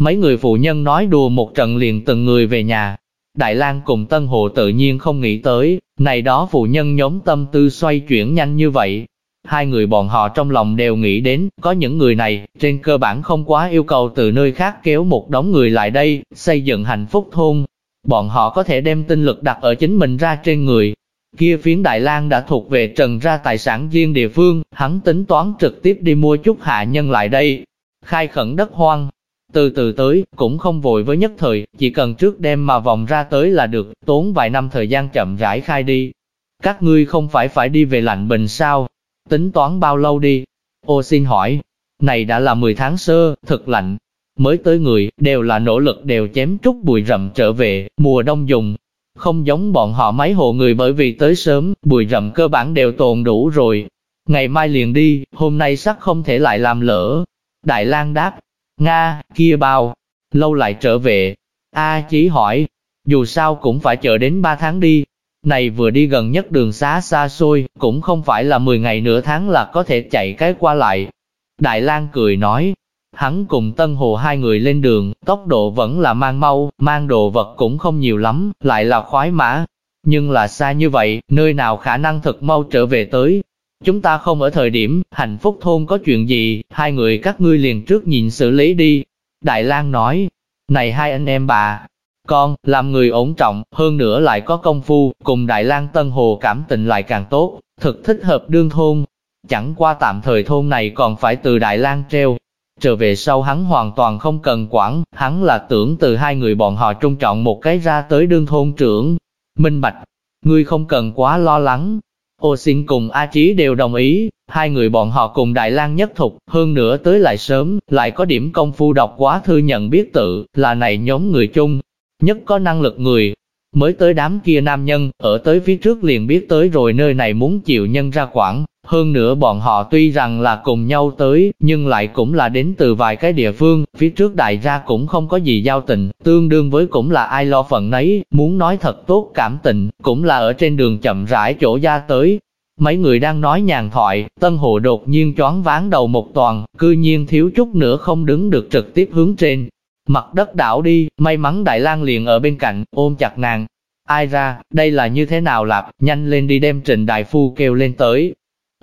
Mấy người phụ nhân nói đùa một trận liền từng người về nhà. Đại lang cùng Tân Hồ tự nhiên không nghĩ tới, này đó phụ nhân nhóm tâm tư xoay chuyển nhanh như vậy. Hai người bọn họ trong lòng đều nghĩ đến, có những người này, trên cơ bản không quá yêu cầu từ nơi khác kéo một đống người lại đây, xây dựng hạnh phúc thôn. Bọn họ có thể đem tinh lực đặt ở chính mình ra trên người, Kia phiến Đại lang đã thuộc về trần ra tài sản riêng địa phương, hắn tính toán trực tiếp đi mua chút hạ nhân lại đây. Khai khẩn đất hoang, từ từ tới, cũng không vội với nhất thời, chỉ cần trước đem mà vòng ra tới là được, tốn vài năm thời gian chậm rãi khai đi. Các ngươi không phải phải đi về lạnh bình sao? Tính toán bao lâu đi? Ô xin hỏi, này đã là 10 tháng sơ, thật lạnh. Mới tới người, đều là nỗ lực đều chém trúc bụi rậm trở về, mùa đông dùng, không giống bọn họ mấy hộ người bởi vì tới sớm, bụi rậm cơ bản đều tồn đủ rồi. Ngày mai liền đi, hôm nay sắc không thể lại làm lỡ. Đại lang đáp, Nga, kia bao, lâu lại trở về. A chỉ hỏi, dù sao cũng phải chờ đến 3 tháng đi. Này vừa đi gần nhất đường xá xa xôi, cũng không phải là 10 ngày nửa tháng là có thể chạy cái qua lại. Đại lang cười nói, Hắn cùng Tân Hồ hai người lên đường, tốc độ vẫn là mang mau, mang đồ vật cũng không nhiều lắm, lại là khoái mã. Nhưng là xa như vậy, nơi nào khả năng thật mau trở về tới. Chúng ta không ở thời điểm, hạnh phúc thôn có chuyện gì, hai người các ngươi liền trước nhìn xử lý đi. Đại lang nói, này hai anh em bà, con, làm người ổn trọng, hơn nữa lại có công phu, cùng Đại lang Tân Hồ cảm tình lại càng tốt, thực thích hợp đương thôn. Chẳng qua tạm thời thôn này còn phải từ Đại lang treo, Trở về sau hắn hoàn toàn không cần quản, hắn là tưởng từ hai người bọn họ trung trọng một cái ra tới đương thôn trưởng. Minh Bạch, ngươi không cần quá lo lắng. Ô xin cùng A Chí đều đồng ý, hai người bọn họ cùng Đại lang nhất thục, hơn nữa tới lại sớm, lại có điểm công phu đọc quá thư nhận biết tự, là này nhóm người chung, nhất có năng lực người. Mới tới đám kia nam nhân, ở tới phía trước liền biết tới rồi nơi này muốn chịu nhân ra quản, hơn nữa bọn họ tuy rằng là cùng nhau tới, nhưng lại cũng là đến từ vài cái địa phương, phía trước đại gia cũng không có gì giao tình, tương đương với cũng là ai lo phận nấy, muốn nói thật tốt cảm tình, cũng là ở trên đường chậm rãi chỗ ra tới. Mấy người đang nói nhàn thoại, Tân Hồ đột nhiên choáng ván đầu một toàn, cư nhiên thiếu chút nữa không đứng được trực tiếp hướng trên. Mặt đất đảo đi, may mắn Đại lang liền ở bên cạnh, ôm chặt nàng. Ai ra, đây là như thế nào lạp, nhanh lên đi đem Trình Đại Phu kêu lên tới,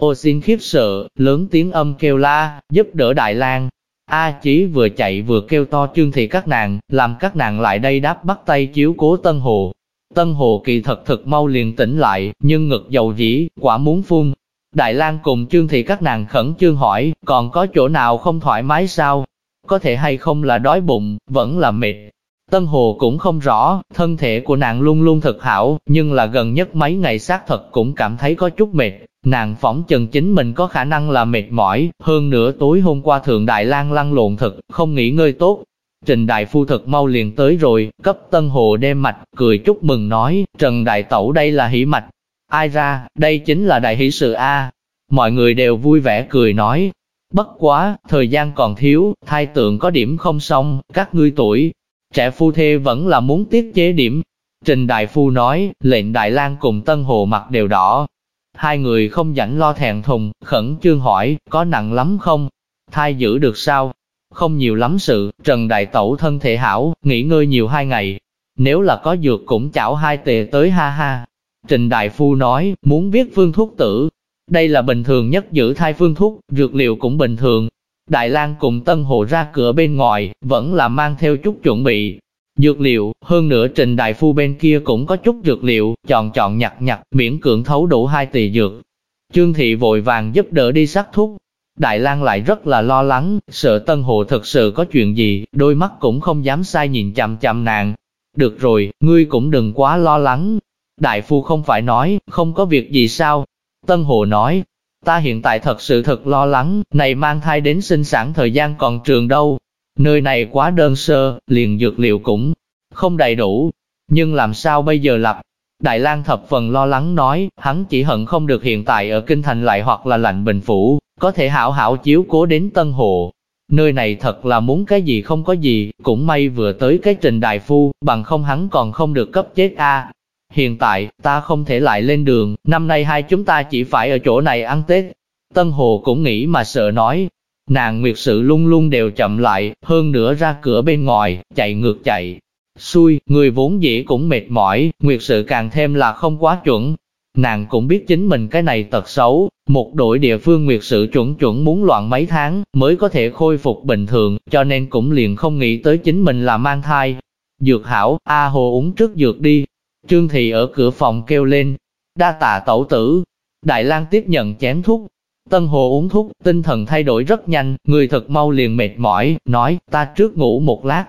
Ô xin khiếp sợ, lớn tiếng âm kêu la, giúp đỡ Đại lang A Chí vừa chạy vừa kêu to chương thị các nàng, làm các nàng lại đây đáp bắt tay chiếu cố Tân Hồ. Tân Hồ kỳ thật thật mau liền tỉnh lại, nhưng ngực dầu dĩ, quả muốn phun. Đại lang cùng chương thị các nàng khẩn trương hỏi, còn có chỗ nào không thoải mái sao? Có thể hay không là đói bụng, vẫn là mệt. Tân Hồ cũng không rõ, thân thể của nàng luôn luôn thật hảo, nhưng là gần nhất mấy ngày xác thật cũng cảm thấy có chút mệt, Nàng phỏng chừng chính mình có khả năng là mệt mỏi, hơn nữa tối hôm qua Thượng Đại lang lăn lộn thật, không nghỉ ngơi tốt. Trình Đại Phu thật mau liền tới rồi, cấp Tân Hồ đem mạch, cười chúc mừng nói, Trần Đại Tẩu đây là hỷ mạch. Ai ra, đây chính là đại hỷ sự A. Mọi người đều vui vẻ cười nói, bất quá, thời gian còn thiếu, thai tượng có điểm không xong, các ngươi tuổi, trẻ phu thê vẫn là muốn tiết chế điểm. Trình Đại Phu nói, lệnh Đại lang cùng Tân Hồ mặt đều đỏ, Hai người không rảnh lo thẹn thùng, khẩn trương hỏi, có nặng lắm không? Thai giữ được sao? Không nhiều lắm sự, Trần Đại Tẩu thân thể hảo, nghỉ ngơi nhiều hai ngày. Nếu là có dược cũng chảo hai tề tới ha ha. Trình Đại Phu nói, muốn viết phương thuốc tử. Đây là bình thường nhất giữ thai phương thuốc, dược liệu cũng bình thường. Đại lang cùng Tân Hồ ra cửa bên ngoài, vẫn là mang theo chút chuẩn bị, Dược liệu, hơn nữa trình đại phu bên kia cũng có chút dược liệu, chọn chọn nhặt nhặt, miễn cưỡng thấu đủ hai tỷ dược. Trương Thị vội vàng giúp đỡ đi sắc thuốc. Đại lang lại rất là lo lắng, sợ Tân Hồ thật sự có chuyện gì, đôi mắt cũng không dám sai nhìn chằm chằm nàng. Được rồi, ngươi cũng đừng quá lo lắng. Đại phu không phải nói, không có việc gì sao? Tân Hồ nói, ta hiện tại thật sự thật lo lắng, này mang thai đến sinh sản thời gian còn trường đâu, Nơi này quá đơn sơ, liền dược liệu cũng không đầy đủ. Nhưng làm sao bây giờ lập? Đại lang thập phần lo lắng nói, hắn chỉ hận không được hiện tại ở Kinh Thành lại hoặc là lạnh bình phủ, có thể hảo hảo chiếu cố đến Tân Hồ. Nơi này thật là muốn cái gì không có gì, cũng may vừa tới cái trình đại phu, bằng không hắn còn không được cấp chết a. Hiện tại, ta không thể lại lên đường, năm nay hai chúng ta chỉ phải ở chỗ này ăn Tết. Tân Hồ cũng nghĩ mà sợ nói, Nàng nguyệt sự luôn luôn đều chậm lại, hơn nữa ra cửa bên ngoài, chạy ngược chạy. Xui, người vốn dĩ cũng mệt mỏi, nguyệt sự càng thêm là không quá chuẩn. Nàng cũng biết chính mình cái này tật xấu, một đội địa phương nguyệt sự chuẩn chuẩn muốn loạn mấy tháng, mới có thể khôi phục bình thường, cho nên cũng liền không nghĩ tới chính mình là mang thai. Dược hảo, A Hồ uống trước dược đi. Trương Thị ở cửa phòng kêu lên, đa tạ tẩu tử. Đại lang tiếp nhận chén thuốc, Tân Hồ uống thuốc, tinh thần thay đổi rất nhanh, người thật mau liền mệt mỏi, nói, ta trước ngủ một lát.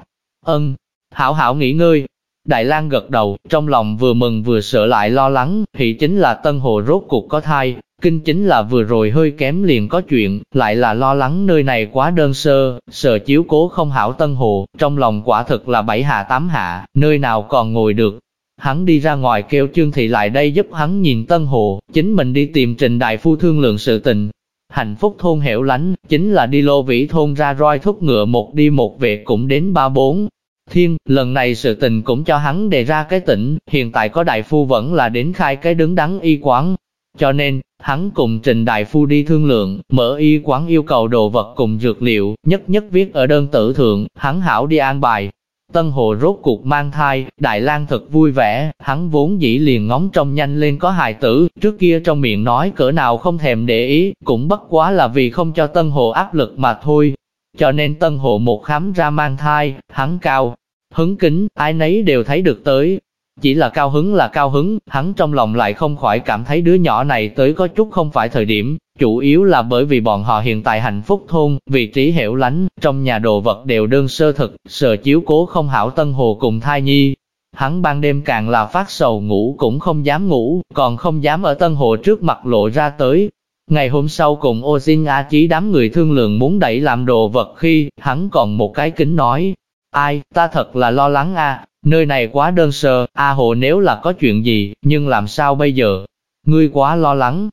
Ân, hảo hảo nghỉ ngơi. Đại lang gật đầu, trong lòng vừa mừng vừa sợ lại lo lắng, thì chính là Tân Hồ rốt cuộc có thai, kinh chính là vừa rồi hơi kém liền có chuyện, lại là lo lắng nơi này quá đơn sơ, sợ chiếu cố không hảo Tân Hồ, trong lòng quả thực là bảy hạ tám hạ, nơi nào còn ngồi được. Hắn đi ra ngoài kêu Trương Thị lại đây giúp hắn nhìn Tân Hồ, chính mình đi tìm Trình Đại Phu thương lượng sự tình. Hạnh phúc thôn hẻo lánh, chính là đi lô vĩ thôn ra roi thúc ngựa một đi một về cũng đến ba bốn. Thiên, lần này sự tình cũng cho hắn đề ra cái tỉnh, hiện tại có đại phu vẫn là đến khai cái đứng đắn y quán. Cho nên, hắn cùng trình đại phu đi thương lượng, mở y quán yêu cầu đồ vật cùng dược liệu, nhất nhất viết ở đơn tử thượng, hắn hảo đi an bài, Tân Hồ rốt cuộc mang thai, Đại lang thật vui vẻ, hắn vốn dĩ liền ngóng trông nhanh lên có hài tử, trước kia trong miệng nói cỡ nào không thèm để ý, cũng bất quá là vì không cho Tân Hồ áp lực mà thôi. Cho nên Tân Hồ một khám ra mang thai, hắn cao, hứng kính, ai nấy đều thấy được tới, chỉ là cao hứng là cao hứng, hắn trong lòng lại không khỏi cảm thấy đứa nhỏ này tới có chút không phải thời điểm, chủ yếu là bởi vì bọn họ hiện tại hạnh phúc thôn, vị trí hẻo lánh, trong nhà đồ vật đều đơn sơ thực, sợ chiếu cố không hảo tân hồ cùng thai nhi. Hắn ban đêm càng là phát sầu ngủ cũng không dám ngủ, còn không dám ở tân hồ trước mặt lộ ra tới. Ngày hôm sau cùng ô xin A Chí đám người thương lượng muốn đẩy làm đồ vật khi, hắn còn một cái kính nói, ai, ta thật là lo lắng a Nơi này quá đơn sơ, A Hồ nếu là có chuyện gì, nhưng làm sao bây giờ? Ngươi quá lo lắng.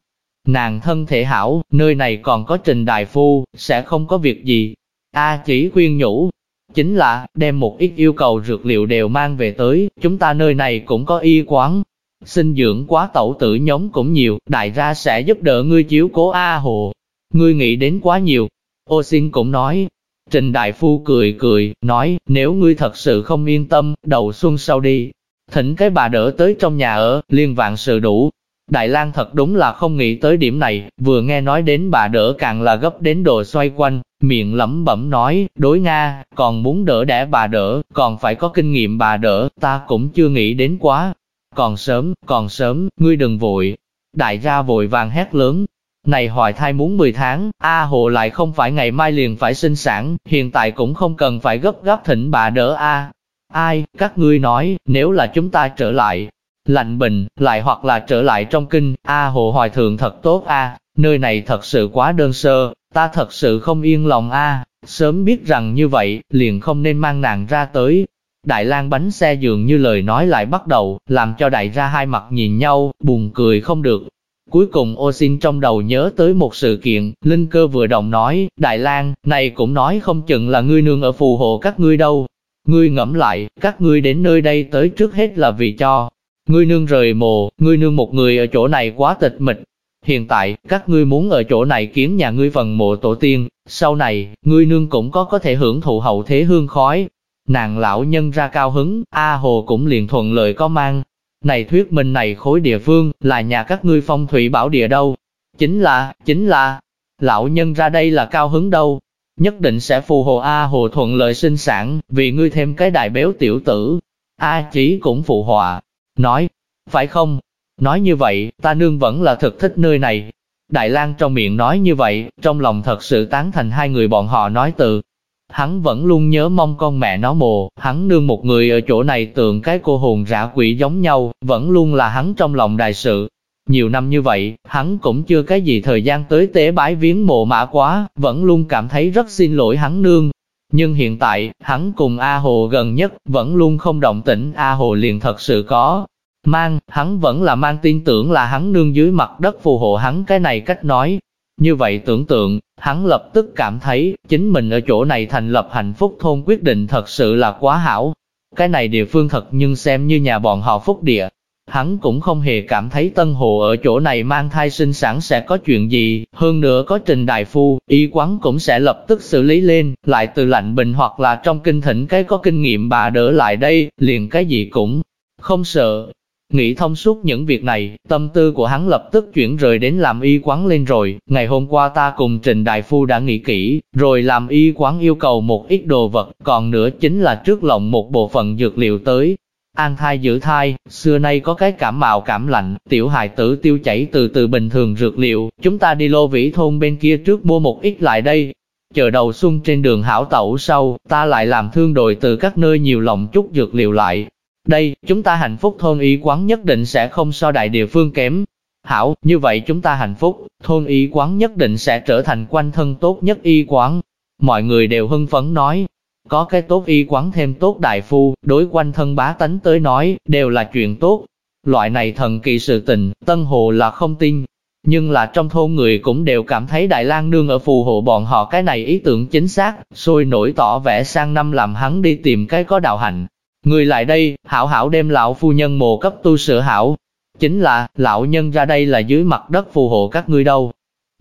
Nàng thân thể hảo, nơi này còn có trình đại phu, sẽ không có việc gì. A chỉ khuyên nhủ, chính là đem một ít yêu cầu dược liệu đều mang về tới, chúng ta nơi này cũng có y quán. Sinh dưỡng quá tẩu tử nhóm cũng nhiều, đại ra sẽ giúp đỡ ngươi chiếu cố A Hồ. Ngươi nghĩ đến quá nhiều. Ô xin cũng nói, Trình Đại Phu cười cười, nói, nếu ngươi thật sự không yên tâm, đầu xuân sau đi. Thỉnh cái bà đỡ tới trong nhà ở, liên vạn sự đủ. Đại lang thật đúng là không nghĩ tới điểm này, vừa nghe nói đến bà đỡ càng là gấp đến độ xoay quanh, miệng lẩm bẩm nói, đối Nga, còn muốn đỡ đẻ bà đỡ, còn phải có kinh nghiệm bà đỡ, ta cũng chưa nghĩ đến quá. Còn sớm, còn sớm, ngươi đừng vội. Đại gia vội vàng hét lớn, này hoài thai muốn 10 tháng, A Hồ lại không phải ngày mai liền phải sinh sản, hiện tại cũng không cần phải gấp gáp thỉnh bà đỡ A. Ai, các ngươi nói, nếu là chúng ta trở lại, lạnh bình, lại hoặc là trở lại trong kinh, A Hồ hoài thường thật tốt A, nơi này thật sự quá đơn sơ, ta thật sự không yên lòng A, sớm biết rằng như vậy, liền không nên mang nàng ra tới. Đại lang bánh xe dường như lời nói lại bắt đầu, làm cho đại ra hai mặt nhìn nhau, buồn cười không được, Cuối cùng ô xin trong đầu nhớ tới một sự kiện, Linh cơ vừa động nói, Đại lang này cũng nói không chừng là ngươi nương ở phù hộ các ngươi đâu. Ngươi ngẫm lại, các ngươi đến nơi đây tới trước hết là vì cho. Ngươi nương rời mồ, ngươi nương một người ở chỗ này quá tịch mịch. Hiện tại, các ngươi muốn ở chỗ này kiến nhà ngươi phần mộ tổ tiên, sau này, ngươi nương cũng có có thể hưởng thụ hậu thế hương khói. Nàng lão nhân ra cao hứng, A Hồ cũng liền thuận lợi có mang, này thuyết minh này khối địa phương, là nhà các ngươi phong thủy bảo địa đâu. Chính là, chính là, lão nhân ra đây là cao hứng đâu. Nhất định sẽ phù hộ A Hồ thuận lợi sinh sản, vì ngươi thêm cái đại béo tiểu tử. A chỉ cũng phụ họa, nói, phải không? Nói như vậy, ta nương vẫn là thực thích nơi này. Đại lang trong miệng nói như vậy, trong lòng thật sự tán thành hai người bọn họ nói từ, Hắn vẫn luôn nhớ mong con mẹ nó mồ, hắn nương một người ở chỗ này tượng cái cô hồn rã quỷ giống nhau, vẫn luôn là hắn trong lòng đại sự. Nhiều năm như vậy, hắn cũng chưa cái gì thời gian tới tế bái viếng mộ mã quá, vẫn luôn cảm thấy rất xin lỗi hắn nương. Nhưng hiện tại, hắn cùng A Hồ gần nhất, vẫn luôn không động tĩnh A Hồ liền thật sự có. Mang, hắn vẫn là mang tin tưởng là hắn nương dưới mặt đất phù hộ hắn cái này cách nói, như vậy tưởng tượng, hắn lập tức cảm thấy, chính mình ở chỗ này thành lập hạnh phúc thôn quyết định thật sự là quá hảo. Cái này địa phương thật nhưng xem như nhà bọn họ phúc địa. Hắn cũng không hề cảm thấy Tân Hồ ở chỗ này mang thai sinh sản sẽ có chuyện gì, hơn nữa có trình đại phu, y quán cũng sẽ lập tức xử lý lên, lại từ lạnh bình hoặc là trong kinh thỉnh cái có kinh nghiệm bà đỡ lại đây, liền cái gì cũng không sợ. Nghĩ thông suốt những việc này, tâm tư của hắn lập tức chuyển rời đến làm y quán lên rồi. Ngày hôm qua ta cùng Trình Đại Phu đã nghĩ kỹ, rồi làm y quán yêu cầu một ít đồ vật, còn nữa chính là trước lộng một bộ phận dược liệu tới. An thai giữ thai, xưa nay có cái cảm mạo cảm lạnh, tiểu hài tử tiêu chảy từ từ bình thường dược liệu, chúng ta đi lô vĩ thôn bên kia trước mua một ít lại đây. Chờ đầu xuân trên đường hảo tẩu sau, ta lại làm thương đội từ các nơi nhiều lòng chút dược liệu lại, đây, chúng ta hạnh phúc thôn y quán nhất định sẽ không so đại địa phương kém. Hảo, như vậy chúng ta hạnh phúc, thôn y quán nhất định sẽ trở thành quanh thân tốt nhất y quán. Mọi người đều hưng phấn nói, có cái tốt y quán thêm tốt đại phu, đối quanh thân bá tánh tới nói, đều là chuyện tốt. Loại này thần kỳ sự tình, Tân Hồ là không tin. Nhưng là trong thôn người cũng đều cảm thấy Đại lang Nương ở phù hộ bọn họ cái này ý tưởng chính xác, sôi nổi tỏ vẻ sang năm làm hắn đi tìm cái có đạo hạnh, Người lại đây, hảo hảo đem lão phu nhân mồ cấp tu sửa hảo. Chính là, lão nhân ra đây là dưới mặt đất phù hộ các ngươi đâu.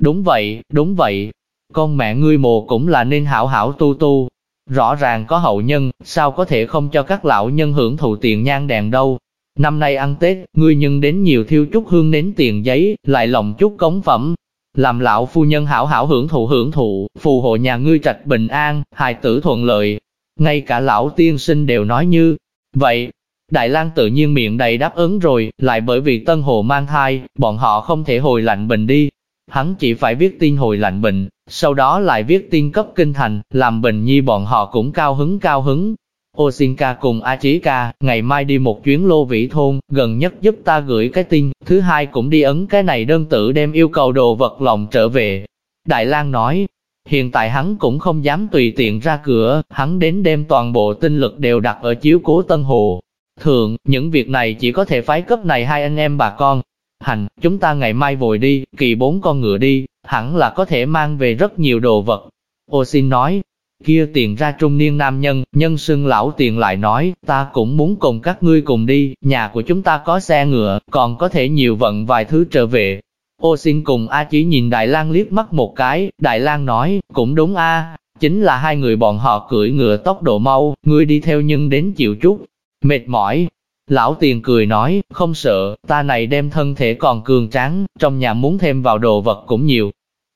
Đúng vậy, đúng vậy. Con mẹ ngươi mồ cũng là nên hảo hảo tu tu. Rõ ràng có hậu nhân, sao có thể không cho các lão nhân hưởng thụ tiền nhang đèn đâu. Năm nay ăn Tết, ngươi nhân đến nhiều thiêu chút hương nến tiền giấy, lại lòng chút cống phẩm. Làm lão phu nhân hảo hảo hưởng thụ hưởng thụ, phù hộ nhà ngươi trạch bình an, hài tử thuận lợi, ngay cả lão tiên sinh đều nói như vậy. Đại lang tự nhiên miệng đầy đáp ứng rồi, lại bởi vì Tân Hồ mang thai, bọn họ không thể hồi lạnh bình đi. Hắn chỉ phải viết tin hồi lạnh bình, sau đó lại viết tin cấp kinh thành, làm bình nhi bọn họ cũng cao hứng cao hứng. Ô xin ca cùng A Chí ca, ngày mai đi một chuyến lô vĩ thôn, gần nhất giúp ta gửi cái tin, thứ hai cũng đi ấn cái này đơn tử đem yêu cầu đồ vật lòng trở về. Đại lang nói, Hiện tại hắn cũng không dám tùy tiện ra cửa, hắn đến đêm toàn bộ tinh lực đều đặt ở chiếu cố Tân Hồ. Thường, những việc này chỉ có thể phái cấp này hai anh em bà con. Hành, chúng ta ngày mai vội đi, kỳ bốn con ngựa đi, hẳn là có thể mang về rất nhiều đồ vật. Ô xin nói, kia tiền ra trung niên nam nhân, nhân xưng lão tiền lại nói, ta cũng muốn cùng các ngươi cùng đi, nhà của chúng ta có xe ngựa, còn có thể nhiều vận vài thứ trở về, Ô xin cùng A chỉ nhìn Đại lang liếc mắt một cái, Đại lang nói, cũng đúng A, chính là hai người bọn họ cưỡi ngựa tốc độ mau, ngươi đi theo nhưng đến chịu chút, mệt mỏi. Lão tiền cười nói, không sợ, ta này đem thân thể còn cường tráng, trong nhà muốn thêm vào đồ vật cũng nhiều.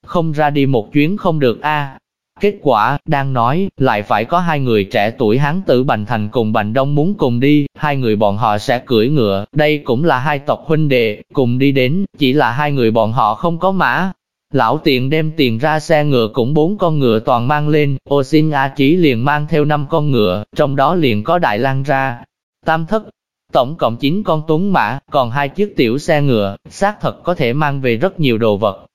Không ra đi một chuyến không được a Kết quả, đang nói, lại phải có hai người trẻ tuổi hán tử Bành Thành cùng Bành Đông muốn cùng đi, hai người bọn họ sẽ cưỡi ngựa, đây cũng là hai tộc huynh đệ, cùng đi đến, chỉ là hai người bọn họ không có mã. Lão tiện đem tiền ra xe ngựa cũng bốn con ngựa toàn mang lên, ô xin A chỉ liền mang theo năm con ngựa, trong đó liền có Đại lang ra. Tam thất, tổng cộng 9 con tuấn mã, còn hai chiếc tiểu xe ngựa, xác thật có thể mang về rất nhiều đồ vật.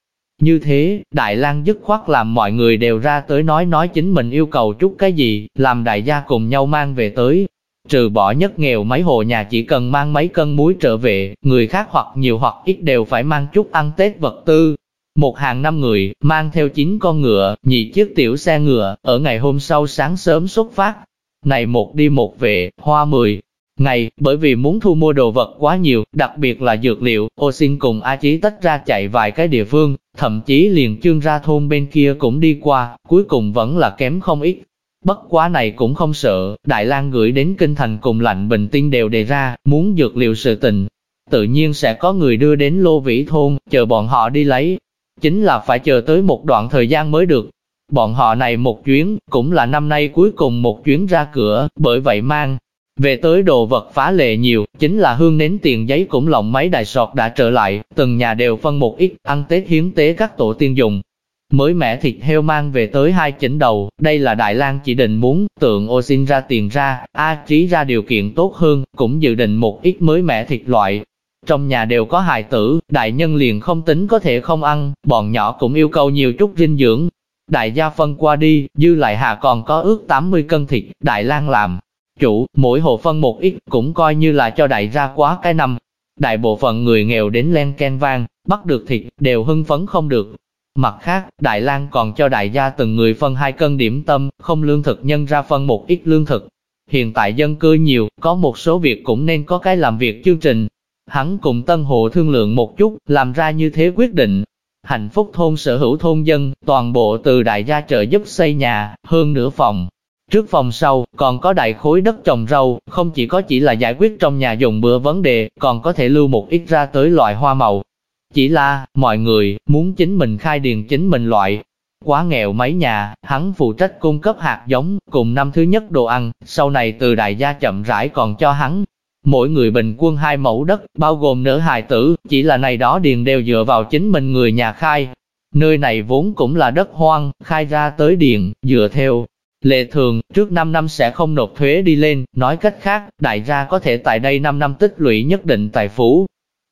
Như thế, Đại lang dứt khoát làm mọi người đều ra tới nói nói chính mình yêu cầu chút cái gì, làm đại gia cùng nhau mang về tới. Trừ bỏ nhất nghèo mấy hộ nhà chỉ cần mang mấy cân muối trở về, người khác hoặc nhiều hoặc ít đều phải mang chút ăn Tết vật tư. Một hàng năm người, mang theo chín con ngựa, nhị chiếc tiểu xe ngựa, ở ngày hôm sau sáng sớm xuất phát. Này một đi một về, hoa mười, ngày, bởi vì muốn thu mua đồ vật quá nhiều, đặc biệt là dược liệu, ô xin cùng A Chí tách ra chạy vài cái địa phương, thậm chí liền chương ra thôn bên kia cũng đi qua, cuối cùng vẫn là kém không ít. Bất quá này cũng không sợ, Đại lang gửi đến kinh thành cùng lạnh bình tinh đều đề ra, muốn dược liệu sự tình. Tự nhiên sẽ có người đưa đến lô vĩ thôn, chờ bọn họ đi lấy. Chính là phải chờ tới một đoạn thời gian mới được. Bọn họ này một chuyến, cũng là năm nay cuối cùng một chuyến ra cửa, bởi vậy mang về tới đồ vật phá lệ nhiều, chính là hương nến tiền giấy cũng lộng mấy đài sọt đã trở lại, từng nhà đều phân một ít, ăn Tết hiến tế các tổ tiên dùng. Mới mẻ thịt heo mang về tới hai chỉnh đầu, đây là Đại lang chỉ định muốn, tượng ô xin ra tiền ra, A trí ra điều kiện tốt hơn, cũng dự định một ít mới mẻ thịt loại. Trong nhà đều có hài tử, đại nhân liền không tính có thể không ăn, bọn nhỏ cũng yêu cầu nhiều chút dinh dưỡng. Đại gia phân qua đi, dư lại hạ còn có ước 80 cân thịt, Đại lang làm, chủ, mỗi hộ phân một ít, cũng coi như là cho đại gia quá cái năm. Đại bộ phận người nghèo đến len ken vang, bắt được thịt, đều hưng phấn không được. Mặt khác, Đại lang còn cho đại gia từng người phân hai cân điểm tâm, không lương thực nhân ra phân một ít lương thực. Hiện tại dân cư nhiều, có một số việc cũng nên có cái làm việc chương trình. Hắn cùng Tân Hồ thương lượng một chút, làm ra như thế quyết định. Hạnh phúc thôn sở hữu thôn dân, toàn bộ từ đại gia trợ giúp xây nhà, hơn nửa phòng. Trước phòng sau, còn có đại khối đất trồng rau, không chỉ có chỉ là giải quyết trong nhà dùng bữa vấn đề, còn có thể lưu một ít ra tới loại hoa màu. Chỉ là, mọi người, muốn chính mình khai điền chính mình loại, Quá nghèo mấy nhà, hắn phụ trách cung cấp hạt giống, cùng năm thứ nhất đồ ăn, sau này từ đại gia chậm rãi còn cho hắn. Mỗi người bình quân hai mẫu đất, bao gồm nửa hài tử, chỉ là này đó điền đều dựa vào chính mình người nhà khai. Nơi này vốn cũng là đất hoang, khai ra tới điền, dựa theo. Lệ thường, trước 5 năm sẽ không nộp thuế đi lên, nói cách khác, đại gia có thể tại đây 5 năm tích lũy nhất định tài phú,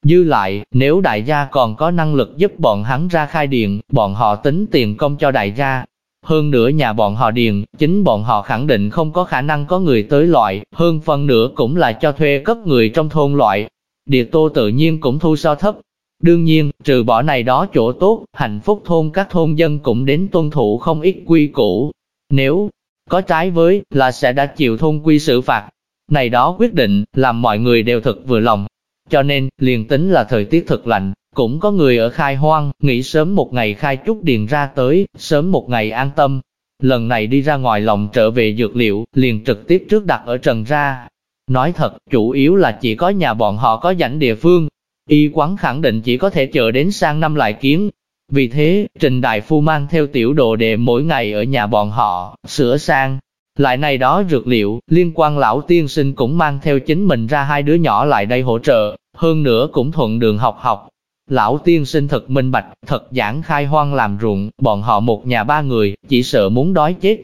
Dư lại, nếu đại gia còn có năng lực giúp bọn hắn ra khai điện, bọn họ tính tiền công cho đại gia. Hơn nữa nhà bọn họ điền, chính bọn họ khẳng định không có khả năng có người tới loại, hơn phần nữa cũng là cho thuê cấp người trong thôn loại. Địa tô tự nhiên cũng thu so thấp. Đương nhiên, trừ bỏ này đó chỗ tốt, hạnh phúc thôn các thôn dân cũng đến tuân thủ không ít quy củ. Nếu có trái với, là sẽ đã chịu thôn quy xử phạt. Này đó quyết định, làm mọi người đều thật vừa lòng, cho nên, liền tính là thời tiết thật lạnh, cũng có người ở khai hoang, nghĩ sớm một ngày khai chút điền ra tới, sớm một ngày an tâm. Lần này đi ra ngoài lòng trở về dược liệu, liền trực tiếp trước đặt ở trần ra. Nói thật, chủ yếu là chỉ có nhà bọn họ có dãnh địa phương. Y quán khẳng định chỉ có thể chờ đến sang năm lại kiến. Vì thế, Trình Đại Phu mang theo tiểu đồ đệ mỗi ngày ở nhà bọn họ, sửa sang, lại này đó dược liệu, liên quan lão tiên sinh cũng mang theo chính mình ra hai đứa nhỏ lại đây hỗ trợ, hơn nữa cũng thuận đường học học. Lão tiên sinh thật minh bạch, thật giảng khai hoang làm ruộng, bọn họ một nhà ba người, chỉ sợ muốn đói chết.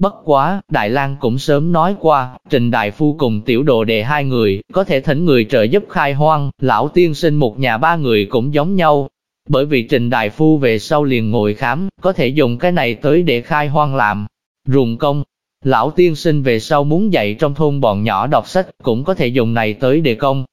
Bất quá, Đại lang cũng sớm nói qua, Trình Đại Phu cùng tiểu đồ đệ hai người, có thể thỉnh người trợ giúp khai hoang, lão tiên sinh một nhà ba người cũng giống nhau. Bởi vì Trình Đại Phu về sau liền ngồi khám, có thể dùng cái này tới để khai hoang làm. Ruộng công, lão tiên sinh về sau muốn dạy trong thôn bọn nhỏ đọc sách, cũng có thể dùng này tới để công.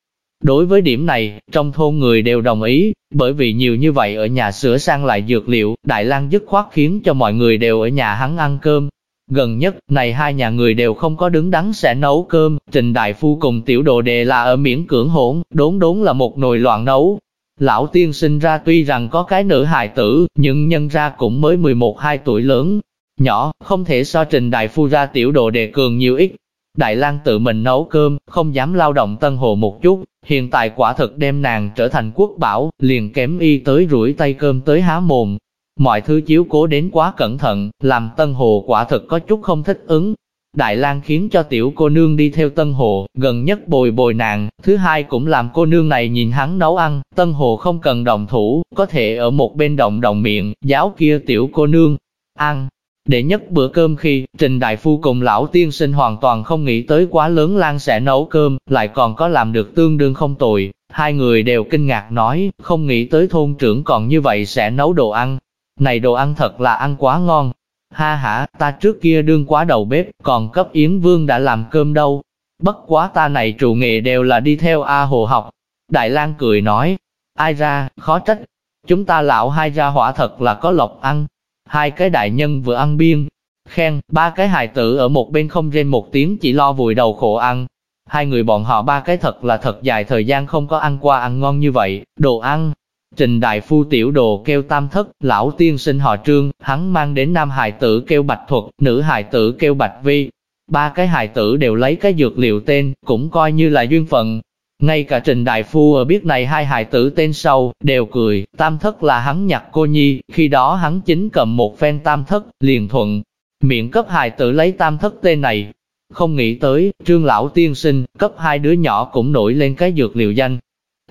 Đối với điểm này, trong thôn người đều đồng ý, bởi vì nhiều như vậy ở nhà sửa sang lại dược liệu, Đại lang dứt khoát khiến cho mọi người đều ở nhà hắn ăn cơm. Gần nhất, này hai nhà người đều không có đứng đắn sẽ nấu cơm, Trình Đại Phu cùng tiểu đồ đề là ở miễn cưỡng hỗn, đốn đốn là một nồi loạn nấu. Lão tiên sinh ra tuy rằng có cái nữ hài tử, nhưng nhân ra cũng mới 11-2 tuổi lớn, nhỏ, không thể so Trình Đại Phu ra tiểu đồ đề cường nhiều ít, Đại lang tự mình nấu cơm, không dám lao động Tân Hồ một chút, hiện tại quả thực đem nàng trở thành quốc bảo, liền kém y tới rủi tay cơm tới há mồm. Mọi thứ chiếu cố đến quá cẩn thận, làm Tân Hồ quả thực có chút không thích ứng. Đại lang khiến cho tiểu cô nương đi theo Tân Hồ, gần nhất bồi bồi nàng, thứ hai cũng làm cô nương này nhìn hắn nấu ăn, Tân Hồ không cần động thủ, có thể ở một bên động động miệng, giáo kia tiểu cô nương, ăn, để nhất bữa cơm khi, Trình Đại Phu cùng lão tiên sinh hoàn toàn không nghĩ tới quá lớn Lan sẽ nấu cơm, lại còn có làm được tương đương không tồi. Hai người đều kinh ngạc nói, không nghĩ tới thôn trưởng còn như vậy sẽ nấu đồ ăn. Này đồ ăn thật là ăn quá ngon. Ha ha, ta trước kia đương quá đầu bếp, còn cấp Yến Vương đã làm cơm đâu. Bất quá ta này trụ nghệ đều là đi theo A Hồ học. Đại lang cười nói, ai ra, khó trách. Chúng ta lão hai ra hỏa thật là có lộc ăn, Hai cái đại nhân vừa ăn biên, khen, ba cái hài tử ở một bên không rên một tiếng chỉ lo vùi đầu khổ ăn. Hai người bọn họ ba cái thật là thật dài thời gian không có ăn qua ăn ngon như vậy, đồ ăn. Trình đại phu tiểu đồ kêu tam thất, lão tiên sinh họ trương, hắn mang đến nam hài tử kêu bạch thuật, nữ hài tử kêu bạch vi. Ba cái hài tử đều lấy cái dược liệu tên, cũng coi như là duyên phận, ngay cả Trình Đại Phu ở biết này hai hài tử tên sau, đều cười, tam thất là hắn nhặt cô nhi, khi đó hắn chính cầm một phen tam thất, liền thuận, miệng cấp hài tử lấy tam thất tên này. Không nghĩ tới, trương lão tiên sinh, cấp hai đứa nhỏ cũng nổi lên cái dược liệu danh.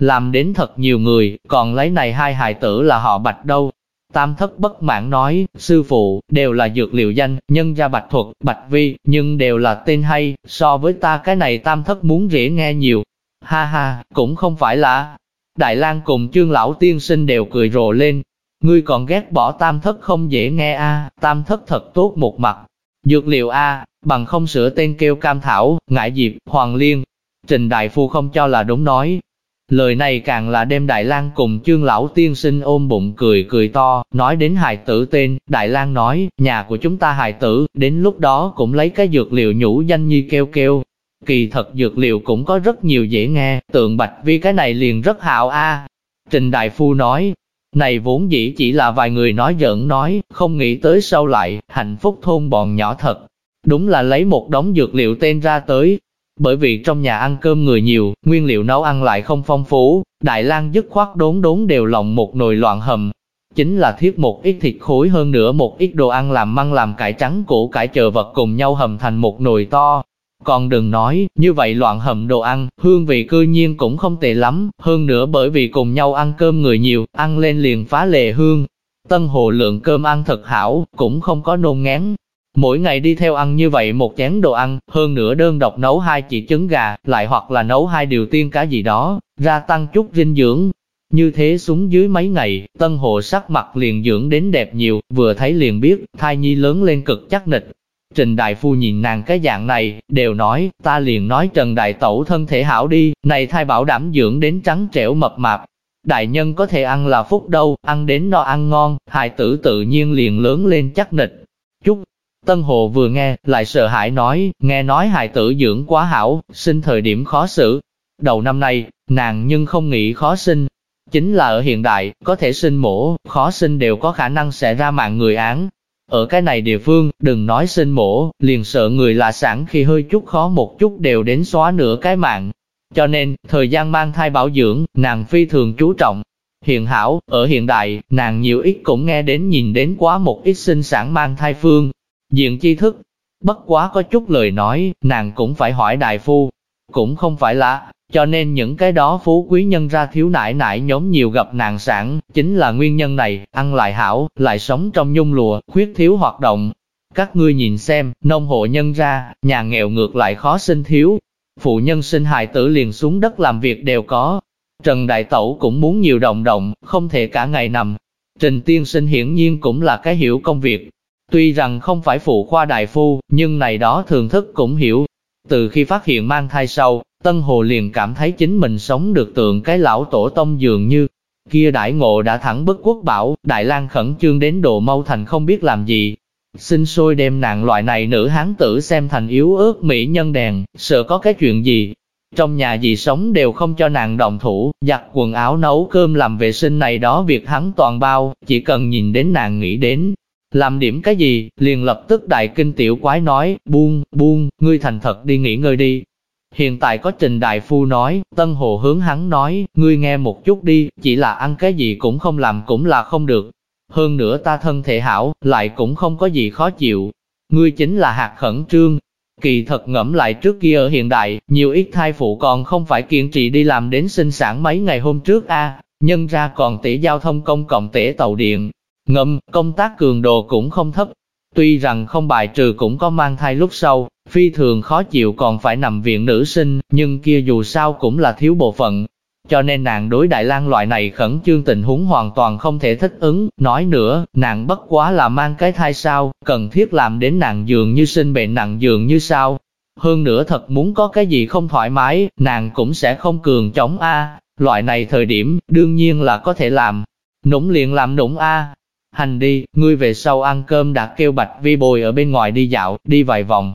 Làm đến thật nhiều người, còn lấy này hai hài tử là họ bạch đâu. Tam thất bất mãn nói, sư phụ, đều là dược liệu danh, nhân gia bạch thuật, bạch vi, nhưng đều là tên hay, so với ta cái này tam thất muốn dễ nghe nhiều, Ha ha, cũng không phải là. Đại lang cùng chương lão tiên sinh đều cười rồ lên. Ngươi còn ghét bỏ tam thất không dễ nghe a tam thất thật tốt một mặt. Dược liệu a bằng không sửa tên kêu cam thảo, ngải diệp, hoàng liên. Trình đại phu không cho là đúng nói. Lời này càng là đem Đại lang cùng chương lão tiên sinh ôm bụng cười cười to, nói đến hài tử tên, Đại lang nói, nhà của chúng ta hài tử, đến lúc đó cũng lấy cái dược liệu nhũ danh nhi kêu kêu, Kỳ thật dược liệu cũng có rất nhiều dễ nghe, tượng bạch vi cái này liền rất hạo a. Trình Đại Phu nói, này vốn dĩ chỉ là vài người nói giỡn nói, không nghĩ tới sau lại, hạnh phúc thôn bọn nhỏ thật. Đúng là lấy một đống dược liệu tên ra tới. Bởi vì trong nhà ăn cơm người nhiều, nguyên liệu nấu ăn lại không phong phú, Đại lang dứt khoát đốn đốn đều lòng một nồi loạn hầm. Chính là thiết một ít thịt khối hơn nữa một ít đồ ăn làm măng làm cải trắng củ cải chờ vật cùng nhau hầm thành một nồi to, còn đừng nói, như vậy loạn hầm đồ ăn, hương vị cư nhiên cũng không tệ lắm, hơn nữa bởi vì cùng nhau ăn cơm người nhiều, ăn lên liền phá lệ hương. Tân hồ lượng cơm ăn thật hảo, cũng không có nôn ngán. Mỗi ngày đi theo ăn như vậy một chén đồ ăn, hơn nữa đơn độc nấu hai chỉ trứng gà, lại hoặc là nấu hai điều tiên cá gì đó, ra tăng chút dinh dưỡng. Như thế xuống dưới mấy ngày, tân hồ sắc mặt liền dưỡng đến đẹp nhiều, vừa thấy liền biết, thai nhi lớn lên cực chắc nịch, Trình Đại Phu nhìn nàng cái dạng này, đều nói, ta liền nói Trần Đại Tẩu thân thể hảo đi, này thai bảo đảm dưỡng đến trắng trẻo mập mạp. Đại nhân có thể ăn là phúc đâu, ăn đến no ăn ngon, hài tử tự nhiên liền lớn lên chắc nịch. Chút, Tân Hồ vừa nghe, lại sợ hãi nói, nghe nói hài tử dưỡng quá hảo, sinh thời điểm khó xử. Đầu năm nay, nàng nhưng không nghĩ khó sinh. Chính là ở hiện đại, có thể sinh mổ, khó sinh đều có khả năng sẽ ra mạng người án, ở cái này địa phương, đừng nói sinh mổ, liền sợ người là sản khi hơi chút khó một chút đều đến xóa nửa cái mạng. Cho nên, thời gian mang thai bảo dưỡng, nàng phi thường chú trọng. Hiện hảo, ở hiện đại, nàng nhiều ít cũng nghe đến nhìn đến quá một ít sinh sản mang thai phương. Diện chi thức, bất quá có chút lời nói, nàng cũng phải hỏi đại phu. Cũng không phải là, cho nên những cái đó phú quý nhân ra thiếu nải nải nhóm nhiều gặp nàng sản, chính là nguyên nhân này, ăn lại hảo, lại sống trong nhung lụa, khuyết thiếu hoạt động. Các ngươi nhìn xem, nông hộ nhân ra, nhà nghèo ngược lại khó sinh thiếu. Phụ nhân sinh hài tử liền xuống đất làm việc đều có. Trần Đại Tẩu cũng muốn nhiều động động, không thể cả ngày nằm. Trình Tiên Sinh hiển nhiên cũng là cái hiểu công việc. Tuy rằng không phải phụ khoa đại phu, nhưng này đó thường thức cũng hiểu. Từ khi phát hiện mang thai sau, Tân Hồ liền cảm thấy chính mình sống được tượng cái lão tổ tông dường như. Kia đại ngộ đã thẳng bất quốc bảo, Đại lang khẩn trương đến độ mau thành không biết làm gì. Xin xôi đem nạn loại này nữ hán tử xem thành yếu ớt mỹ nhân đèn, sợ có cái chuyện gì. Trong nhà gì sống đều không cho nàng đồng thủ, giặt quần áo nấu cơm làm vệ sinh này đó việc hắn toàn bao, chỉ cần nhìn đến nàng nghĩ đến. Làm điểm cái gì, liền lập tức đại kinh tiểu quái nói, buông, buông, ngươi thành thật đi nghỉ ngơi đi, Hiện tại có Trình Đại Phu nói, Tân Hồ hướng hắn nói, ngươi nghe một chút đi, chỉ là ăn cái gì cũng không làm cũng là không được. Hơn nữa ta thân thể hảo, lại cũng không có gì khó chịu. Ngươi chính là hạt khẩn trương. Kỳ thật ngẫm lại trước kia ở hiện đại, nhiều ít thai phụ còn không phải kiên trì đi làm đến sinh sản mấy ngày hôm trước a nhân ra còn tỉ giao thông công cộng tể tàu điện. Ngâm, công tác cường độ cũng không thấp, Tuy rằng không bài trừ cũng có mang thai lúc sau, phi thường khó chịu còn phải nằm viện nữ sinh, nhưng kia dù sao cũng là thiếu bộ phận. Cho nên nàng đối Đại lang loại này khẩn trương tình huống hoàn toàn không thể thích ứng, nói nữa, nàng bất quá là mang cái thai sao, cần thiết làm đến nàng dường như sinh bệnh nặng dường như sao. Hơn nữa thật muốn có cái gì không thoải mái, nàng cũng sẽ không cường chống A, loại này thời điểm, đương nhiên là có thể làm. Nũng liền làm nũng A, hành đi, ngươi về sau ăn cơm đã kêu Bạch Vi bồi ở bên ngoài đi dạo, đi vài vòng.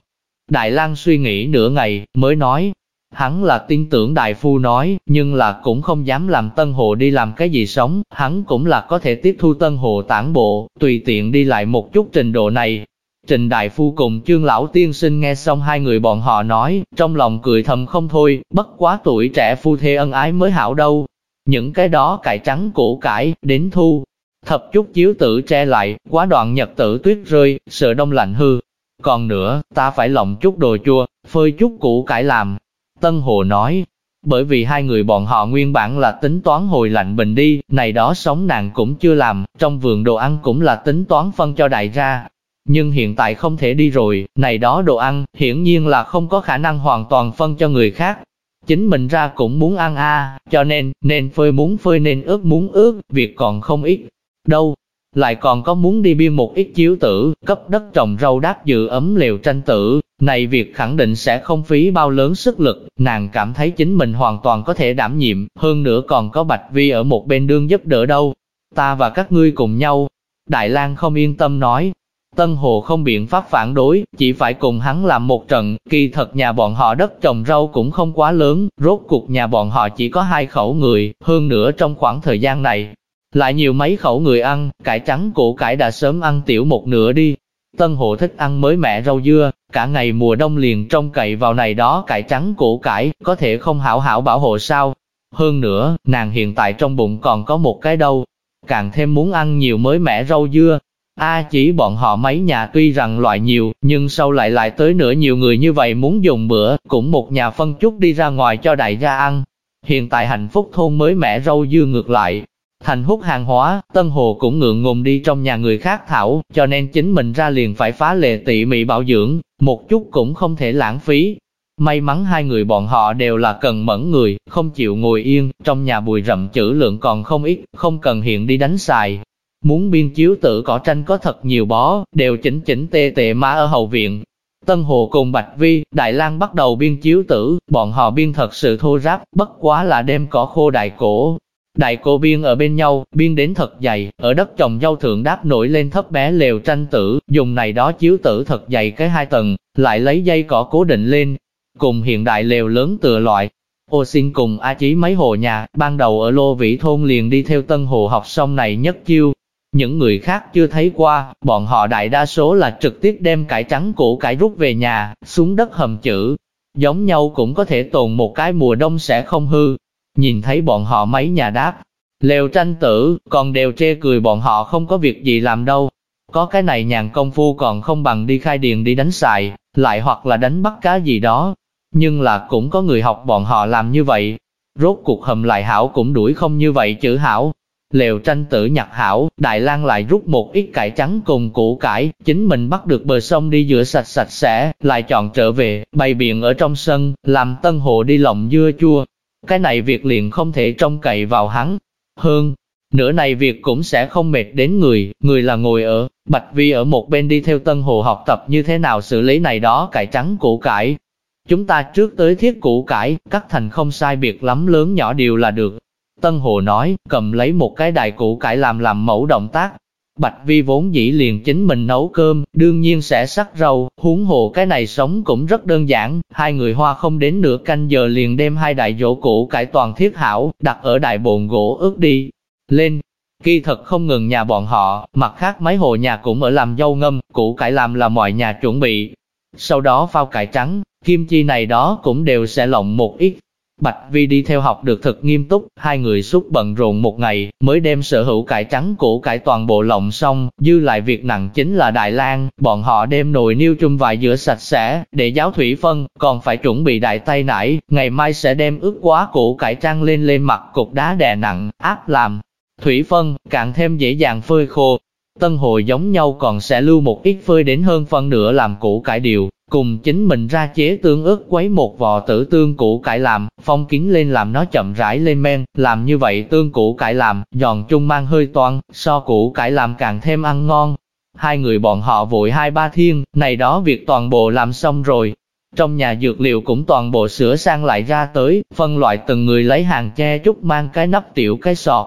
Đại lang suy nghĩ nửa ngày, mới nói, hắn là tin tưởng đại phu nói, nhưng là cũng không dám làm Tân Hồ đi làm cái gì sống, hắn cũng là có thể tiếp thu Tân Hồ tản bộ, tùy tiện đi lại một chút trình độ này. Trình Đại Phu cùng chương lão tiên sinh nghe xong hai người bọn họ nói, trong lòng cười thầm không thôi, bất quá tuổi trẻ phu thê ân ái mới hảo đâu. Những cái đó cải trắng củ cải, đến thu, thập chút chiếu tử che lại, quá đoạn nhật tử tuyết rơi, sợ đông lạnh hư. Còn nữa, ta phải lộng chút đồ chua, phơi chút củ cải làm. Tân Hồ nói, bởi vì hai người bọn họ nguyên bản là tính toán hồi lạnh bình đi, này đó sống nàng cũng chưa làm, trong vườn đồ ăn cũng là tính toán phân cho đại ra. Nhưng hiện tại không thể đi rồi, này đó đồ ăn, hiển nhiên là không có khả năng hoàn toàn phân cho người khác. Chính mình ra cũng muốn ăn a, cho nên, nên phơi muốn phơi nên ướp muốn ướp, việc còn không ít, đâu. Lại còn có muốn đi biên một ít chiếu tử, cấp đất trồng rau đáp dự ấm liều tranh tử, này việc khẳng định sẽ không phí bao lớn sức lực, nàng cảm thấy chính mình hoàn toàn có thể đảm nhiệm, hơn nữa còn có Bạch Vi ở một bên đương giúp đỡ đâu. Ta và các ngươi cùng nhau. Đại lang không yên tâm nói, Tân Hồ không biện pháp phản đối, chỉ phải cùng hắn làm một trận, kỳ thật nhà bọn họ đất trồng rau cũng không quá lớn, rốt cuộc nhà bọn họ chỉ có hai khẩu người, hơn nữa trong khoảng thời gian này, lại nhiều mấy khẩu người ăn, cải trắng củ cải đã sớm ăn tiểu một nửa đi. Tân hộ thích ăn mới mẹ rau dưa, cả ngày mùa đông liền trông cậy vào này đó cải trắng củ cải, có thể không hảo hảo bảo hộ sao. Hơn nữa, nàng hiện tại trong bụng còn có một cái đâu, càng thêm muốn ăn nhiều mới mẻ rau dưa. A chỉ bọn họ mấy nhà tuy rằng loại nhiều, nhưng sau lại lại tới nữa nhiều người như vậy muốn dùng bữa, cũng một nhà phân chút đi ra ngoài cho đại gia ăn. Hiện tại hạnh phúc thôn mới mẻ rau dưa ngược lại, thành hút hàng hóa, Tân Hồ cũng ngượng ngùng đi trong nhà người khác thảo, cho nên chính mình ra liền phải phá lệ tỉ mỉ bảo dưỡng, một chút cũng không thể lãng phí. May mắn hai người bọn họ đều là cần mẫn người, không chịu ngồi yên, trong nhà bùi rậm chữ lượng còn không ít, không cần hiện đi đánh xài. Muốn biên chiếu tự cỏ tranh có thật nhiều bó, đều chỉnh chỉnh tê tệ má ở hậu viện. Tân Hồ cùng Bạch Vi, Đại lang bắt đầu biên chiếu tử, bọn họ biên thật sự thô ráp, bất quá là đem cỏ khô đại cổ, Đại cô biên ở bên nhau, biên đến thật dày, ở đất trồng dâu thượng đáp nổi lên thấp bé lều tranh tử, dùng này đó chiếu tử thật dày cái hai tầng, lại lấy dây cỏ cố định lên, cùng hiện đại lều lớn tựa loại. Ô xin cùng A Chí mấy hồ nhà, ban đầu ở Lô Vĩ Thôn liền đi theo Tân Hồ học xong này nhất chiêu. Những người khác chưa thấy qua, bọn họ đại đa số là trực tiếp đem cải trắng củ cải rút về nhà, xuống đất hầm chữ. Giống nhau cũng có thể tồn một cái mùa đông sẽ không hư, Nhìn thấy bọn họ mấy nhà đáp, lều tranh tử, còn đều chê cười bọn họ không có việc gì làm đâu. Có cái này nhàn công phu còn không bằng đi khai điền đi đánh xài, lại hoặc là đánh bắt cá gì đó. Nhưng là cũng có người học bọn họ làm như vậy. Rốt cuộc hầm lại hảo cũng đuổi không như vậy chữ hảo. Lều tranh tử nhặt hảo, Đại lang lại rút một ít cải trắng cùng củ cải, chính mình bắt được bờ sông đi rửa sạch sạch sẽ, lại chọn trở về, bày biện ở trong sân, làm tân hộ đi lộng dưa chua, cái này việc liền không thể trông cậy vào hắn. Hơn, nửa này việc cũng sẽ không mệt đến người, người là ngồi ở, Bạch Vi ở một bên đi theo Tân Hồ học tập như thế nào xử lý này đó cải trắng củ cải. Chúng ta trước tới thiết củ cải, cắt thành không sai biệt lắm lớn nhỏ đều là được. Tân Hồ nói, cầm lấy một cái đài củ cải làm làm mẫu động tác, Bạch Vi vốn dĩ liền chính mình nấu cơm, đương nhiên sẽ sắc rau, huống hồ cái này sống cũng rất đơn giản, hai người hoa không đến nửa canh giờ liền đem hai đại dỗ cũ cải toàn thiết hảo, đặt ở đại bồn gỗ ướt đi. Lên, kỳ thật không ngừng nhà bọn họ, mặt khác mấy hồ nhà cũng ở làm dâu ngâm, củ cải làm là mọi nhà chuẩn bị. Sau đó phao cải trắng, kim chi này đó cũng đều sẽ lộng một ít, Bạch Vi đi theo học được thật nghiêm túc, hai người suốt bận rộn một ngày, mới đem sở hữu cải trắng củ cải toàn bộ lộng xong, dư lại việc nặng chính là Đại lang bọn họ đem nồi niêu chung vài rửa sạch sẽ, để giáo thủy phân, còn phải chuẩn bị đại tay nải, ngày mai sẽ đem ướt quá củ cải trăng lên lên mặt cục đá đè nặng, áp làm. Thủy phân, càng thêm dễ dàng phơi khô, Tân hồi giống nhau còn sẽ lưu một ít phơi đến hơn phân nửa làm củ cải điều, cùng chính mình ra chế tương ớt quấy một vò tử tương củ cải làm, phong kín lên làm nó chậm rãi lên men, làm như vậy tương củ cải làm, giòn chung mang hơi toan, so củ cải làm càng thêm ăn ngon. Hai người bọn họ vội hai ba thiên, này đó việc toàn bộ làm xong rồi. Trong nhà dược liệu cũng toàn bộ sửa sang lại ra tới, phân loại từng người lấy hàng che chút mang cái nắp tiểu cái sọt.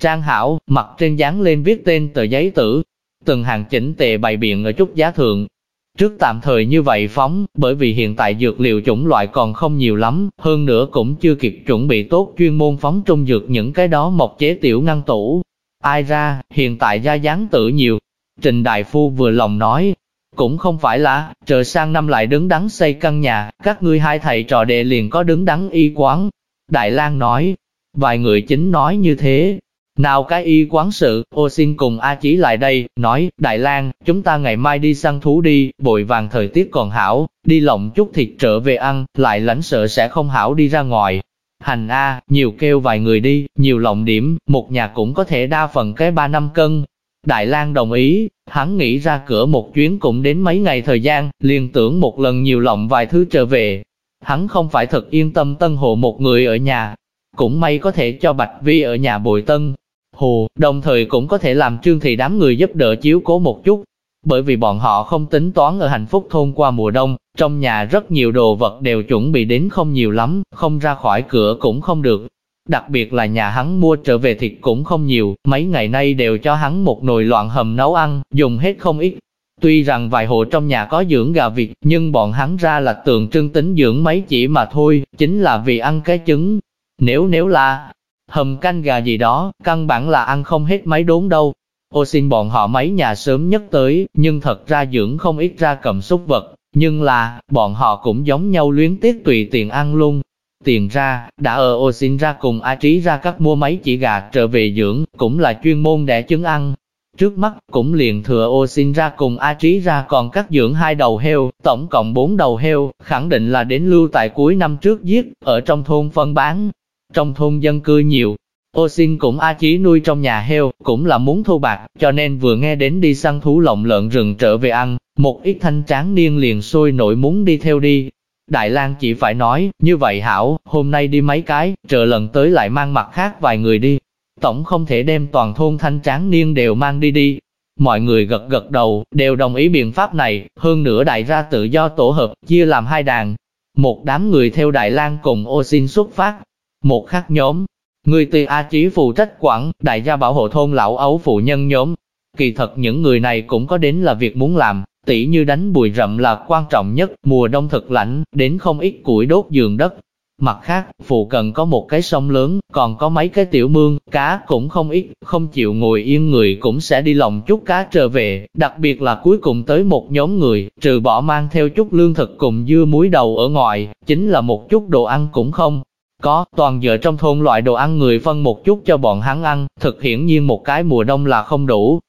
Trang hảo, mặt trên dán lên viết tên tờ giấy tử, từng hàng chỉnh tề bày biện ở chút giá thượng, Trước tạm thời như vậy phóng, bởi vì hiện tại dược liệu chủng loại còn không nhiều lắm, hơn nữa cũng chưa kịp chuẩn bị tốt chuyên môn phóng trung dược những cái đó mộc chế tiểu ngăn tủ. Ai ra, hiện tại gia dáng tự nhiều. Trình Đại Phu vừa lòng nói, cũng không phải là, chờ sang năm lại đứng đắn xây căn nhà, các ngươi hai thầy trò đệ liền có đứng đắn y quán. Đại lang nói, vài người chính nói như thế, nào cái y quán sự, ô xin cùng A Chí lại đây, nói, Đại lang chúng ta ngày mai đi săn thú đi, bội vàng thời tiết còn hảo, đi lộng chút thịt trở về ăn, lại lãnh sợ sẽ không hảo đi ra ngoài. Hành A, nhiều kêu vài người đi, nhiều lộng điểm, một nhà cũng có thể đa phần cái ba năm cân. Đại lang đồng ý, hắn nghĩ ra cửa một chuyến cũng đến mấy ngày thời gian, liền tưởng một lần nhiều lộng vài thứ trở về. Hắn không phải thật yên tâm tân hộ một người ở nhà, cũng may có thể cho Bạch Vi ở nhà bồi tân, Hồ, đồng thời cũng có thể làm trương thị đám người giúp đỡ chiếu cố một chút. Bởi vì bọn họ không tính toán ở hạnh phúc thôn qua mùa đông, trong nhà rất nhiều đồ vật đều chuẩn bị đến không nhiều lắm, không ra khỏi cửa cũng không được. Đặc biệt là nhà hắn mua trở về thịt cũng không nhiều, mấy ngày nay đều cho hắn một nồi loạn hầm nấu ăn, dùng hết không ít. Tuy rằng vài hộ trong nhà có dưỡng gà vịt, nhưng bọn hắn ra là tượng trưng tính dưỡng mấy chỉ mà thôi, chính là vì ăn cái trứng. Nếu nếu là hầm canh gà gì đó, căn bản là ăn không hết mấy đốn đâu. Ô xin bọn họ mấy nhà sớm nhất tới, nhưng thật ra dưỡng không ít ra cầm xúc vật, nhưng là, bọn họ cũng giống nhau luyến tiếc tùy tiền ăn luôn. Tiền ra, đã ở ô xin ra cùng A Trí ra cắt mua mấy chỉ gà trở về dưỡng, cũng là chuyên môn để trứng ăn. Trước mắt, cũng liền thừa ô xin ra cùng A Trí ra còn cắt dưỡng hai đầu heo, tổng cộng bốn đầu heo, khẳng định là đến lưu tại cuối năm trước giết, ở trong thôn phân bán. Trong thôn dân cư nhiều, Ô xin cũng A Chí nuôi trong nhà heo, cũng là muốn thu bạc, cho nên vừa nghe đến đi săn thú lộng lợn rừng trở về ăn, một ít thanh tráng niên liền sôi nổi muốn đi theo đi. Đại lang chỉ phải nói, như vậy hảo, hôm nay đi mấy cái, chờ lần tới lại mang mặt khác vài người đi. Tổng không thể đem toàn thôn thanh tráng niên đều mang đi đi. Mọi người gật gật đầu, đều đồng ý biện pháp này, hơn nữa đại ra tự do tổ hợp, chia làm hai đàn. Một đám người theo Đại lang cùng ô xin xuất phát. Một khác nhóm, Người từ A Chí phụ trách quản, đại gia bảo hộ thôn lão ấu phụ nhân nhóm. Kỳ thật những người này cũng có đến là việc muốn làm, tỉ như đánh bùi rậm là quan trọng nhất, mùa đông thực lạnh, đến không ít củi đốt giường đất. Mặt khác, phụ cần có một cái sông lớn, còn có mấy cái tiểu mương, cá cũng không ít, không chịu ngồi yên người cũng sẽ đi lòng chút cá trở về, đặc biệt là cuối cùng tới một nhóm người, trừ bỏ mang theo chút lương thực cùng dưa muối đầu ở ngoài, chính là một chút đồ ăn cũng không. Có, toàn dựa trong thôn loại đồ ăn người phân một chút cho bọn hắn ăn, thực hiển nhiên một cái mùa đông là không đủ.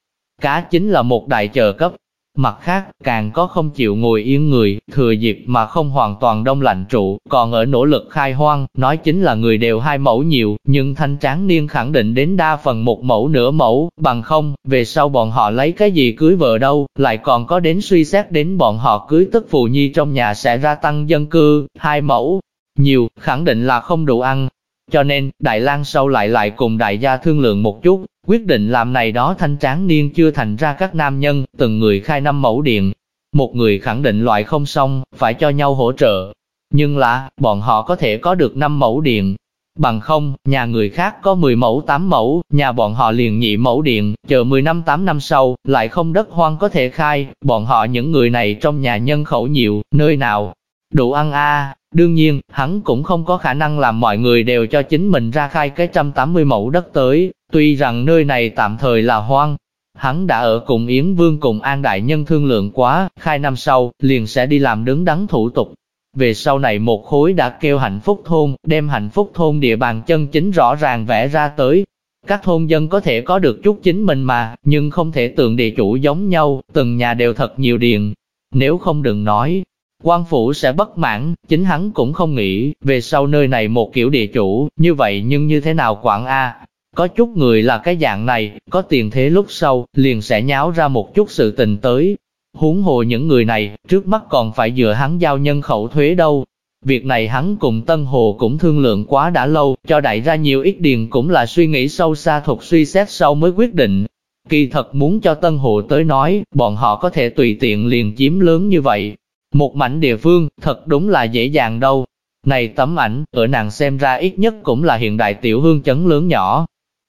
Cá chính là một đại chờ cấp. Mặt khác, càng có không chịu ngồi yên người, thừa dịp mà không hoàn toàn đông lạnh trụ, còn ở nỗ lực khai hoang, nói chính là người đều hai mẫu nhiều, nhưng thanh tráng niên khẳng định đến đa phần một mẫu nửa mẫu, bằng không, về sau bọn họ lấy cái gì cưới vợ đâu, lại còn có đến suy xét đến bọn họ cưới tức phụ nhi trong nhà sẽ ra tăng dân cư, hai mẫu, nhiều, khẳng định là không đủ ăn. Cho nên, Đại lang sau lại lại cùng đại gia thương lượng một chút, quyết định làm này đó thanh tráng niên chưa thành ra các nam nhân, từng người khai năm mẫu điện. Một người khẳng định loại không xong, phải cho nhau hỗ trợ. Nhưng là, bọn họ có thể có được năm mẫu điện. Bằng không, nhà người khác có 10 mẫu 8 mẫu, nhà bọn họ liền nhị mẫu điện, chờ 10 năm 8 năm sau, lại không đất hoang có thể khai, bọn họ những người này trong nhà nhân khẩu nhiều, nơi nào, đủ ăn a Đương nhiên, hắn cũng không có khả năng làm mọi người đều cho chính mình ra khai cái 180 mẫu đất tới, tuy rằng nơi này tạm thời là hoang. Hắn đã ở cùng Yến Vương cùng An Đại Nhân thương lượng quá, khai năm sau, liền sẽ đi làm đứng đắn thủ tục. Về sau này một khối đã kêu hạnh phúc thôn, đem hạnh phúc thôn địa bàn chân chính rõ ràng vẽ ra tới. Các thôn dân có thể có được chút chính mình mà, nhưng không thể tượng địa chủ giống nhau, từng nhà đều thật nhiều điện. Nếu không đừng nói, quan phủ sẽ bất mãn, chính hắn cũng không nghĩ, về sau nơi này một kiểu địa chủ, như vậy nhưng như thế nào quản A. Có chút người là cái dạng này, có tiền thế lúc sau, liền sẽ nháo ra một chút sự tình tới. Huống hồ những người này, trước mắt còn phải dựa hắn giao nhân khẩu thuế đâu. Việc này hắn cùng Tân Hồ cũng thương lượng quá đã lâu, cho đại ra nhiều ít điền cũng là suy nghĩ sâu xa thuộc suy xét sau mới quyết định. Kỳ thật muốn cho Tân Hồ tới nói, bọn họ có thể tùy tiện liền chiếm lớn như vậy, một mảnh địa phương, thật đúng là dễ dàng đâu. Này tấm ảnh, ở nàng xem ra ít nhất cũng là hiện đại tiểu hương chấn lớn nhỏ.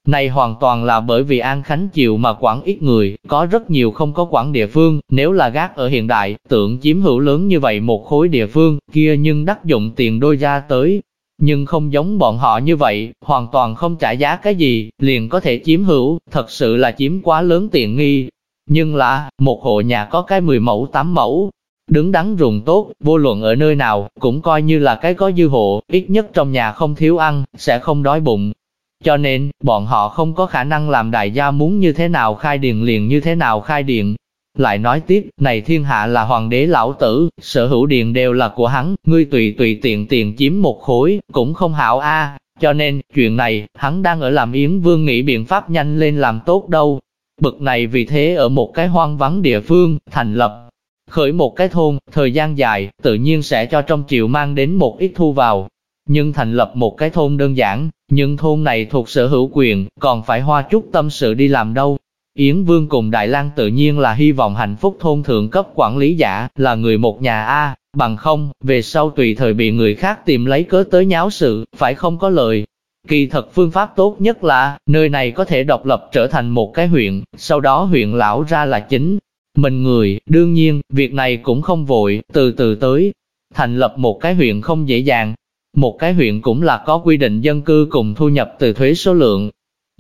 Này hoàn toàn là bởi vì An Khánh chịu mà quản ít người, có rất nhiều không có quản địa phương, nếu là gác ở hiện đại, tưởng chiếm hữu lớn như vậy một khối địa phương, kia nhưng đắc dụng tiền đôi ra tới. Nhưng không giống bọn họ như vậy, hoàn toàn không trả giá cái gì, liền có thể chiếm hữu, thật sự là chiếm quá lớn tiện nghi. Nhưng là, một hộ nhà có cái 10 mẫu 8 mẫu, đứng đắn rùng tốt, vô luận ở nơi nào, cũng coi như là cái có dư hộ, ít nhất trong nhà không thiếu ăn, sẽ không đói bụng. Cho nên, bọn họ không có khả năng làm đại gia muốn như thế nào khai điện liền như thế nào khai điện. Lại nói tiếp, này thiên hạ là hoàng đế lão tử, sở hữu điện đều là của hắn, ngươi tùy tùy tiện tiền chiếm một khối, cũng không hảo a. Cho nên, chuyện này, hắn đang ở làm Yến Vương nghĩ biện pháp nhanh lên làm tốt đâu. Bực này vì thế ở một cái hoang vắng địa phương, thành lập, Khởi một cái thôn, thời gian dài, tự nhiên sẽ cho trong triệu mang đến một ít thu vào. Nhưng thành lập một cái thôn đơn giản, nhưng thôn này thuộc sở hữu quyền, còn phải hoa chút tâm sự đi làm đâu. Yến Vương cùng Đại lang tự nhiên là hy vọng hạnh phúc thôn thượng cấp quản lý giả, là người một nhà A, bằng không, về sau tùy thời bị người khác tìm lấy cớ tới nháo sự, phải không có lợi Kỳ thật phương pháp tốt nhất là, nơi này có thể độc lập trở thành một cái huyện, sau đó huyện lão ra là chính, mình người, đương nhiên, việc này cũng không vội, từ từ tới. Thành lập một cái huyện không dễ dàng. Một cái huyện cũng là có quy định dân cư cùng thu nhập từ thuế số lượng.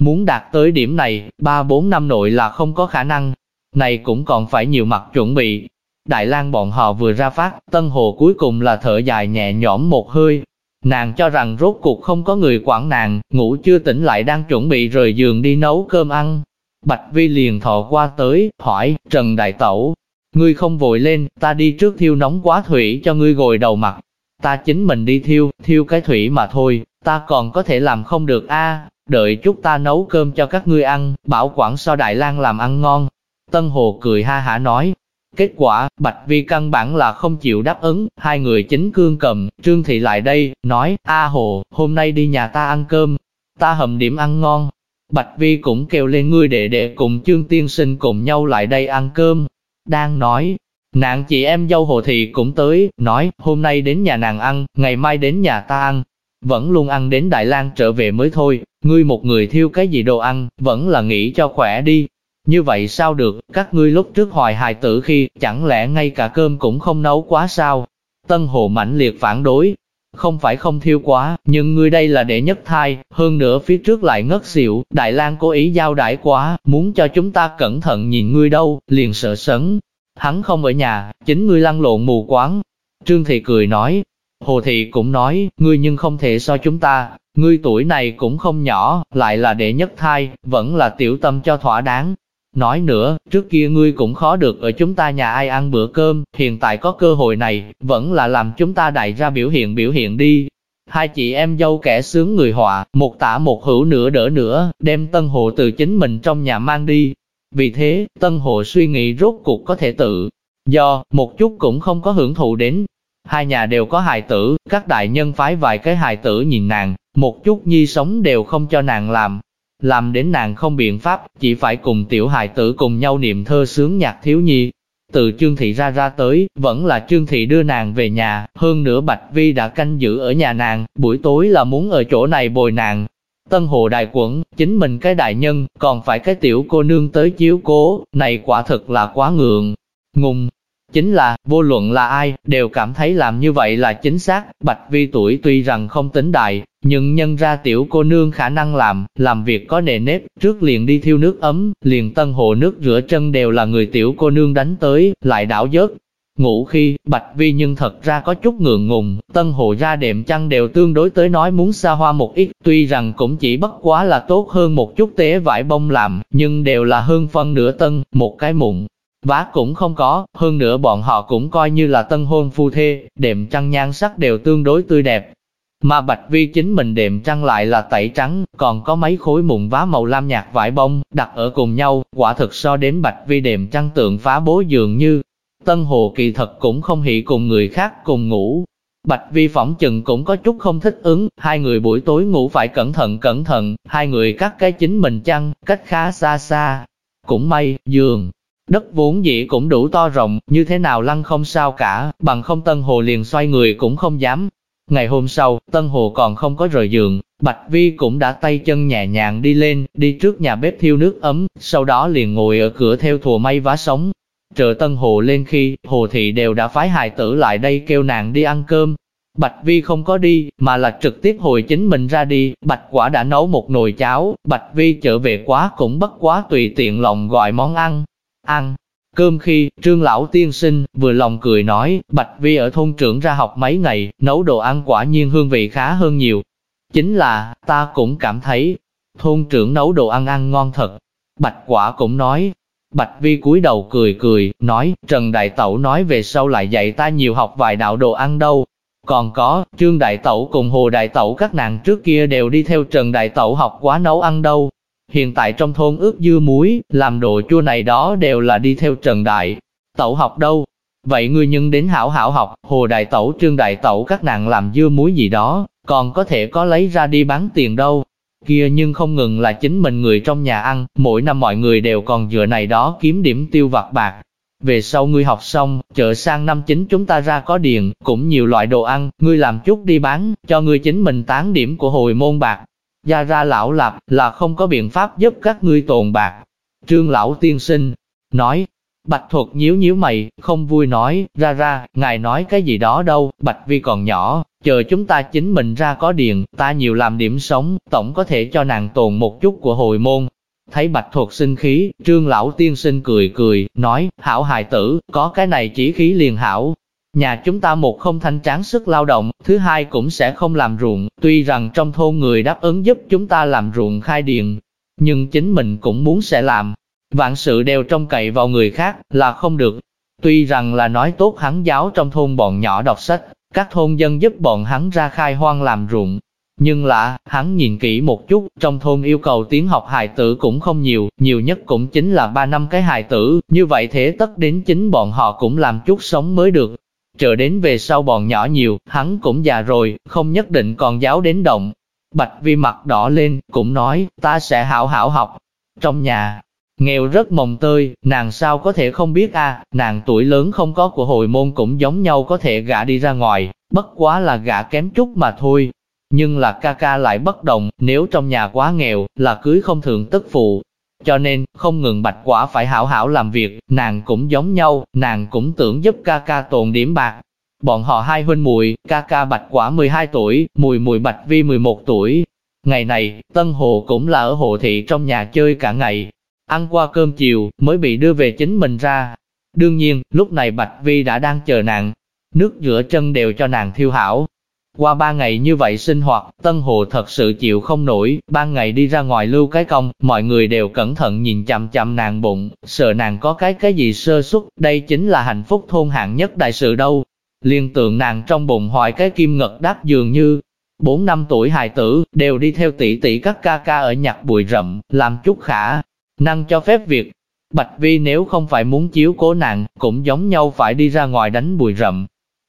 Muốn đạt tới điểm này, 3-4 năm nội là không có khả năng. Này cũng còn phải nhiều mặt chuẩn bị. Đại lang bọn họ vừa ra phát, Tân Hồ cuối cùng là thở dài nhẹ nhõm một hơi. Nàng cho rằng rốt cuộc không có người quản nàng, ngủ chưa tỉnh lại đang chuẩn bị rời giường đi nấu cơm ăn, Bạch Vi liền thọ qua tới, hỏi, Trần Đại Tẩu, ngươi không vội lên, ta đi trước thiêu nóng quá thủy cho ngươi gội đầu mặt. Ta chính mình đi thiêu, thiêu cái thủy mà thôi, ta còn có thể làm không được a đợi chút ta nấu cơm cho các ngươi ăn, bảo quản so Đại lang làm ăn ngon. Tân Hồ cười ha hả nói, Kết quả, Bạch Vi căn bản là không chịu đáp ứng, hai người chính cương cầm, Trương Thị lại đây, nói, A Hồ, hôm nay đi nhà ta ăn cơm, ta hầm điểm ăn ngon, Bạch Vi cũng kêu lên ngươi đệ đệ cùng trương tiên sinh cùng nhau lại đây ăn cơm. Đang nói, nàng chị em dâu hồ thị cũng tới, nói, hôm nay đến nhà nàng ăn, ngày mai đến nhà ta ăn. Vẫn luôn ăn đến Đại lang trở về mới thôi, ngươi một người thiêu cái gì đồ ăn, vẫn là nghĩ cho khỏe đi. Như vậy sao được, các ngươi lúc trước hoài hài tử khi, chẳng lẽ ngay cả cơm cũng không nấu quá sao? Tân Hồ mãnh liệt phản đối, không phải không thiêu quá, nhưng ngươi đây là đệ nhất thai, hơn nữa phía trước lại ngất xỉu, Đại lang cố ý giao đãi quá, muốn cho chúng ta cẩn thận nhìn ngươi đâu, liền sợ sấn. Hắn không ở nhà, chính ngươi lăn lộn mù quáng. Trương Thị cười nói, Hồ Thị cũng nói, ngươi nhưng không thể so chúng ta, ngươi tuổi này cũng không nhỏ, lại là đệ nhất thai, vẫn là tiểu tâm cho thỏa đáng, Nói nữa, trước kia ngươi cũng khó được ở chúng ta nhà ai ăn bữa cơm, hiện tại có cơ hội này, vẫn là làm chúng ta đại ra biểu hiện biểu hiện đi. Hai chị em dâu kẻ sướng người họa, một tả một hữu nửa đỡ nữa, đem Tân Hồ từ chính mình trong nhà mang đi. Vì thế, Tân Hồ suy nghĩ rốt cuộc có thể tự, do, một chút cũng không có hưởng thụ đến. Hai nhà đều có hài tử, các đại nhân phái vài cái hài tử nhìn nàng, một chút nhi sống đều không cho nàng làm, làm đến nàng không biện pháp, chỉ phải cùng tiểu hài tử cùng nhau niệm thơ sướng nhạc thiếu nhi. Từ Trương Thị ra ra tới, vẫn là Trương Thị đưa nàng về nhà, hơn nữa Bạch Vi đã canh giữ ở nhà nàng, buổi tối là muốn ở chỗ này bồi nàng. Tân Hồ đại quẩn, chính mình cái đại nhân, còn phải cái tiểu cô nương tới chiếu cố, này quả thực là quá ngượng. Ngùng, Chính là, vô luận là ai, đều cảm thấy làm như vậy là chính xác, Bạch Vi tuổi tuy rằng không tính đại, nhưng nhân ra tiểu cô nương khả năng làm, làm việc có nề nếp, trước liền đi thiêu nước ấm, liền tân hồ nước rửa chân đều là người tiểu cô nương đánh tới, lại đảo dớt. Ngủ khi, Bạch Vi nhưng thật ra có chút ngượng ngùng, tân hồ ra đệm chăn đều tương đối tới nói muốn xa hoa một ít, tuy rằng cũng chỉ bất quá là tốt hơn một chút tế vải bông làm, nhưng đều là hơn phân nửa tân, một cái mụn, Vá cũng không có, hơn nữa bọn họ cũng coi như là tân hôn phu thê, đệm trăng nhan sắc đều tương đối tươi đẹp. Mà Bạch Vi chính mình đệm trăng lại là tẩy trắng, còn có mấy khối mụn vá màu lam nhạt vải bông, đặt ở cùng nhau, quả thực so đến Bạch Vi đệm trăng tượng phá bố dường như. Tân Hồ kỳ thật cũng không hỉ cùng người khác cùng ngủ. Bạch Vi phỏng chừng cũng có chút không thích ứng, hai người buổi tối ngủ phải cẩn thận cẩn thận, hai người cắt cái chính mình chăn, cách khá xa xa. Cũng may, giường, Đất vốn dĩ cũng đủ to rộng, như thế nào lăng không sao cả, bằng không Tân Hồ liền xoay người cũng không dám. Ngày hôm sau, Tân Hồ còn không có rời giường, Bạch Vi cũng đã tay chân nhẹ nhàng đi lên, đi trước nhà bếp thiêu nước ấm, sau đó liền ngồi ở cửa theo thùa may vá sống. Trợ Tân Hồ lên khi, Hồ Thị đều đã phái hài tử lại đây kêu nàng đi ăn cơm. Bạch Vi không có đi, mà là trực tiếp hồi chính mình ra đi, Bạch Quả đã nấu một nồi cháo, Bạch Vi trở về quá cũng bất quá tùy tiện lòng gọi món ăn, Ăn cơm khi, trương lão tiên sinh, vừa lòng cười nói, Bạch Vi ở thôn trưởng ra học mấy ngày, nấu đồ ăn quả nhiên hương vị khá hơn nhiều. Chính là, ta cũng cảm thấy, thôn trưởng nấu đồ ăn ăn ngon thật. Bạch quả cũng nói, Bạch Vi cúi đầu cười cười, nói, Trần Đại Tẩu nói về sau lại dạy ta nhiều học vài đạo đồ ăn đâu. Còn có, Trương Đại Tẩu cùng Hồ Đại Tẩu các nàng trước kia đều đi theo Trần Đại Tẩu học quá nấu ăn đâu. Hiện tại trong thôn ướp dưa muối, làm đồ chua này đó đều là đi theo Trần Đại. Tẩu học đâu? Vậy ngươi nhân đến hảo hảo học, hồ đại tẩu trương đại tẩu các nàng làm dưa muối gì đó, còn có thể có lấy ra đi bán tiền đâu. Kia nhưng không ngừng là chính mình người trong nhà ăn, mỗi năm mọi người đều còn dựa này đó kiếm điểm tiêu vặt bạc. Về sau ngươi học xong, chợ sang năm chính chúng ta ra có điện, cũng nhiều loại đồ ăn, ngươi làm chút đi bán, cho ngươi chính mình tán điểm của hồi môn bạc, Gia ra lão lạp là không có biện pháp giúp các ngươi tồn bạc. Trương lão tiên sinh nói, Bạch thuật nhíu nhíu mày, không vui nói, ra ra, ngài nói cái gì đó đâu, Bạch Vi còn nhỏ, chờ chúng ta chính mình ra có điện, ta nhiều làm điểm sống, tổng có thể cho nàng tồn một chút của hồi môn. Thấy Bạch thuật sinh khí, trương lão tiên sinh cười cười, nói, hảo hài tử, có cái này chỉ khí liền hảo. Nhà chúng ta một không thanh tráng sức lao động, thứ hai cũng sẽ không làm ruộng, tuy rằng trong thôn người đáp ứng giúp chúng ta làm ruộng khai điện, nhưng chính mình cũng muốn sẽ làm, Vạn sự đều trông cậy vào người khác là không được. Tuy rằng là nói tốt hắn giáo trong thôn bọn nhỏ đọc sách, các thôn dân giúp bọn hắn ra khai hoang làm ruộng. Nhưng lạ hắn nhìn kỹ một chút, trong thôn yêu cầu tiếng học hài tử cũng không nhiều, nhiều nhất cũng chính là ba năm cái hài tử, như vậy thế tất đến chính bọn họ cũng làm chút sống mới được. Chờ đến về sau bọn nhỏ nhiều, hắn cũng già rồi, không nhất định còn giáo đến động. Bạch vi mặt đỏ lên, cũng nói, ta sẽ hảo hảo học. Trong nhà, Nghèo rất mồng tơi, nàng sao có thể không biết a nàng tuổi lớn không có của hồi môn cũng giống nhau có thể gả đi ra ngoài, bất quá là gả kém chút mà thôi. Nhưng là ca ca lại bất đồng, nếu trong nhà quá nghèo, là cưới không thường tức phụ. Cho nên, không ngừng bạch quả phải hảo hảo làm việc, nàng cũng giống nhau, nàng cũng tưởng giúp ca ca tồn điểm bạc. Bọn họ hai huynh muội, ca ca bạch quả 12 tuổi, mùi mùi bạch vi 11 tuổi. Ngày này, Tân Hồ cũng là ở hồ thị trong nhà chơi cả ngày, Ăn qua cơm chiều, mới bị đưa về chính mình ra. Đương nhiên, lúc này Bạch Vi đã đang chờ nàng. Nước rửa chân đều cho nàng thiêu hảo. Qua ba ngày như vậy sinh hoạt, Tân Hồ thật sự chịu không nổi, ban ngày đi ra ngoài lưu cái công, mọi người đều cẩn thận nhìn chằm chằm nàng bụng, sợ nàng có cái cái gì sơ xuất đây chính là hạnh phúc thôn hạng nhất đại sự đâu. Liên tượng nàng trong bụng hoài cái kim ngật đắt dường như, bốn năm tuổi hài tử, đều đi theo tỷ tỷ các ca ca ở nhặt bụi rậm, làm chút khả, năng cho phép việc. Bạch Vi nếu không phải muốn chiếu cố nàng, cũng giống nhau phải đi ra ngoài đánh bụi rậm.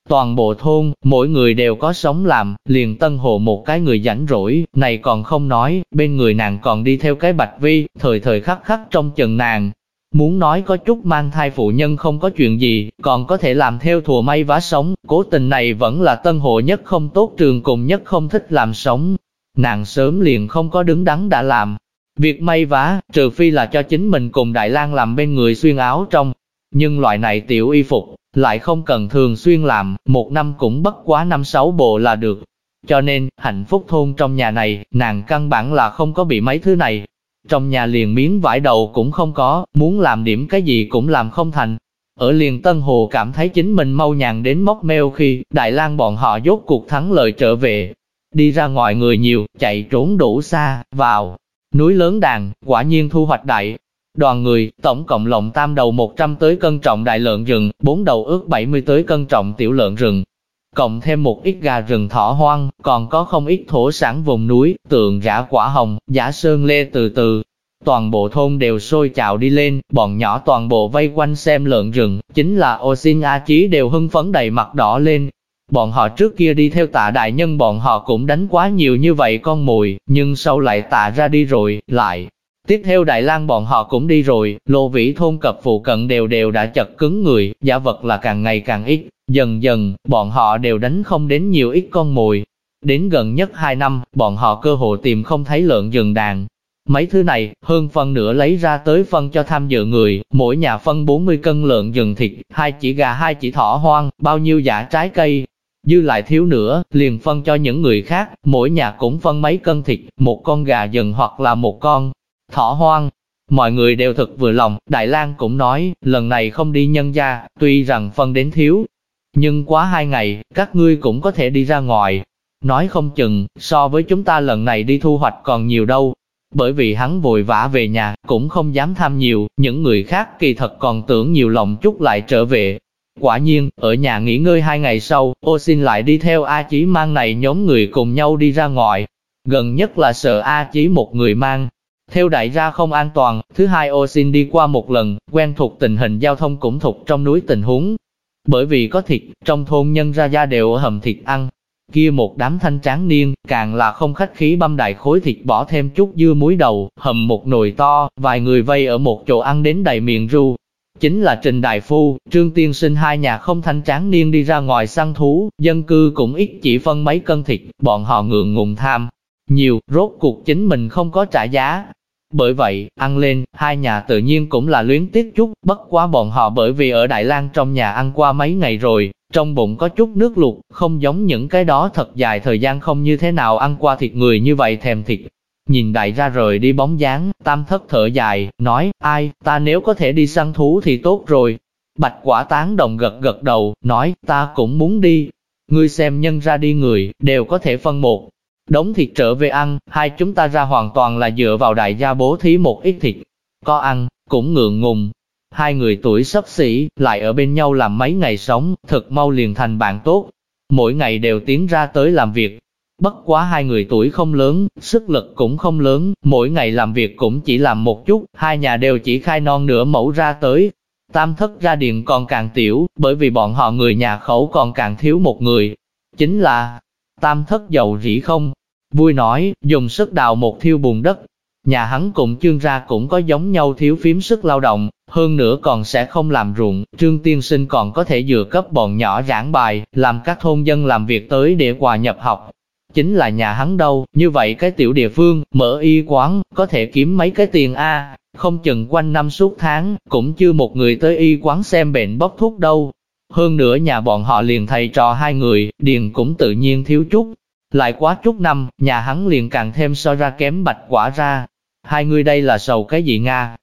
Toàn bộ thôn, mỗi người đều có sống làm, liền tân hồ một cái người rảnh rỗi, này còn không nói, bên người nàng còn đi theo cái Bạch Vi, thời thời khắc khắc trong chừng nàng. Muốn nói có chút mang thai phụ nhân không có chuyện gì, còn có thể làm theo thùa may vá sống, cố tình này vẫn là tân hộ nhất không tốt trường cùng nhất không thích làm sống. Nàng sớm liền không có đứng đắn đã làm, Việc may vá, trừ phi là cho chính mình cùng Đại lang làm bên người xuyên áo trong. Nhưng loại này tiểu y phục, lại không cần thường xuyên làm, một năm cũng bất quá năm sáu bộ là được. Cho nên, hạnh phúc thôn trong nhà này, nàng căn bản là không có bị mấy thứ này. Trong nhà liền miếng vải đầu cũng không có, muốn làm điểm cái gì cũng làm không thành. Ở liền Tân Hồ cảm thấy chính mình mau nhàn đến móc meo khi Đại lang bọn họ dốt cuộc thắng lợi trở về. Đi ra ngoài người nhiều, chạy trốn đủ xa, vào, Núi lớn đàn, quả nhiên thu hoạch đại. Đoàn người, tổng cộng lộng tam đầu 100 tới cân trọng đại lợn rừng, bốn đầu ước 70 tới cân trọng tiểu lợn rừng. Cộng thêm một ít gà rừng thỏ hoang, còn có không ít thổ sản vùng núi, tượng giả quả hồng, giả sơn lê từ từ. Toàn bộ thôn đều sôi chào đi lên, bọn nhỏ toàn bộ vây quanh xem lợn rừng, chính là ô xin A Chí đều hưng phấn đầy mặt đỏ lên, Bọn họ trước kia đi theo tạ đại nhân bọn họ cũng đánh quá nhiều như vậy con mồi, nhưng sau lại tạ ra đi rồi, lại. Tiếp theo Đại lang bọn họ cũng đi rồi, lô vĩ thôn cập phụ cận đều đều đã chật cứng người, giả vật là càng ngày càng ít, dần dần, bọn họ đều đánh không đến nhiều ít con mồi. Đến gần nhất 2 năm, bọn họ cơ hội tìm không thấy lợn rừng đàn. Mấy thứ này, hơn phân nửa lấy ra tới phân cho tham dự người, mỗi nhà phân 40 cân lợn rừng thịt, hai chỉ gà hai chỉ thỏ hoang, bao nhiêu giả trái cây, Dư lại thiếu nữa, liền phân cho những người khác, mỗi nhà cũng phân mấy cân thịt, một con gà rừng hoặc là một con thỏ hoang. Mọi người đều thật vừa lòng, Đại lang cũng nói, lần này không đi nhân gia, tuy rằng phân đến thiếu, nhưng quá hai ngày, các ngươi cũng có thể đi ra ngoài. Nói không chừng, so với chúng ta lần này đi thu hoạch còn nhiều đâu. Bởi vì hắn vội vã về nhà, cũng không dám tham nhiều, những người khác kỳ thật còn tưởng nhiều lòng chút lại trở về, Quả nhiên, ở nhà nghỉ ngơi hai ngày sau, ô xin lại đi theo A Chí mang này nhóm người cùng nhau đi ra ngoài. Gần nhất là sợ A Chí một người mang. Theo đại ra không an toàn, thứ hai ô xin đi qua một lần, quen thuộc tình hình giao thông cũng thuộc trong núi tình huống. Bởi vì có thịt, trong thôn nhân ra gia đều ở hầm thịt ăn. Kia một đám thanh tráng niên, càng là không khách khí băm đại khối thịt bỏ thêm chút dưa muối đầu, hầm một nồi to, vài người vây ở một chỗ ăn đến đầy miệng ru, chính là Trình Đại Phu, Trương Tiên Sinh hai nhà không thanh tráng niên đi ra ngoài săn thú, dân cư cũng ít chỉ phân mấy cân thịt, bọn họ ngượng ngùng tham. Nhiều, rốt cuộc chính mình không có trả giá. Bởi vậy, ăn lên, hai nhà tự nhiên cũng là luyến tiếc chút, bất quá bọn họ bởi vì ở Đại lang trong nhà ăn qua mấy ngày rồi, trong bụng có chút nước lụt, không giống những cái đó thật dài thời gian không như thế nào ăn qua thịt người như vậy thèm thịt. Nhìn đại ra rời đi bóng dáng, tam thất thở dài, nói, ai, ta nếu có thể đi săn thú thì tốt rồi. Bạch quả tán đồng gật gật đầu, nói, ta cũng muốn đi. Ngươi xem nhân ra đi người, đều có thể phân một. Đống thịt trở về ăn, hai chúng ta ra hoàn toàn là dựa vào đại gia bố thí một ít thịt. Có ăn, cũng ngượng ngùng. Hai người tuổi sắp xỉ, lại ở bên nhau làm mấy ngày sống, thật mau liền thành bạn tốt. Mỗi ngày đều tiến ra tới làm việc, Bất quá hai người tuổi không lớn, sức lực cũng không lớn, mỗi ngày làm việc cũng chỉ làm một chút, hai nhà đều chỉ khai non nửa mẫu ra tới. Tam thất ra điện còn càng tiểu, bởi vì bọn họ người nhà khẩu còn càng thiếu một người. Chính là, tam thất giàu rỉ không? Vui nói, dùng sức đào một thiêu bùn đất. Nhà hắn cùng chương ra cũng có giống nhau thiếu phím sức lao động, hơn nữa còn sẽ không làm ruộng, trương tiên sinh còn có thể dựa cấp bọn nhỏ giảng bài, làm các thôn dân làm việc tới để quà nhập học, chính là nhà hắn đâu, như vậy cái tiểu địa phương, mở y quán, có thể kiếm mấy cái tiền a không chừng quanh năm suốt tháng, cũng chưa một người tới y quán xem bệnh bốc thuốc đâu. Hơn nữa nhà bọn họ liền thầy trò hai người, điền cũng tự nhiên thiếu chút. Lại quá chút năm, nhà hắn liền càng thêm so ra kém bạch quả ra. Hai người đây là sầu cái gì Nga?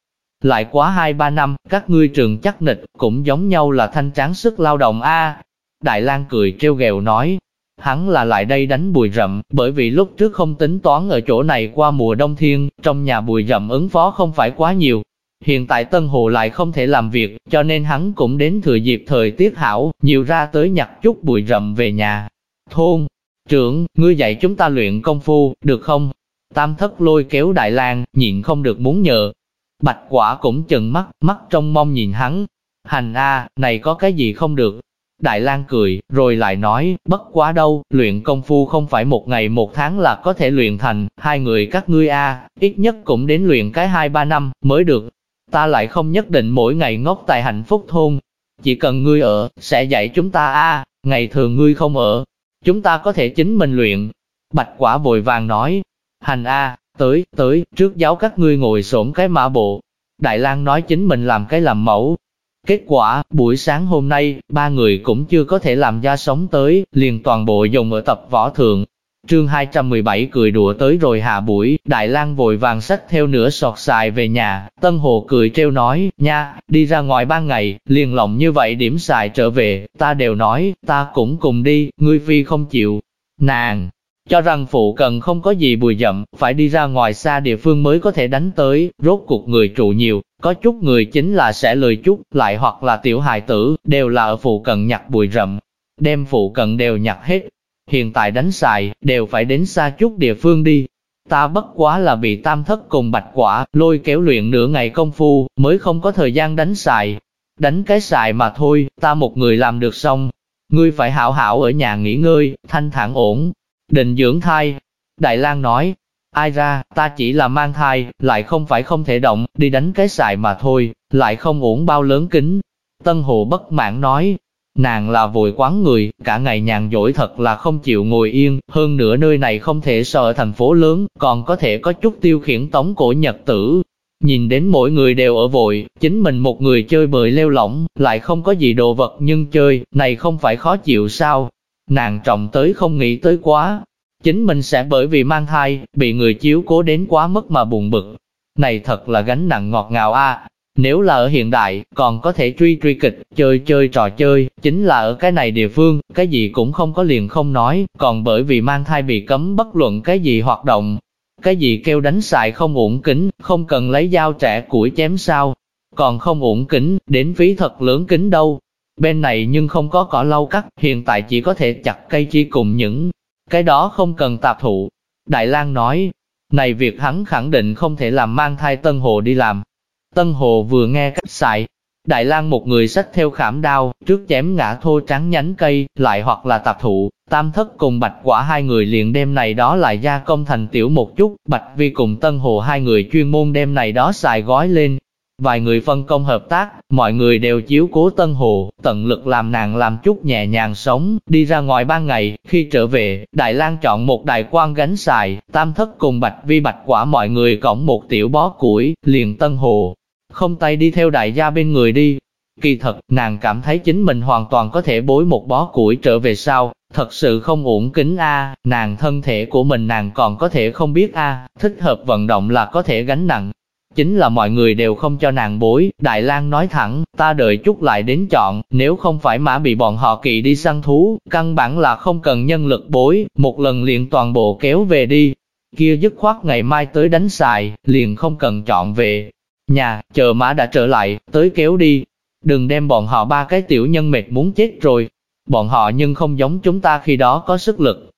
Lại quá hai ba năm, các ngươi trường chắc nịch, cũng giống nhau là thanh tráng sức lao động a Đại lang cười treo ghẹo nói, Hắn là lại đây đánh bùi rậm, bởi vì lúc trước không tính toán ở chỗ này qua mùa đông thiên, trong nhà bùi rậm ứng phó không phải quá nhiều. Hiện tại Tân Hồ lại không thể làm việc, cho nên hắn cũng đến thừa dịp thời tiết hảo, nhiều ra tới nhặt chút bụi rậm về nhà. Thôn, trưởng, ngươi dạy chúng ta luyện công phu, được không? Tam thất lôi kéo Đại lang nhịn không được muốn nhờ. Bạch quả cũng chừng mắt, mắt trong mong nhìn hắn. Hành a, này có cái gì không được, Đại lang cười, rồi lại nói, bất quá đâu, luyện công phu không phải một ngày một tháng là có thể luyện thành, hai người các ngươi a, ít nhất cũng đến luyện cái hai ba năm, mới được. Ta lại không nhất định mỗi ngày ngốc tại hạnh phúc thôn. Chỉ cần ngươi ở, sẽ dạy chúng ta a, ngày thường ngươi không ở. Chúng ta có thể chính mình luyện. Bạch quả vội vàng nói, hành a, tới, tới, trước giáo các ngươi ngồi xổm cái mã bộ. Đại lang nói chính mình làm cái làm mẫu, Kết quả, buổi sáng hôm nay, ba người cũng chưa có thể làm ra sống tới, liền toàn bộ dùng ở tập võ thượng. Trương 217 cười đùa tới rồi hạ buổi, Đại lang vội vàng sách theo nửa sọt xài về nhà, Tân Hồ cười treo nói, nha, đi ra ngoài ba ngày, liền lòng như vậy điểm xài trở về, ta đều nói, ta cũng cùng đi, ngươi phi không chịu. Nàng, cho rằng phụ cần không có gì bùi dậm, phải đi ra ngoài xa địa phương mới có thể đánh tới, rốt cuộc người trụ nhiều, có chút người chính là sẽ lười chút, lại hoặc là tiểu hài tử, đều là ở phụ cận nhặt bùi rậm, đem phụ cận đều nhặt hết. Hiện tại đánh xài, đều phải đến xa chút địa phương đi. Ta bất quá là bị tam thất cùng bạch quả, lôi kéo luyện nửa ngày công phu, mới không có thời gian đánh xài. Đánh cái xài mà thôi, ta một người làm được xong. Ngươi phải hảo hảo ở nhà nghỉ ngơi, thanh thản ổn, Định dưỡng thai. Đại lang nói, ai ra, ta chỉ là mang thai, lại không phải không thể động, đi đánh cái xài mà thôi, lại không uổng bao lớn kính. Tân Hồ bất mãn nói, nàng là vội quán người, cả ngày nhàn dỗi thật là không chịu ngồi yên, hơn nữa nơi này không thể sợ thành phố lớn, còn có thể có chút tiêu khiển tống cổ nhật tử. Nhìn đến mỗi người đều ở vội, chính mình một người chơi bời leo lỏng, lại không có gì đồ vật nhưng chơi, này không phải khó chịu sao, Nàng trọng tới không nghĩ tới quá. Chính mình sẽ bởi vì mang thai, bị người chiếu cố đến quá mức mà buồn bực. Này thật là gánh nặng ngọt ngào a. Nếu là ở hiện đại, còn có thể truy truy kịch, chơi chơi trò chơi, chính là ở cái này địa phương, cái gì cũng không có liền không nói, còn bởi vì mang thai bị cấm bất luận cái gì hoạt động. Cái gì kêu đánh xài không ổn kính, không cần lấy dao trẻ củi chém sao, còn không ổn kính, đến phí thật lớn kính đâu. Bên này nhưng không có cỏ lau cắt, hiện tại chỉ có thể chặt cây chi cùng những cái đó không cần tạp thụ. Đại lang nói, này việc hắn khẳng định không thể làm mang thai Tân Hồ đi làm. Tân Hồ vừa nghe cách xài, Đại lang một người sách theo khảm đao, trước chém ngã thô trắng nhánh cây, lại hoặc là tạp thụ, tam thất cùng bạch quả hai người liền đem này đó lại gia công thành tiểu một chút, bạch vi cùng Tân Hồ hai người chuyên môn đem này đó xài gói lên, Vài người phân công hợp tác, mọi người đều chiếu cố Tân Hồ, tận lực làm nàng làm chút nhẹ nhàng sống, đi ra ngoài ban ngày, khi trở về, Đại lang chọn một đại quan gánh xài, tam thất cùng bạch vi bạch quả mọi người cõng một tiểu bó củi, liền Tân Hồ, không tay đi theo đại gia bên người đi. Kỳ thật, nàng cảm thấy chính mình hoàn toàn có thể bối một bó củi trở về sau, thật sự không ổn kính a, nàng thân thể của mình nàng còn có thể không biết a, thích hợp vận động là có thể gánh nặng, chính là mọi người đều không cho nàng bối. Đại lang nói thẳng, ta đợi chút lại đến chọn, nếu không phải mã bị bọn họ kỵ đi săn thú, căn bản là không cần nhân lực bối, một lần liền toàn bộ kéo về đi. Kia dứt khoát ngày mai tới đánh xài, liền không cần chọn về. Nhà, chờ mã đã trở lại, tới kéo đi. Đừng đem bọn họ ba cái tiểu nhân mệt muốn chết rồi. Bọn họ nhưng không giống chúng ta khi đó có sức lực.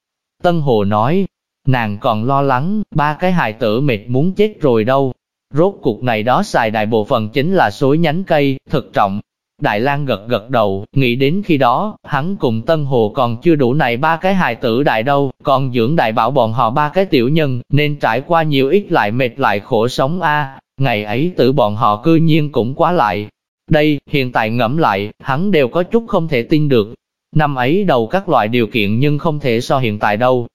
Tân Hồ nói, nàng còn lo lắng, ba cái hài tử mệt muốn chết rồi đâu. Rốt cuộc này đó xài đại bộ phận chính là suối nhánh cây, thực trọng. Đại lang gật gật đầu, nghĩ đến khi đó, hắn cùng Tân Hồ còn chưa đủ này ba cái hài tử đại đâu, còn dưỡng đại bảo bọn họ ba cái tiểu nhân, nên trải qua nhiều ít lại mệt lại khổ sống a ngày ấy tự bọn họ cư nhiên cũng quá lại. Đây, hiện tại ngẫm lại, hắn đều có chút không thể tin được. Năm ấy đầu các loại điều kiện nhưng không thể so hiện tại đâu,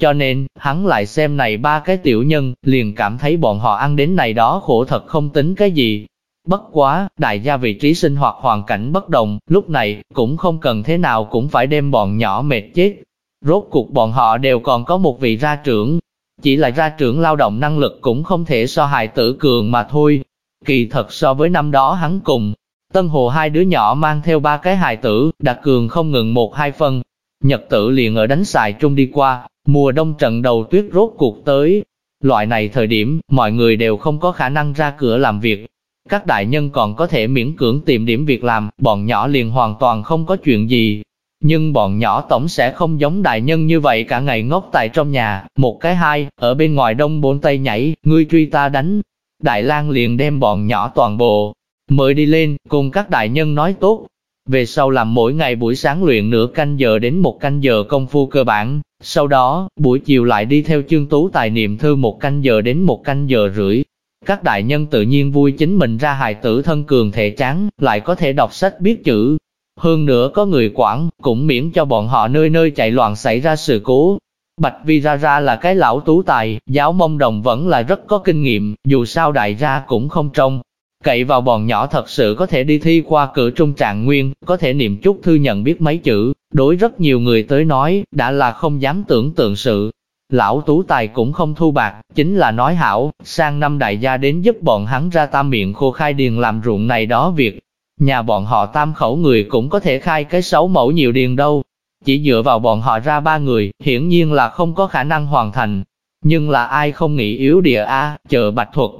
cho nên, hắn lại xem này ba cái tiểu nhân, liền cảm thấy bọn họ ăn đến này đó khổ thật không tính cái gì. Bất quá, đại gia vị trí sinh hoạt hoàn cảnh bất đồng, lúc này, cũng không cần thế nào cũng phải đem bọn nhỏ mệt chết. Rốt cuộc bọn họ đều còn có một vị ra trưởng, chỉ là ra trưởng lao động năng lực cũng không thể so hài tử cường mà thôi. Kỳ thật so với năm đó hắn cùng, Tân Hồ hai đứa nhỏ mang theo ba cái hài tử, đặc cường không ngừng một hai phân. Nhật tử liền ở đánh xài trung đi qua, Mùa đông trận đầu tuyết rốt cuộc tới. Loại này thời điểm, mọi người đều không có khả năng ra cửa làm việc. Các đại nhân còn có thể miễn cưỡng tìm điểm việc làm, bọn nhỏ liền hoàn toàn không có chuyện gì. Nhưng bọn nhỏ tổng sẽ không giống đại nhân như vậy cả ngày ngốc tại trong nhà, một cái hai, ở bên ngoài đông bốn tây nhảy, ngươi truy ta đánh. Đại lang liền đem bọn nhỏ toàn bộ, mời đi lên, cùng các đại nhân nói tốt, về sau làm mỗi ngày buổi sáng luyện nửa canh giờ đến một canh giờ công phu cơ bản, sau đó, buổi chiều lại đi theo chương tú tài niệm thư một canh giờ đến một canh giờ rưỡi. Các đại nhân tự nhiên vui chính mình ra hài tử thân cường thể trắng, lại có thể đọc sách biết chữ. Hơn nữa có người quản, cũng miễn cho bọn họ nơi nơi chạy loạn xảy ra sự cố. Bạch Vi Ra Ra là cái lão tú tài, giáo mông đồng vẫn là rất có kinh nghiệm, dù sao đại gia cũng không trông, Cậy vào bọn nhỏ thật sự có thể đi thi qua cửa trung trạng nguyên, có thể niệm chút thư nhận biết mấy chữ, đối rất nhiều người tới nói, đã là không dám tưởng tượng sự. Lão Tú Tài cũng không thu bạc, chính là nói hảo, sang năm đại gia đến giúp bọn hắn ra tam miệng khô khai điền làm ruộng này đó việc. Nhà bọn họ tam khẩu người cũng có thể khai cái sáu mẫu nhiều điền đâu. Chỉ dựa vào bọn họ ra ba người, hiển nhiên là không có khả năng hoàn thành. Nhưng là ai không nghĩ yếu địa A, chờ bạch thuật,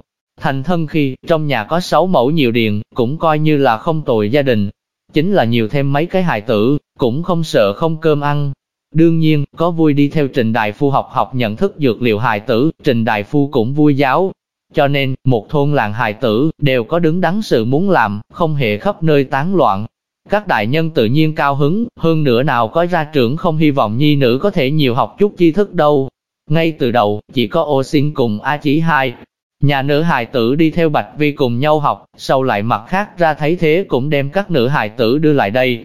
Thành thân khi, trong nhà có sáu mẫu nhiều điền, cũng coi như là không tồi gia đình. Chính là nhiều thêm mấy cái hài tử, cũng không sợ không cơm ăn. Đương nhiên, có vui đi theo Trình Đại Phu học học nhận thức dược liệu hài tử, Trình Đại Phu cũng vui giáo. Cho nên, một thôn làng hài tử, đều có đứng đắn sự muốn làm, không hề khắp nơi tán loạn. Các đại nhân tự nhiên cao hứng, hơn nữa nào có ra trưởng không hy vọng nhi nữ có thể nhiều học chút tri thức đâu. Ngay từ đầu, chỉ có ô xin cùng A chỉ hai, Nhà nữ hài tử đi theo Bạch Vi cùng nhau học, sau lại mặt khác ra thấy thế cũng đem các nữ hài tử đưa lại đây.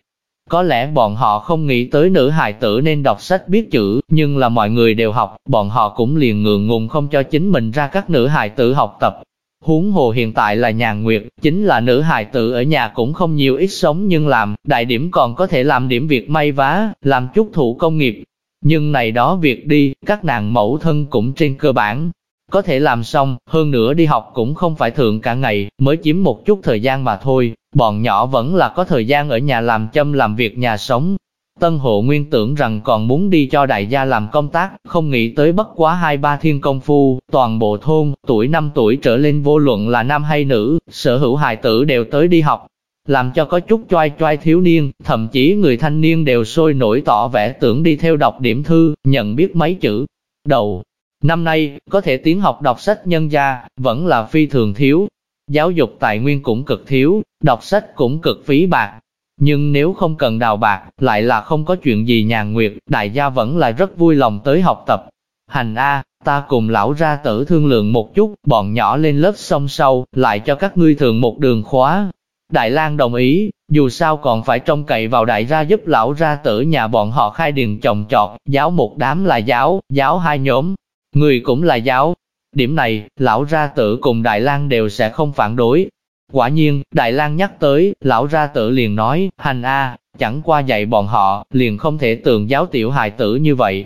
Có lẽ bọn họ không nghĩ tới nữ hài tử nên đọc sách biết chữ, nhưng là mọi người đều học, bọn họ cũng liền ngượng ngùng không cho chính mình ra các nữ hài tử học tập. Huống hồ hiện tại là nhàn nguyệt, chính là nữ hài tử ở nhà cũng không nhiều ít sống nhưng làm, đại điểm còn có thể làm điểm việc may vá, làm chút thủ công nghiệp. Nhưng này đó việc đi, các nàng mẫu thân cũng trên cơ bản, có thể làm xong, hơn nữa đi học cũng không phải thượng cả ngày, mới chiếm một chút thời gian mà thôi, bọn nhỏ vẫn là có thời gian ở nhà làm châm làm việc nhà sống. Tân hộ nguyên tưởng rằng còn muốn đi cho đại gia làm công tác, không nghĩ tới bất quá hai ba thiên công phu, toàn bộ thôn, tuổi năm tuổi trở lên vô luận là nam hay nữ, sở hữu hài tử đều tới đi học, làm cho có chút choai choai thiếu niên, thậm chí người thanh niên đều sôi nổi tỏ vẻ tưởng đi theo đọc điểm thư, nhận biết mấy chữ. Đầu, Năm nay, có thể tiến học đọc sách nhân gia, vẫn là phi thường thiếu. Giáo dục tài nguyên cũng cực thiếu, đọc sách cũng cực phí bạc. Nhưng nếu không cần đào bạc, lại là không có chuyện gì nhàn nguyệt, đại gia vẫn là rất vui lòng tới học tập. Hành A, ta cùng lão ra tử thương lượng một chút, bọn nhỏ lên lớp xong sau, lại cho các ngươi thường một đường khóa. Đại lang đồng ý, dù sao còn phải trông cậy vào đại gia giúp lão ra tử nhà bọn họ khai điền trồng trọt, giáo một đám là giáo, giáo hai nhóm, người cũng là giáo. Điểm này, lão ra tử cùng Đại lang đều sẽ không phản đối. Quả nhiên, Đại lang nhắc tới, lão ra tử liền nói, hành A, chẳng qua dạy bọn họ, liền không thể tường giáo tiểu hài tử như vậy,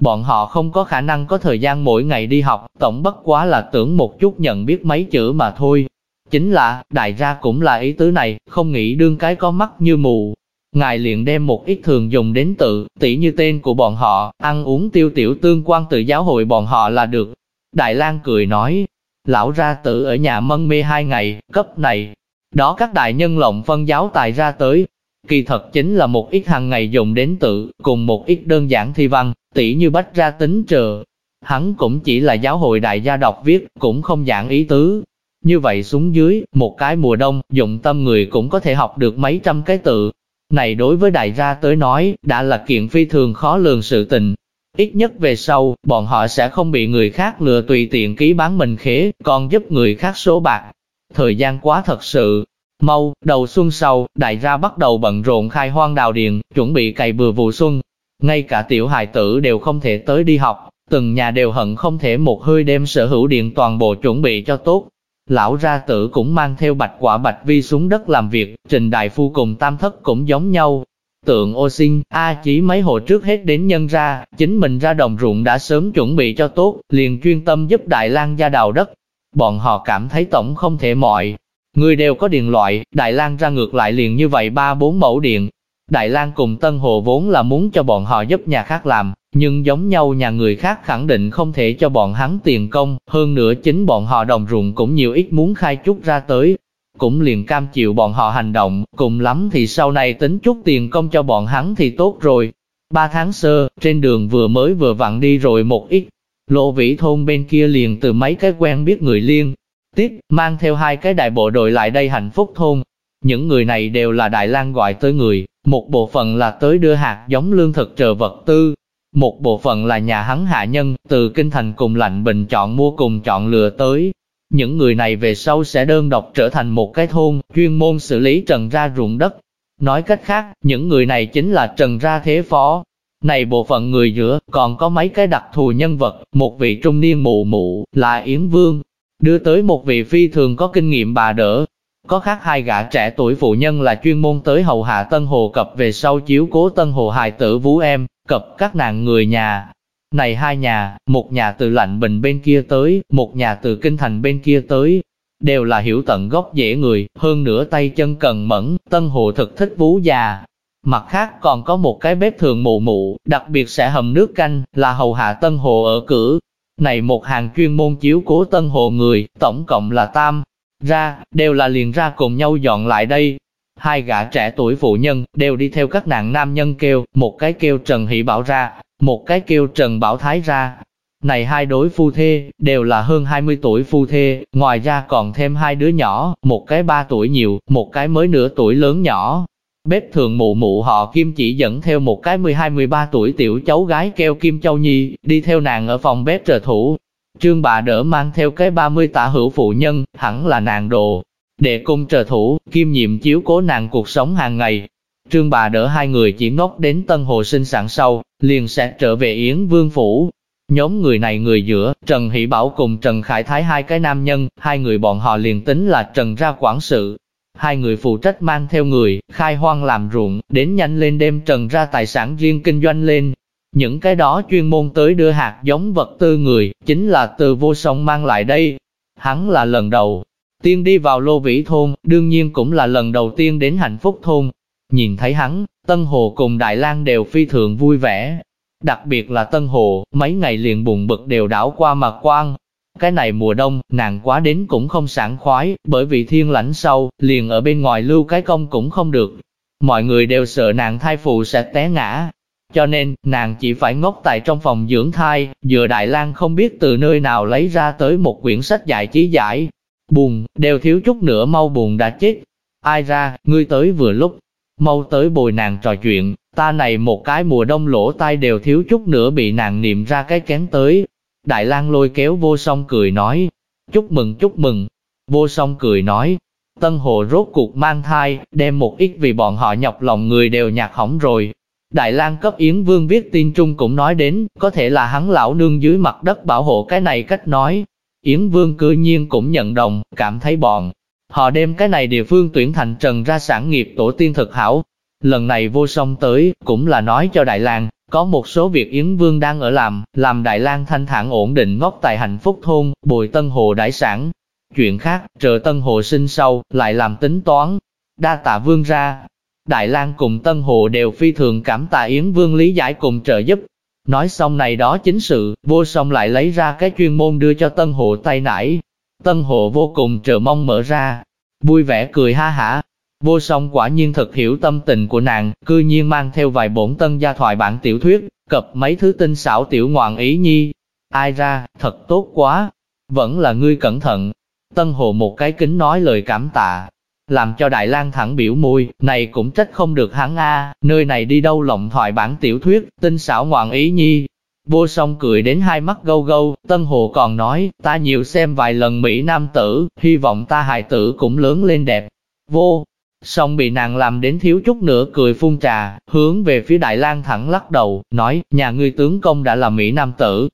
Bọn họ không có khả năng có thời gian mỗi ngày đi học, tổng bất quá là tưởng một chút nhận biết mấy chữ mà thôi. Chính là, đại gia cũng là ý tứ này, không nghĩ đương cái có mắt như mù. Ngài liền đem một ít thường dùng đến tự, tỉ như tên của bọn họ, ăn uống tiêu tiểu tương quan tự giáo hội bọn họ là được. Đại lang cười nói, lão ra tự ở nhà mân mê hai ngày, cấp này. Đó các đại nhân lộng phân giáo tài ra tới, kỳ thật chính là một ít hàng ngày dùng đến tự, cùng một ít đơn giản thi văn, tỷ như bách ra tính trờ. Hắn cũng chỉ là giáo hội đại gia đọc viết, cũng không giảng ý tứ. Như vậy xuống dưới, một cái mùa đông, dụng tâm người cũng có thể học được mấy trăm cái tự. Này đối với đại gia tới nói, đã là kiện phi thường khó lường sự tình. Ít nhất về sau, bọn họ sẽ không bị người khác lừa tùy tiện ký bán mình khế, còn giúp người khác số bạc. Thời gian quá thật sự, Mau, đầu xuân sau, đại gia bắt đầu bận rộn khai hoang đào điện, chuẩn bị cày bừa vụ xuân. Ngay cả tiểu hài tử đều không thể tới đi học, từng nhà đều hận không thể một hơi đem sở hữu điện toàn bộ chuẩn bị cho tốt. Lão ra tử cũng mang theo bạch quả bạch vi xuống đất làm việc, trình đại phu cùng tam thất cũng giống nhau. Tượng ô sinh, A chỉ mấy hộ trước hết đến nhân ra, chính mình ra đồng ruộng đã sớm chuẩn bị cho tốt, liền chuyên tâm giúp Đại lang gia đào đất. Bọn họ cảm thấy tổng không thể mọi, Người đều có điện loại, Đại lang ra ngược lại liền như vậy ba bốn mẫu điện. Đại lang cùng Tân Hồ vốn là muốn cho bọn họ giúp nhà khác làm, nhưng giống nhau nhà người khác khẳng định không thể cho bọn hắn tiền công, hơn nữa chính bọn họ đồng ruộng cũng nhiều ít muốn khai chút ra tới. Cũng liền cam chịu bọn họ hành động, cùng lắm thì sau này tính chút tiền công cho bọn hắn thì tốt rồi. Ba tháng sơ, trên đường vừa mới vừa vặn đi rồi một ít, lộ vĩ thôn bên kia liền từ mấy cái quen biết người liên, tiếp, mang theo hai cái đại bộ đội lại đây hạnh phúc thôn. Những người này đều là Đại lang gọi tới người, một bộ phận là tới đưa hạt giống lương thực chờ vật tư, một bộ phận là nhà hắn hạ nhân, từ kinh thành cùng lạnh bình chọn mua cùng chọn lựa tới. Những người này về sau sẽ đơn độc trở thành một cái thôn, chuyên môn xử lý trần ra ruộng đất. Nói cách khác, những người này chính là trần ra thế phó. Này bộ phận người giữa, còn có mấy cái đặc thù nhân vật, một vị trung niên mụ mụ, là Yến Vương, đưa tới một vị phi thường có kinh nghiệm bà đỡ. Có khác hai gã trẻ tuổi phụ nhân là chuyên môn tới hầu hạ Tân Hồ cập về sau chiếu cố Tân Hồ hài tử vũ em, cập các nàng người nhà. Này hai nhà, một nhà từ lạnh bình bên kia tới, một nhà từ kinh thành bên kia tới, đều là hiểu tận gốc dễ người, hơn nữa tay chân cần mẫn, Tân Hồ thực thích vú già. Mặt khác còn có một cái bếp thường mụ mụ, đặc biệt sẽ hầm nước canh, là hầu hạ Tân Hồ ở cửa, này một hàng chuyên môn chiếu cố tân hồ người, tổng cộng là tam, ra, đều là liền ra cùng nhau dọn lại đây. Hai gã trẻ tuổi phụ nhân, đều đi theo các nạn nam nhân kêu, một cái kêu Trần Hỷ Bảo ra, một cái kêu Trần Bảo Thái ra. Này hai đối phu thê, đều là hơn 20 tuổi phu thê, ngoài ra còn thêm hai đứa nhỏ, một cái ba tuổi nhiều, một cái mới nửa tuổi lớn nhỏ, Bếp thường mụ mụ họ Kim chỉ dẫn theo một cái 12-13 tuổi tiểu cháu gái kêu Kim Châu Nhi, đi theo nàng ở phòng bếp trợ thủ. Trương bà đỡ mang theo cái 30 tả hữu phụ nhân, hẳn là nàng đồ đệ cung trợ thủ, Kim nhiệm chiếu cố nàng cuộc sống hàng ngày. Trương bà đỡ hai người chỉ ngốc đến Tân Hồ sinh sản sau, liền sẽ trở về Yến Vương Phủ. Nhóm người này người giữa, Trần Hỷ Bảo cùng Trần Khải Thái hai cái nam nhân, hai người bọn họ liền tính là Trần ra quản sự, Hai người phụ trách mang theo người, khai hoang làm ruộng, đến nhanh lên đêm trần ra tài sản riêng kinh doanh lên. Những cái đó chuyên môn tới đưa hạt giống vật tư người, chính là từ vô song mang lại đây. Hắn là lần đầu tiên đi vào lô vĩ thôn, đương nhiên cũng là lần đầu tiên đến hạnh phúc thôn. Nhìn thấy hắn, Tân Hồ cùng Đại lang đều phi thường vui vẻ. Đặc biệt là Tân Hồ, mấy ngày liền buồn bực đều đảo qua mặt quang. cái này mùa đông, nàng quá đến cũng không sảng khoái, bởi vì thiên lãnh sâu, liền ở bên ngoài lưu cái công cũng không được. Mọi người đều sợ nàng thai phụ sẽ té ngã. Cho nên, nàng chỉ phải ngốc tại trong phòng dưỡng thai, dựa Đại lang không biết từ nơi nào lấy ra tới một quyển sách giải trí giải. Buồn, đều thiếu chút nữa mau buồn đã chết. Ai ra, ngươi tới vừa lúc, mau tới bồi nàng trò chuyện, Ta này một cái mùa đông lỗ tai đều thiếu chút nữa bị nàng niệm ra cái kén tới. Đại lang lôi kéo vô song cười nói, chúc mừng chúc mừng. Vô song cười nói, Tân Hồ rốt cuộc mang thai, đem một ít vì bọn họ nhọc lòng người đều nhạt hỏng rồi. Đại lang cấp Yến Vương viết tin trung cũng nói đến, có thể là hắn lão nương dưới mặt đất bảo hộ cái này cách nói. Yến Vương cư nhiên cũng nhận đồng, cảm thấy bọn. Họ đem cái này địa phương tuyển thành trần ra sản nghiệp tổ tiên thực hảo. Lần này vô song tới, cũng là nói cho Đại lang có một số việc Yến Vương đang ở làm, làm Đại lang thanh thản ổn định ngốc tại hạnh phúc thôn, bồi tân hồ đại sản, Chuyện khác, trợ Tân Hồ sinh sau, lại làm tính toán. Đa tạ vương ra. Đại lang cùng Tân Hồ đều phi thường cảm tạ Yến Vương lý giải cùng trợ giúp. Nói xong này đó chính sự, vô song lại lấy ra cái chuyên môn đưa cho Tân hộ tay nải. Tân hộ vô cùng chờ mong mở ra. Vui vẻ cười ha hả, Vô song quả nhiên thật hiểu tâm tình của nàng, cư nhiên mang theo vài bổn tân gia thoại bản tiểu thuyết, cập mấy thứ tinh xảo tiểu ngoạn ý nhi. Ai ra, thật tốt quá, vẫn là ngươi cẩn thận, Tân Hồ một cái kính nói lời cảm tạ, làm cho Đại lang thẳng biểu môi, này cũng trách không được hắn a, nơi này đi đâu lộng thoại bản tiểu thuyết, tinh xảo ngoạn ý nhi. Vô song cười đến hai mắt gâu gâu, Tân Hồ còn nói, ta nhiều xem vài lần Mỹ Nam tử, hy vọng ta hài tử cũng lớn lên đẹp. Vô, song bị nàng làm đến thiếu chút nữa cười phun trà, hướng về phía Đại lang thẳng lắc đầu, nói, nhà ngươi tướng công đã là Mỹ Nam tử,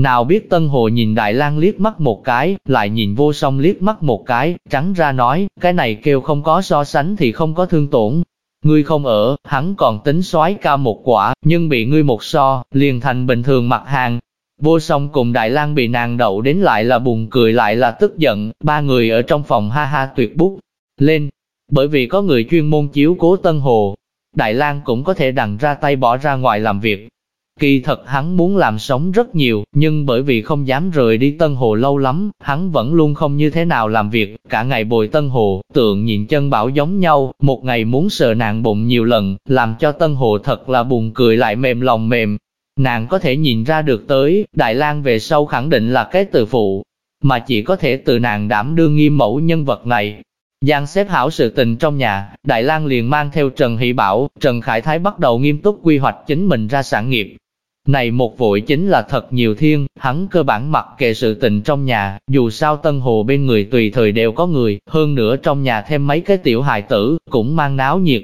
nào biết Tân Hồ nhìn Đại lang liếc mắt một cái, lại nhìn vô song liếc mắt một cái, trắng ra nói, cái này kêu không có so sánh thì không có thương tổn. Ngươi không ở, hắn còn tính soái ca một quả, nhưng bị ngươi một so, liền thành bình thường mặt hàng. Vô song cùng Đại lang bị nàng đậu đến lại là buồn cười lại là tức giận, ba người ở trong phòng ha ha tuyệt bút lên. Bởi vì có người chuyên môn chiếu cố Tân Hồ, Đại lang cũng có thể đằng ra tay bỏ ra ngoài làm việc, Kỳ thật hắn muốn làm sống rất nhiều, nhưng bởi vì không dám rời đi Tân Hồ lâu lắm, hắn vẫn luôn không như thế nào làm việc, cả ngày bồi Tân Hồ, tượng nhìn chân bảo giống nhau, một ngày muốn sờ nàng bụng nhiều lần, làm cho Tân Hồ thật là buồn cười lại mềm lòng mềm. Nàng có thể nhìn ra được tới, Đại lang về sau khẳng định là cái từ phụ, mà chỉ có thể từ nàng đảm đương nghiêm mẫu nhân vật này, Giang xếp hảo sự tình trong nhà, Đại lang liền mang theo Trần Hỷ Bảo, Trần Khải Thái bắt đầu nghiêm túc quy hoạch chính mình ra sản nghiệp, này một vội chính là thật nhiều thiên, hắn cơ bản mặc kệ sự tình trong nhà, dù sao Tân Hồ bên người tùy thời đều có người, hơn nữa trong nhà thêm mấy cái tiểu hài tử, cũng mang náo nhiệt.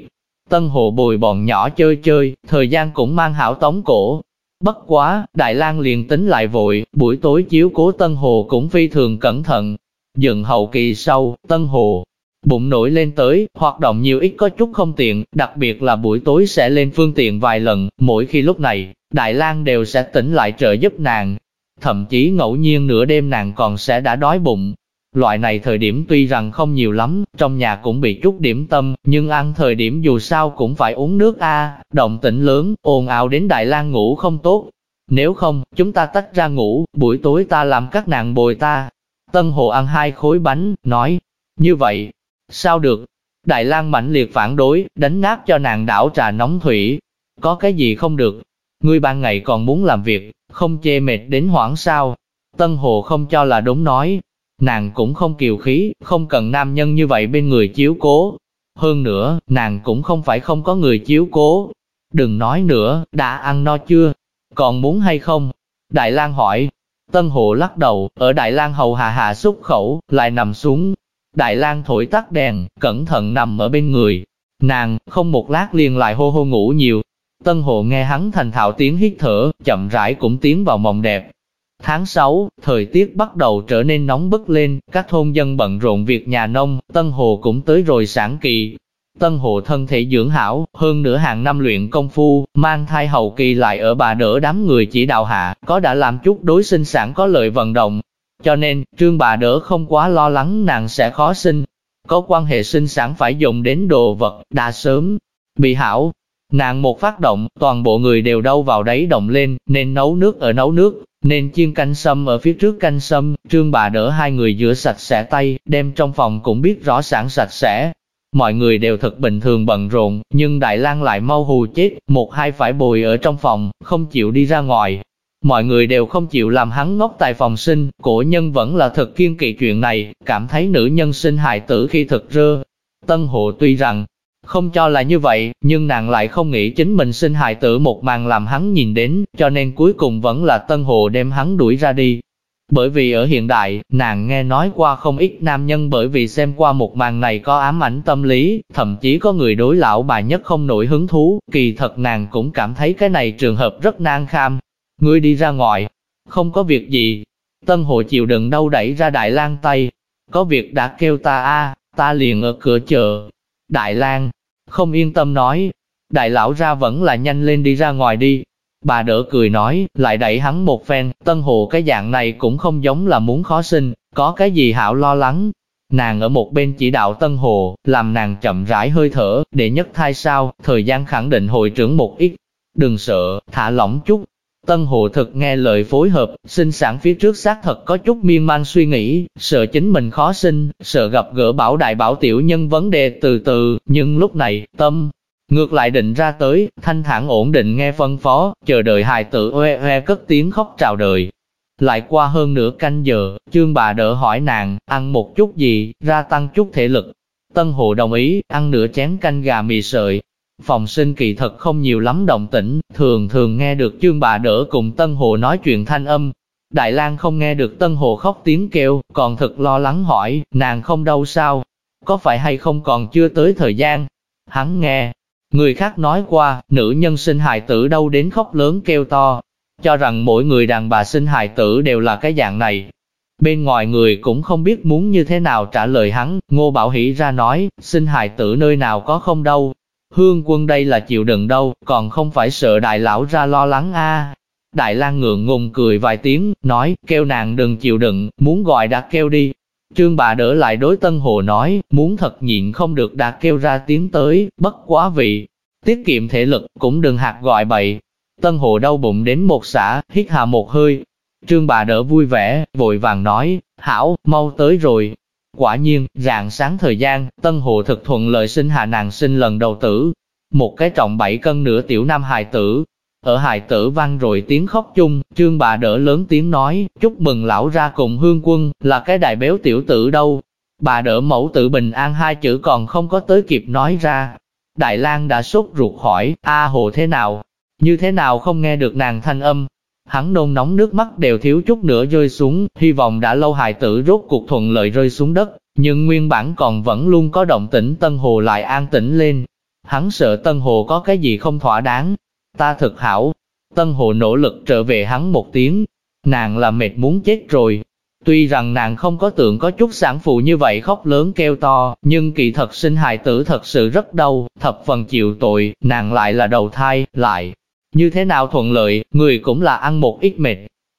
Tân Hồ bồi bọn nhỏ chơi chơi, thời gian cũng mang hảo tống cổ. Bất quá, Đại lang liền tính lại vội, buổi tối chiếu cố Tân Hồ cũng phi thường cẩn thận. Dừng hậu kỳ sau, Tân Hồ bụng nổi lên tới, hoạt động nhiều ít có chút không tiện, đặc biệt là buổi tối sẽ lên phương tiện vài lần, mỗi khi lúc này, Đại lang đều sẽ tỉnh lại trợ giúp nàng. Thậm chí ngẫu nhiên nửa đêm nàng còn sẽ đã đói bụng. Loại này thời điểm tuy rằng không nhiều lắm, trong nhà cũng bị chút điểm tâm, nhưng ăn thời điểm dù sao cũng phải uống nước a động tĩnh lớn, ồn ào đến Đại lang ngủ không tốt. Nếu không, chúng ta tách ra ngủ, buổi tối ta làm các nàng bồi ta. Tân Hồ ăn hai khối bánh, nói, như vậy, sao được? Đại lang mạnh liệt phản đối, đánh nát cho nàng đảo trà nóng thủy. Có cái gì không được, Ngươi ban ngày còn muốn làm việc, không chê mệt đến hoảng sao. Tân Hồ không cho là đúng nói. Nàng cũng không kiều khí, không cần nam nhân như vậy bên người chiếu cố. Hơn nữa, nàng cũng không phải không có người chiếu cố. Đừng nói nữa, đã ăn no chưa? Còn muốn hay không? Đại lang hỏi. Tân Hồ lắc đầu, ở Đại lang hầu hạ hạ xúc khẩu, lại nằm xuống. Đại lang thổi tắt đèn, cẩn thận nằm ở bên người. Nàng, không một lát liền lại hô hô ngủ nhiều, Tân hộ nghe hắn thành thạo tiếng hít thở, chậm rãi cũng tiến vào mộng đẹp. Tháng 6, thời tiết bắt đầu trở nên nóng bức lên, các thôn dân bận rộn việc nhà nông, Tân Hồ cũng tới rồi sản kỳ. Tân Hồ thân thể dưỡng hảo, hơn nửa hàng năm luyện công phu, mang thai hậu kỳ lại ở bà đỡ đám người chỉ đạo hạ, có đã làm chút đối sinh sản có lợi vận động. Cho nên, trương bà đỡ không quá lo lắng nàng sẽ khó sinh. Có quan hệ sinh sản phải dùng đến đồ vật, đã sớm, bị hảo, Nàng một phát động, toàn bộ người đều đâu vào đấy động lên, nên nấu nước ở nấu nước, nên chiên canh sâm ở phía trước canh sâm, trương bà đỡ hai người rửa sạch sẽ tay, đem trong phòng cũng biết rõ sản sạch sẽ. Mọi người đều thật bình thường bận rộn, nhưng Đại lang lại mau hù chết, một hai phải bồi ở trong phòng, không chịu đi ra ngoài. Mọi người đều không chịu làm hắn ngốc tại phòng sinh, cổ nhân vẫn là thật kiên kỵ chuyện này, cảm thấy nữ nhân sinh hại tử khi thật rơ. Tân hộ tuy rằng, không cho là như vậy, nhưng nàng lại không nghĩ chính mình sinh hài tử một màn làm hắn nhìn đến, cho nên cuối cùng vẫn là Tân Hồ đem hắn đuổi ra đi. Bởi vì ở hiện đại, nàng nghe nói qua không ít nam nhân bởi vì xem qua một màn này có ám ảnh tâm lý, thậm chí có người đối lão bà nhất không nổi hứng thú, kỳ thật nàng cũng cảm thấy cái này trường hợp rất nan kham. Ngươi đi ra ngoài, không có việc gì. Tân Hồ chịu đựng đâu đẩy ra Đại lang tay, có việc đã kêu ta a, ta liền ở cửa chờ. Đại lang không yên tâm nói, đại lão ra vẫn là nhanh lên đi ra ngoài đi, Bà đỡ cười nói, lại đẩy hắn một phen, tân hồ cái dạng này cũng không giống là muốn khó sinh, có cái gì hảo lo lắng. Nàng ở một bên chỉ đạo tân hồ, làm nàng chậm rãi hơi thở, để nhất thai sao, thời gian khẳng định hội trưởng một ít. Đừng sợ, thả lỏng chút. Tân hộ thực nghe lời phối hợp, sinh sản phía trước xác thật có chút miên man suy nghĩ, sợ chính mình khó sinh, sợ gặp gỡ bảo đại bảo tiểu nhân vấn đề từ từ, nhưng lúc này, tâm, Ngược lại định ra tới, thanh thản ổn định nghe phân phó, chờ đợi hài tử oe oe cất tiếng khóc chào đời. Lại qua hơn nửa canh giờ, chương bà đỡ hỏi nàng, ăn một chút gì, ra tăng chút thể lực. Tân hộ đồng ý, ăn nửa chén canh gà mì sợi. Phòng sinh kỳ thật không nhiều lắm động tĩnh, thường thường nghe được chương bà đỡ cùng Tân Hồ nói chuyện thanh âm. Đại lang không nghe được Tân Hồ khóc tiếng kêu, còn thật lo lắng hỏi, nàng không đâu sao? Có phải hay không còn chưa tới thời gian? Hắn nghe, Người khác nói qua, nữ nhân sinh hài tử đâu đến khóc lớn kêu to, cho rằng mỗi người đàn bà sinh hài tử đều là cái dạng này. Bên ngoài người cũng không biết muốn như thế nào trả lời hắn, Ngô Bảo Hỷ ra nói, sinh hài tử nơi nào có không đâu. Hương quân đây là chịu đựng đâu, còn không phải sợ đại lão ra lo lắng a. Đại lang ngượng ngùng cười vài tiếng, nói, kêu nàng đừng chịu đựng, muốn gọi đã kêu đi. Trương bà đỡ lại đối Tân Hồ nói, muốn thật nhịn không được đã kêu ra tiếng tới, bất quá vị. Tiết kiệm thể lực, cũng đừng hạt gọi bậy. Tân Hồ đau bụng đến một xã, hít hà một hơi. Trương bà đỡ vui vẻ, vội vàng nói, hảo, mau tới rồi. Quả nhiên, rạng sáng thời gian, Tân Hồ thực thuận lợi sinh hạ nàng sinh lần đầu tử. Một cái trọng 7 cân nửa tiểu nam hài tử, ở hài tử vang rồi tiếng khóc chung, trương bà đỡ lớn tiếng nói, chúc mừng lão ra cùng hương quân, là cái đại béo tiểu tử đâu. Bà đỡ mẫu tử bình an hai chữ còn không có tới kịp nói ra. Đại lang đã sốt ruột hỏi, a hồ thế nào? Như thế nào không nghe được nàng thanh âm? Hắn nôn nóng nước mắt đều thiếu chút nữa rơi xuống, hy vọng đã lâu hài tử rốt cuộc thuận lợi rơi xuống đất, nhưng nguyên bản còn vẫn luôn có động tĩnh Tân Hồ lại an tĩnh lên. Hắn sợ Tân Hồ có cái gì không thỏa đáng, ta thực hảo. Tân Hồ nỗ lực trở về hắn một tiếng, nàng là mệt muốn chết rồi. Tuy rằng nàng không có tượng có chút sản phụ như vậy khóc lớn kêu to, nhưng kỳ thật sinh hài tử thật sự rất đau, thập phần chịu tội, nàng lại là đầu thai, lại. Như thế nào thuận lợi, người cũng là ăn một ít mệt.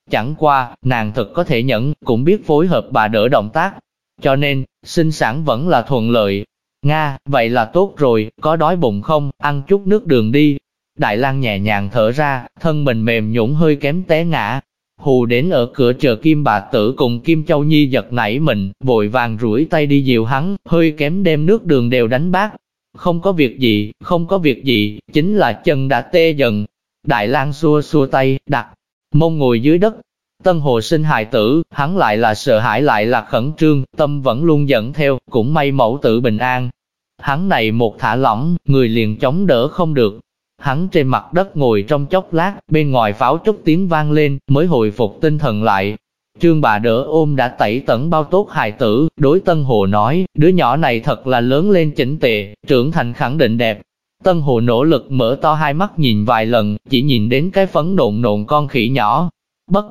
Chẳng qua, nàng thật có thể nhẫn, cũng biết phối hợp bà đỡ động tác. Cho nên, sinh sản vẫn là thuận lợi. Nga, vậy là tốt rồi, có đói bụng không, ăn chút nước đường đi, Đại lang nhẹ nhàng thở ra, thân mình mềm nhũn hơi kém té ngã. Hù đến ở cửa chờ Kim bà tử cùng Kim Châu Nhi giật nảy mình, vội vàng rủi tay đi dìu hắn, hơi kém đem nước đường đều đánh bát. Không có việc gì, không có việc gì, chính là chân đã tê dần. Đại lang xua xua tay, đặt, mông ngồi dưới đất. Tân hồ sinh hài tử, hắn lại là sợ hãi lại là khẩn trương, tâm vẫn luôn dẫn theo, cũng may mẫu tử bình an. Hắn này một thả lỏng, người liền chống đỡ không được, Hắn trên mặt đất ngồi trong chốc lát, bên ngoài pháo trúc tiếng vang lên, mới hồi phục tinh thần lại. Trương bà đỡ ôm đã tẩy tẩn bao tốt hài tử, đối Tân Hồ nói, đứa nhỏ này thật là lớn lên chỉnh tề, trưởng thành khẳng định đẹp. Tân Hồ nỗ lực mở to hai mắt nhìn vài lần, chỉ nhìn đến cái phấn nộn nộn con khỉ nhỏ. Bất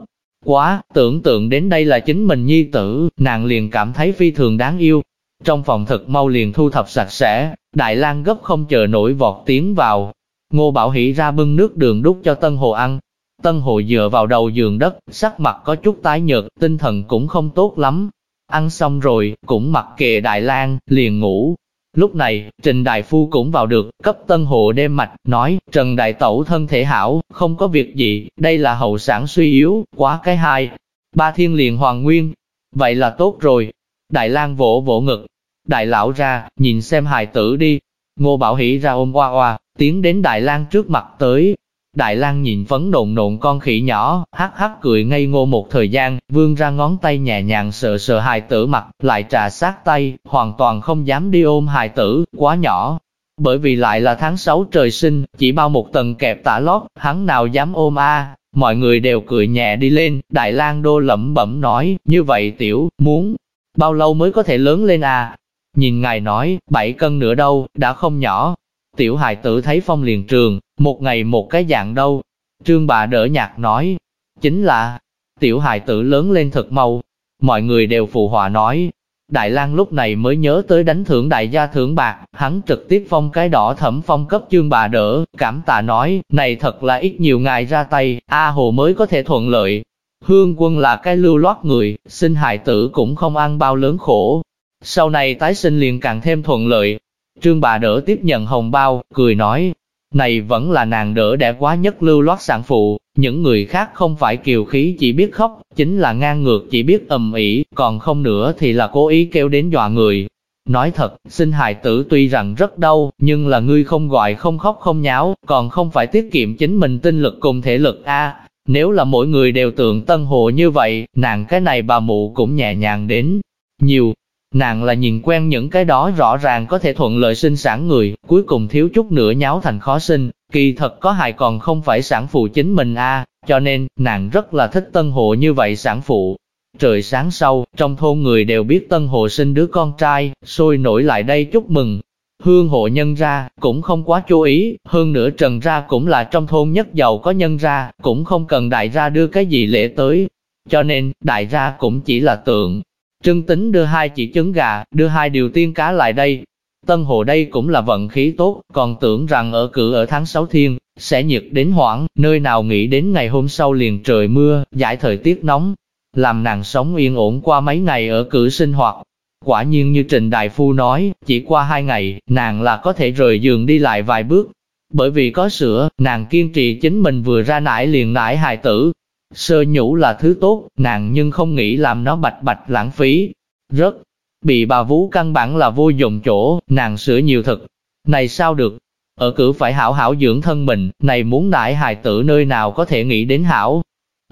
quá, tưởng tượng đến đây là chính mình nhi tử, nàng liền cảm thấy phi thường đáng yêu. Trong phòng thật mau liền thu thập sạch sẽ, Đại lang gấp không chờ nổi vọt tiến vào, Ngô Bảo Hỷ ra bưng nước đường đút cho Tân Hồ ăn. Tân Hồ dựa vào đầu giường đất, sắc mặt có chút tái nhợt, tinh thần cũng không tốt lắm. Ăn xong rồi, cũng mặc kệ Đại lang liền ngủ. Lúc này, Trình Đại Phu cũng vào được, cấp Tân hộ đem mạch, nói, Trần Đại Tẩu thân thể hảo, không có việc gì, đây là hậu sản suy yếu, quá cái hai. Ba thiên liền hoàng nguyên. Vậy là tốt rồi. Đại lang vỗ vỗ ngực. Đại lão ra, nhìn xem hài tử đi. Ngô Bảo Hỷ ra ôm oa oa, tiến đến Đại lang trước mặt tới. Đại lang nhìn phấn nộn nộn con khỉ nhỏ, hắc hắc cười ngây ngô một thời gian, vươn ra ngón tay nhẹ nhàng sờ sờ hài tử mặt, lại trà sát tay, hoàn toàn không dám đi ôm hài tử, quá nhỏ. Bởi vì lại là tháng 6 trời sinh, chỉ bao một tầng kẹp tả lót, hắn nào dám ôm a Mọi người đều cười nhẹ đi lên, Đại lang đô lẩm bẩm nói, như vậy tiểu, muốn, bao lâu mới có thể lớn lên à? Nhìn ngài nói, bảy cân nữa đâu, đã không nhỏ. Tiểu hài tử thấy phong liền trường, một ngày một cái dạng đâu. Trương bà đỡ nhạc nói, chính là, tiểu hài tử lớn lên thật mau. Mọi người đều phụ họa nói, Đại lang lúc này mới nhớ tới đánh thưởng đại gia thưởng bạc, hắn trực tiếp phong cái đỏ thẩm phong cấp chương bà đỡ, cảm tạ nói, này thật là ít nhiều ngài ra tay, A Hồ mới có thể thuận lợi. Hương quân là cái lưu loát người, sinh hài tử cũng không ăn bao lớn khổ. Sau này tái sinh liền càng thêm thuận lợi. Trương bà đỡ tiếp nhận hồng bao, cười nói, này vẫn là nàng đỡ đẻ quá nhất lưu loát sản phụ, những người khác không phải kiều khí chỉ biết khóc, chính là ngang ngược chỉ biết ầm ĩ, còn không nữa thì là cố ý kêu đến dọa người. Nói thật, sinh hài tử tuy rằng rất đau, nhưng là ngươi không gọi không khóc không nháo, còn không phải tiết kiệm chính mình tinh lực cùng thể lực a. Nếu là mỗi người đều tượng tân hồ như vậy, nàng cái này bà mụ cũng nhẹ nhàng đến. Nhiều, Nàng là nhìn quen những cái đó rõ ràng có thể thuận lợi sinh sản người, cuối cùng thiếu chút nữa nháo thành khó sinh, kỳ thật có hại còn không phải sản phụ chính mình a, cho nên, nàng rất là thích tân hộ như vậy sản phụ. Trời sáng sau, trong thôn người đều biết tân hộ sinh đứa con trai, sôi nổi lại đây chúc mừng. Hương hộ nhân ra, cũng không quá chú ý, hơn nữa trần ra cũng là trong thôn nhất giàu có nhân ra, cũng không cần đại ra đưa cái gì lễ tới. Cho nên, đại ra cũng chỉ là tượng, Trương tính đưa hai chỉ trứng gà, đưa hai điều tiên cá lại đây. Tân Hồ đây cũng là vận khí tốt, còn tưởng rằng ở cử ở tháng 6 thiên, sẽ nhiệt đến hoảng, nơi nào nghĩ đến ngày hôm sau liền trời mưa, giải thời tiết nóng. Làm nàng sống yên ổn qua mấy ngày ở cử sinh hoạt. Quả nhiên như Trình Đại Phu nói, chỉ qua hai ngày, nàng là có thể rời giường đi lại vài bước. Bởi vì có sữa, nàng kiên trì chính mình vừa ra nải liền nải hài tử, Sơ nhũ là thứ tốt, nàng nhưng không nghĩ làm nó bạch bạch lãng phí. Rất, bị bà vú căn bản là vô dụng chỗ, nàng sửa nhiều thực. Này sao được? Ở cử phải hảo hảo dưỡng thân mình, này muốn đại hài tử nơi nào có thể nghĩ đến hảo.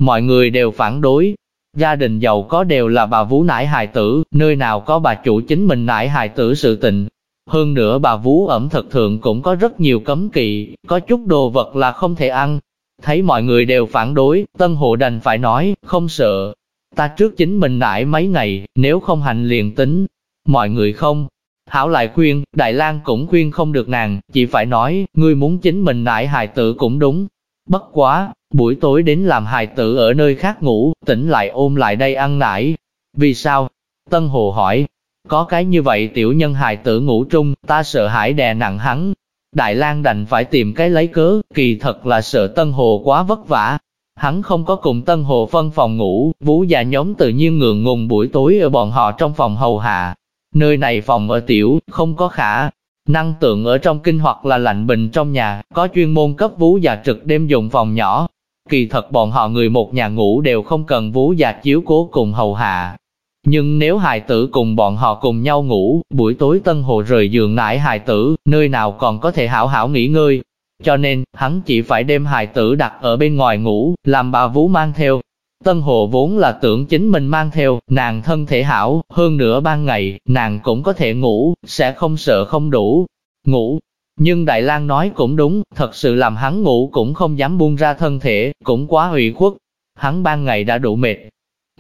Mọi người đều phản đối. Gia đình giàu có đều là bà vú nải hài tử, nơi nào có bà chủ chính mình nải hài tử sự tình. Hơn nữa bà vú ẩm thực thượng cũng có rất nhiều cấm kỵ, có chút đồ vật là không thể ăn, Thấy mọi người đều phản đối, Tân hồ đành phải nói, không sợ. Ta trước chính mình nải mấy ngày, nếu không hành liền tính. Mọi người không. Hảo lại khuyên, Đại lang cũng khuyên không được nàng, chỉ phải nói, ngươi muốn chính mình nải hài tử cũng đúng. Bất quá, buổi tối đến làm hài tử ở nơi khác ngủ, tỉnh lại ôm lại đây ăn nải. Vì sao? Tân Hồ hỏi, có cái như vậy tiểu nhân hài tử ngủ trung, ta sợ hãi đè nặng hắn, Đại lang đành phải tìm cái lấy cớ, kỳ thật là sợ Tân Hồ quá vất vả. Hắn không có cùng Tân Hồ phân phòng ngủ, vũ già nhóm tự nhiên ngượng ngùng buổi tối ở bọn họ trong phòng hầu hạ. Nơi này phòng ở tiểu, không có khả. Năng tượng ở trong kinh hoặc là lạnh bình trong nhà, có chuyên môn cấp vũ già trực đêm dùng phòng nhỏ. Kỳ thật bọn họ người một nhà ngủ đều không cần vũ già chiếu cố cùng hầu hạ, nhưng nếu hài tử cùng bọn họ cùng nhau ngủ, buổi tối Tân Hồ rời giường nải hài tử, nơi nào còn có thể hảo hảo nghỉ ngơi. Cho nên, hắn chỉ phải đem hài tử đặt ở bên ngoài ngủ, làm bà vú mang theo. Tân Hồ vốn là tưởng chính mình mang theo, nàng thân thể hảo, hơn nữa ban ngày, nàng cũng có thể ngủ, sẽ không sợ không đủ. Ngủ, nhưng Đại lang nói cũng đúng, thật sự làm hắn ngủ cũng không dám buông ra thân thể, cũng quá ủy khuất. Hắn ban ngày đã đủ mệt,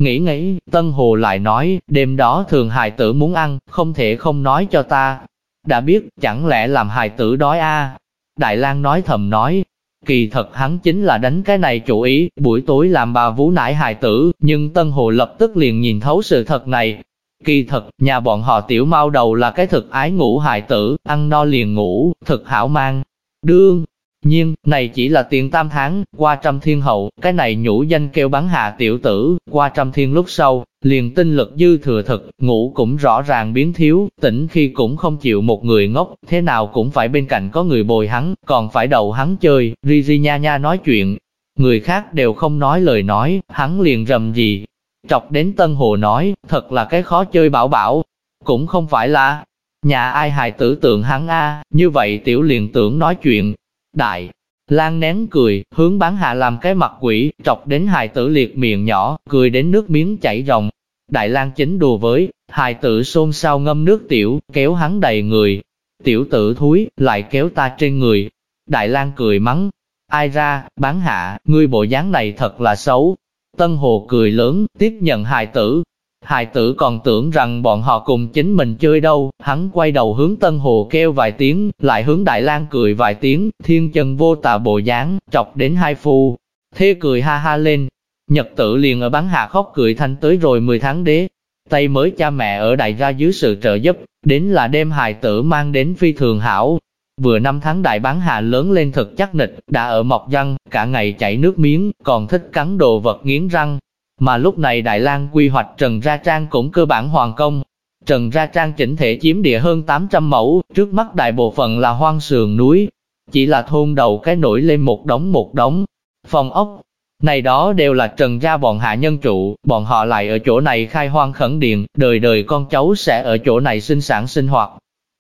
Nghĩ nghĩ, Tân Hồ lại nói, đêm đó thường hài tử muốn ăn, không thể không nói cho ta. Đã biết, chẳng lẽ làm hài tử đói a? Đại lang nói thầm nói, kỳ thật hắn chính là đánh cái này chủ ý, buổi tối làm bà vú nải hài tử, nhưng Tân Hồ lập tức liền nhìn thấu sự thật này. Kỳ thật, nhà bọn họ tiểu mau đầu là cái thực ái ngủ hài tử, ăn no liền ngủ, thực hảo mang. Đương, nhiên, này chỉ là tiền tam tháng, qua trăm thiên hậu, cái này nhũ danh kêu bắn hạ tiểu tử, qua trăm thiên lúc sau, liền tinh lực dư thừa thực, ngủ cũng rõ ràng biến thiếu, tỉnh khi cũng không chịu một người ngốc, thế nào cũng phải bên cạnh có người bồi hắn, còn phải đầu hắn chơi, ri ri nha nha nói chuyện. Người khác đều không nói lời nói, hắn liền rầm gì. Chọc đến Tân Hồ nói, thật là cái khó chơi bảo bảo. Cũng không phải là, nhà ai hài tử tượng hắn a như vậy tiểu liền tưởng nói chuyện, Đại, Lan nén cười, hướng bán hạ làm cái mặt quỷ, trọc đến hài tử liệt miệng nhỏ, cười đến nước miếng chảy ròng. Đại Lang chính đùa với, hài tử xôn xao ngâm nước tiểu, kéo hắn đầy người. tiểu tử thúi, lại kéo ta trên người. Đại lang cười mắng, ai ra, bán hạ, ngươi bộ dáng này thật là xấu. Tân Hồ cười lớn, tiếp nhận hài tử. Hài tử còn tưởng rằng bọn họ cùng chính mình chơi đâu, hắn quay đầu hướng Tân Hồ kêu vài tiếng, lại hướng Đại lang cười vài tiếng, thiên chân vô tà bộ dáng, chọc đến hai phu. Thế cười ha ha lên, Nhật tử liền ở bán hạ khóc cười thanh tới rồi 10 tháng đế. Tây mới cha mẹ ở đại ra dưới sự trợ giúp, đến là đêm hài tử mang đến phi thường hảo. Vừa năm tháng đại bán hạ lớn lên thật chắc nịch, đã ở mọc răng, cả ngày chảy nước miếng, còn thích cắn đồ vật nghiến răng. Mà lúc này Đại lang quy hoạch Trần Ra Trang cũng cơ bản hoàn công. Trần Ra Trang chỉnh thể chiếm địa hơn 800 mẫu, trước mắt đại bộ phận là hoang sườn núi. Chỉ là thôn đầu cái nổi lên một đống một đống. Phòng ốc, này đó đều là trần gia bọn hạ nhân trụ, bọn họ lại ở chỗ này khai hoang khẩn điện, đời đời con cháu sẽ ở chỗ này sinh sản sinh hoạt.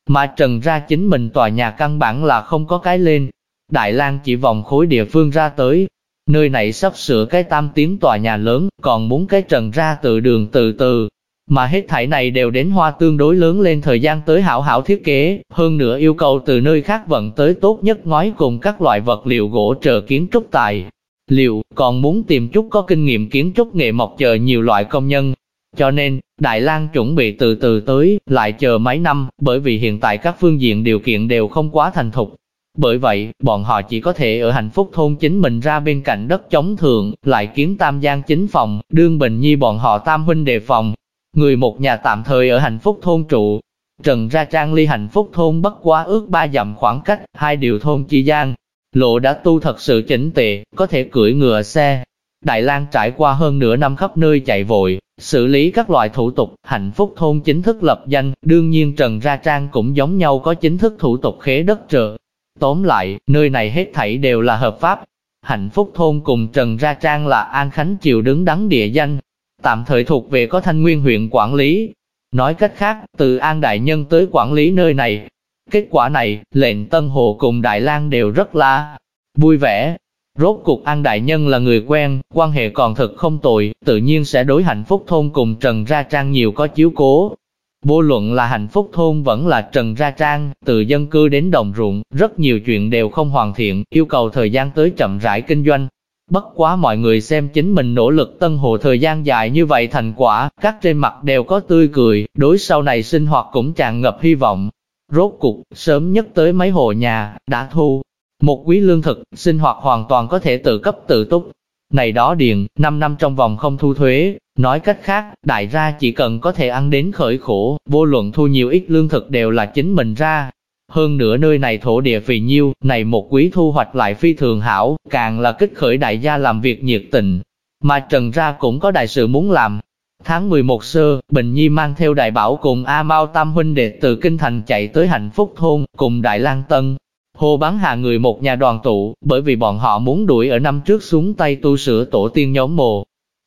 Mà trần ra chính mình tòa nhà căn bản là không có cái lên. Đại lang chỉ vòng khối địa phương ra tới. Nơi này sắp sửa cái tam tiếng tòa nhà lớn, còn muốn cái trần ra từ đường từ từ. Mà hết thảy này đều đến hoa tương đối lớn lên thời gian tới hảo hảo thiết kế, hơn nữa yêu cầu từ nơi khác vận tới tốt nhất ngói cùng các loại vật liệu gỗ trợ kiến trúc tài, liệu còn muốn tìm chút có kinh nghiệm kiến trúc nghệ mộc chờ nhiều loại công nhân. Cho nên, Đại lang chuẩn bị từ từ tới, lại chờ mấy năm, bởi vì hiện tại các phương diện điều kiện đều không quá thành thục. Bởi vậy, bọn họ chỉ có thể ở hạnh phúc thôn chính mình ra bên cạnh đất chống thượng, lại kiến tam giang chính phòng, đương bình nhi bọn họ tam huynh đề phòng. Người một nhà tạm thời ở hạnh phúc thôn trụ. Trần ra trang ly hạnh phúc thôn bất quá ước ba dặm khoảng cách, hai điều thôn chi gian, Lộ đã tu thật sự chỉnh tề, có thể cưỡi ngựa xe. Đại lang trải qua hơn nửa năm khắp nơi chạy vội, xử lý các loại thủ tục, hạnh phúc thôn chính thức lập danh, đương nhiên Trần Ra Trang cũng giống nhau có chính thức thủ tục khế đất trợ. Tóm lại, nơi này hết thảy đều là hợp pháp. Hạnh phúc thôn cùng Trần Ra Trang là An Khánh Triều đứng đắn địa danh, tạm thời thuộc về có thanh nguyên huyện quản lý. Nói cách khác, từ An Đại Nhân tới quản lý nơi này, Kết quả này, lệnh Tân Hồ cùng Đại lang đều rất là vui vẻ. Rốt cuộc An Đại Nhân là người quen, quan hệ còn thật không tồi, tự nhiên sẽ đối hạnh phúc thôn cùng Trần Ra Trang nhiều có chiếu cố. Vô luận là hạnh phúc thôn vẫn là Trần Ra Trang, từ dân cư đến đồng ruộng, rất nhiều chuyện đều không hoàn thiện, yêu cầu thời gian tới chậm rãi kinh doanh. Bất quá mọi người xem chính mình nỗ lực tân hồ thời gian dài như vậy thành quả, các trên mặt đều có tươi cười, đối sau này sinh hoạt cũng tràn ngập hy vọng. Rốt cục, sớm nhất tới mấy hộ nhà, đã thu. Một quý lương thực, sinh hoạt hoàn toàn có thể tự cấp tự túc. Này đó điền, 5 năm trong vòng không thu thuế, nói cách khác, đại gia chỉ cần có thể ăn đến khởi khổ, vô luận thu nhiều ít lương thực đều là chính mình ra. Hơn nữa nơi này thổ địa phì nhiêu, này một quý thu hoạch lại phi thường hảo, càng là kích khởi đại gia làm việc nhiệt tình. Mà Trần ra cũng có đại sự muốn làm, Tháng 11 sơ, Bình Nhi mang theo đại bảo cùng A Mao Tam huynh đệ từ Kinh Thành chạy tới hạnh phúc thôn, cùng Đại Lang Tân. Hồ bán hạ người một nhà đoàn tụ, bởi vì bọn họ muốn đuổi ở năm trước xuống tay tu sửa tổ tiên nhóm mồ.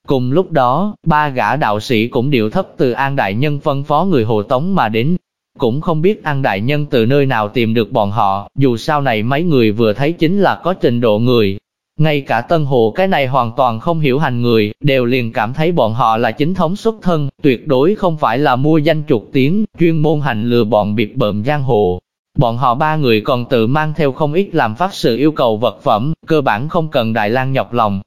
Cùng lúc đó, ba gã đạo sĩ cũng điệu thấp từ An Đại Nhân phân phó người Hồ Tống mà đến. Cũng không biết An Đại Nhân từ nơi nào tìm được bọn họ, dù sau này mấy người vừa thấy chính là có trình độ người, ngay cả Tân Hồ cái này hoàn toàn không hiểu hành người, đều liền cảm thấy bọn họ là chính thống xuất thân, tuyệt đối không phải là mua danh trục tiếng, chuyên môn hành lừa bọn biệt bợm giang hồ. Bọn họ ba người còn tự mang theo không ít làm phát sự yêu cầu vật phẩm, cơ bản không cần Đại lang nhọc lòng.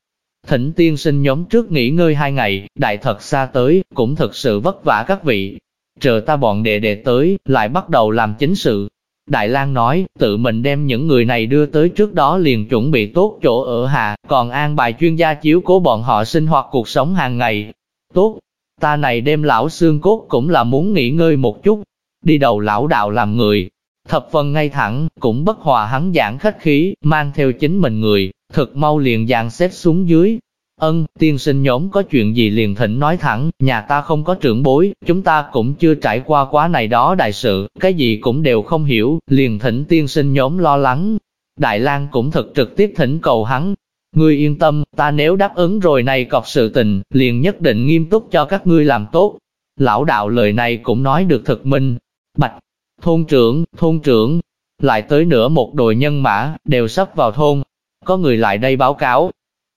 Thỉnh tiên sinh nhóm trước nghỉ ngơi hai ngày, đại thật xa tới, cũng thật sự vất vả các vị. Chờ ta bọn đệ đệ tới, lại bắt đầu làm chính sự, Đại lang nói, tự mình đem những người này đưa tới trước đó liền chuẩn bị tốt chỗ ở hạ, còn an bài chuyên gia chiếu cố bọn họ sinh hoạt cuộc sống hàng ngày. Tốt, ta này đem lão xương cốt cũng là muốn nghỉ ngơi một chút, đi đầu lão đạo làm người. Thập phần ngay thẳng, cũng bất hòa hắn giảng khách khí, mang theo chính mình người, thật mau liền dàn xếp xuống dưới, Ân, tiên sinh nhóm có chuyện gì liền thỉnh nói thẳng, nhà ta không có trưởng bối, chúng ta cũng chưa trải qua quá này đó đại sự, cái gì cũng đều không hiểu, liền thỉnh tiên sinh nhóm lo lắng. Đại lang cũng thật trực tiếp thỉnh cầu hắn, ngươi yên tâm, ta nếu đáp ứng rồi này cọc sự tình, liền nhất định nghiêm túc cho các ngươi làm tốt. Lão đạo lời này cũng nói được thật minh, bạch, thôn trưởng, thôn trưởng, lại tới nữa một đội nhân mã, đều sắp vào thôn. Có người lại đây báo cáo,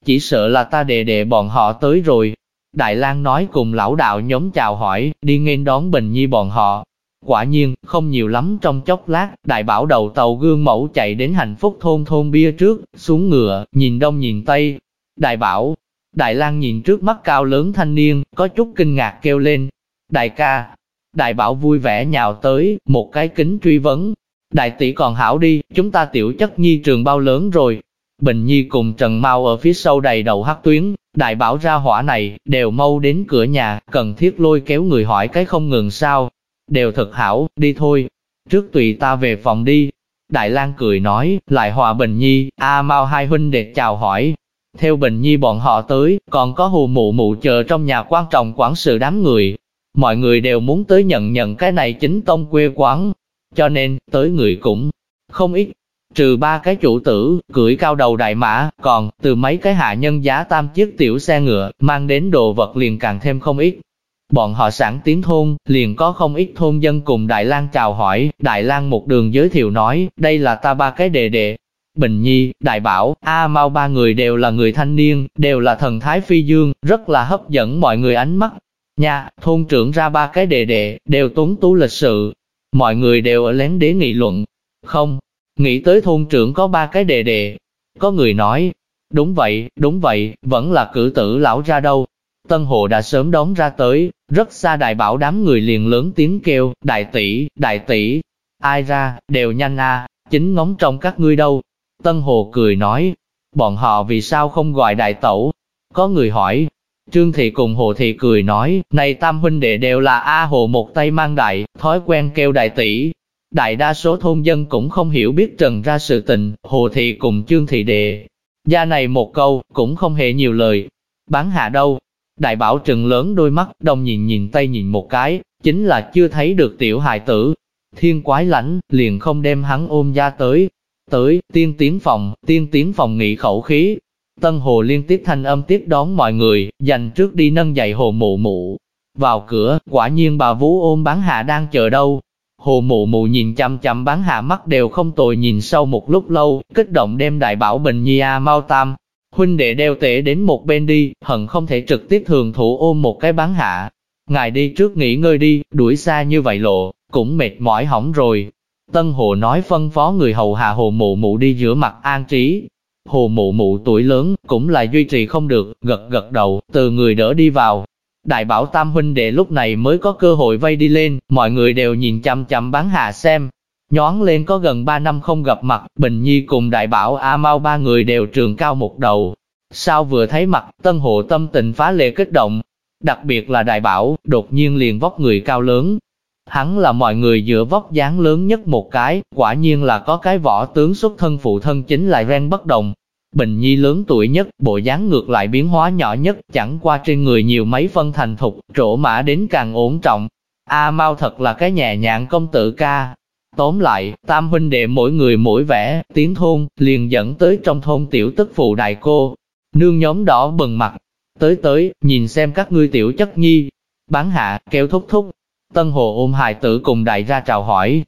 chỉ sợ là ta đệ đệ bọn họ tới rồi. Đại lang nói cùng lão đạo nhóm chào hỏi, đi nghênh đón Bình Nhi bọn họ. Quả nhiên, không nhiều lắm trong chốc lát, đại bảo đầu tàu gương mẫu chạy đến hạnh phúc thôn thôn bia trước, xuống ngựa, nhìn đông nhìn tây. Đại bảo, Đại lang nhìn trước mắt cao lớn thanh niên, có chút kinh ngạc kêu lên. Đại ca, đại bảo vui vẻ nhào tới, một cái kính truy vấn. Đại tỷ còn hảo đi, chúng ta tiểu chất nhi trường bao lớn rồi. Bình Nhi cùng Trần Mau ở phía sau đầy đầu hắc tuyến, đại bảo ra hỏa này, đều mau đến cửa nhà, cần thiết lôi kéo người hỏi cái không ngừng sao. Đều thật hảo, đi thôi. Trước tùy ta về phòng đi. Đại lang cười nói, lại hòa Bình Nhi, A Mau hai huynh đệ chào hỏi, theo Bình Nhi bọn họ tới, còn có hù mụ mụ chờ trong nhà quan trọng quản sự đám người. Mọi người đều muốn tới nhận nhận cái này chính tông quê quán, cho nên, tới người cũng không ít. Trừ ba cái chủ tử, cưỡi cao đầu đại mã, còn, từ mấy cái hạ nhân giá tam chiếc tiểu xe ngựa, mang đến đồ vật liền càng thêm không ít. Bọn họ sẵn tiến thôn, liền có không ít thôn dân cùng Đại lang chào hỏi, Đại lang một đường giới thiệu nói, đây là ta ba cái đệ đệ, Bình Nhi, Đại Bảo, A Mau ba người đều là người thanh niên, đều là thần thái phi dương, rất là hấp dẫn mọi người ánh mắt nhà thôn trưởng ra ba cái đề đệ, đều tuấn tú lịch sự. Mọi người đều ở lén đế nghị luận. Không, nghĩ tới thôn trưởng có ba cái đề đệ. Có người nói, đúng vậy, đúng vậy, vẫn là cử tử lão ra đâu. Tân Hồ đã sớm đón ra tới, rất xa đại bảo đám người liền lớn tiếng kêu, đại tỷ, đại tỷ, ai ra, đều nhanh a, chính ngóng trong các ngươi đâu, Tân Hồ cười nói, bọn họ vì sao không gọi đại tẩu? Có người hỏi, Trương Thị cùng Hồ Thị cười nói, này tam huynh đệ đều là A Hồ một tay mang đại, thói quen kêu đại tỷ. Đại đa số thôn dân cũng không hiểu biết trần ra sự tình, Hồ Thị cùng Trương Thị đệ. Gia này một câu, cũng không hề nhiều lời. Bán hạ đâu? Đại bảo trừng lớn đôi mắt, đông nhìn nhìn tay nhìn một cái, chính là chưa thấy được tiểu hài tử. Thiên quái lãnh, liền không đem hắn ôm ra tới, Tới, tiên tiến phòng, tiên tiến phòng nghị khẩu khí. Tân hồ liên tiếp thanh âm tiếp đón mọi người, dành trước đi nâng dậy hồ mụ mụ. Vào cửa, quả nhiên bà vú ôm bán hạ đang chờ đâu. Hồ mụ mụ nhìn chăm chăm bán hạ mắt đều không tồi nhìn sau một lúc lâu, kích động đem đại bảo bình nhi a mau tam. Huynh đệ đeo tể đến một bên đi, hận không thể trực tiếp thường thủ ôm một cái bán hạ. Ngài đi trước nghỉ ngơi đi, đuổi xa như vậy lộ, cũng mệt mỏi hỏng rồi, Tân Hồ nói phân phó người hầu hạ Hồ Mụ Mụ đi rửa mặt an trí. Hồ Mụ Mụ tuổi lớn, cũng là duy trì không được, gật gật đầu, từ người đỡ đi vào. Đại bảo tam huynh đệ lúc này mới có cơ hội vây đi lên, mọi người đều nhìn chăm chăm bán hạ xem. Nhón lên có gần 3 năm không gặp mặt, Bình Nhi cùng đại bảo A Mau ba người đều trường cao một đầu. Sao vừa thấy mặt, Tân Hồ tâm tình phá lệ kích động. Đặc biệt là đại bảo, đột nhiên liền vóc người cao lớn, Hắn là mọi người dựa vóc dáng lớn nhất một cái, quả nhiên là có cái võ tướng xuất thân phụ thân chính lại ren bất đồng. Bình Nhi lớn tuổi nhất, bộ dáng ngược lại biến hóa nhỏ nhất, chẳng qua trên người nhiều mấy phân thành thục, trổ mã đến càng ổn trọng. A Mau thật là cái nhẹ nhàng công tử ca. Tóm lại, tam huynh đệ mỗi người mỗi vẻ, tiến thôn, liền dẫn tới trong thôn tiểu tức phụ đại cô. Nương nhóm đỏ bừng mặt, tới tới, nhìn xem các ngươi tiểu chất nhi. Bán hạ, kéo thúc thúc, Tân Hồ ôm hài tử cùng đại ra chào hỏi.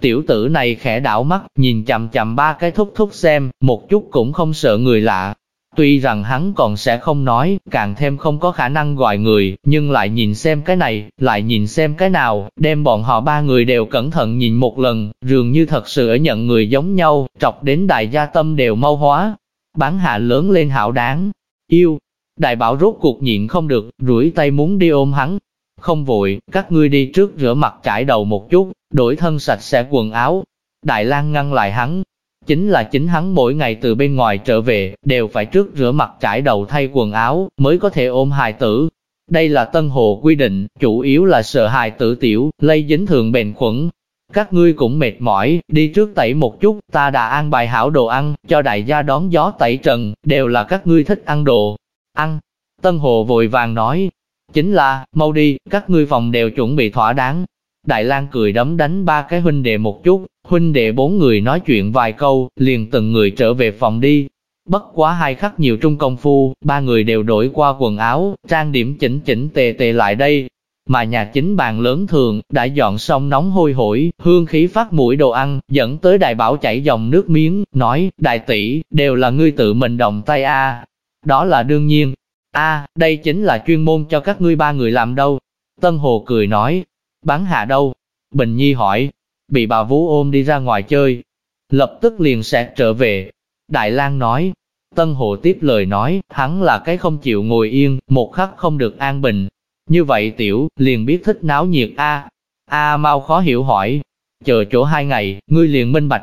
Tiểu tử này khẽ đảo mắt, nhìn chậm chậm ba cái thúc thúc xem, một chút cũng không sợ người lạ. Tuy rằng hắn còn sẽ không nói, càng thêm không có khả năng gọi người, nhưng lại nhìn xem cái này, lại nhìn xem cái nào, đem bọn họ ba người đều cẩn thận nhìn một lần, dường như thật sự ở nhận người giống nhau, trọc đến đại gia tâm đều mau hóa. Bán hạ lớn lên hảo đáng, yêu. Đại bảo rốt cuộc nhịn không được, rủi tay muốn đi ôm hắn, không vội, các ngươi đi trước rửa mặt trải đầu một chút, đổi thân sạch sẽ quần áo. Đại lang ngăn lại hắn. Chính là chính hắn mỗi ngày từ bên ngoài trở về, đều phải trước rửa mặt trải đầu thay quần áo, mới có thể ôm hài tử. Đây là tân hồ quy định, chủ yếu là sợ hài tử tiểu, lây dính thường bền khuẩn. Các ngươi cũng mệt mỏi, đi trước tẩy một chút, ta đã ăn bài hảo đồ ăn, cho đại gia đón gió tẩy trần, đều là các ngươi thích ăn đồ. Ăn. Tân hồ vội vàng nói, Chính là, mau đi, các ngươi phòng đều chuẩn bị thỏa đáng. Đại lang cười đấm đánh ba cái huynh đệ một chút, huynh đệ bốn người nói chuyện vài câu, liền từng người trở về phòng đi. Bất quá hai khắc nhiều trung công phu, ba người đều đổi qua quần áo, trang điểm chỉnh chỉnh tề tề lại đây. Mà nhà chính bàn lớn thường, đã dọn xong nóng hôi hổi, hương khí phát mũi đồ ăn, dẫn tới đại bảo chảy dòng nước miếng, nói, đại tỷ, đều là ngươi tự mình động tay a Đó là đương nhiên, a đây chính là chuyên môn cho các ngươi ba người làm đâu. Tân Hồ cười nói, bán hạ đâu? Bình Nhi hỏi, bị bà vú ôm đi ra ngoài chơi, lập tức liền sẽ trở về. Đại lang nói, Tân Hồ tiếp lời nói, hắn là cái không chịu ngồi yên, một khắc không được an bình. Như vậy tiểu, liền biết thích náo nhiệt a. A mau khó hiểu hỏi, chờ chỗ hai ngày, ngươi liền minh bạch.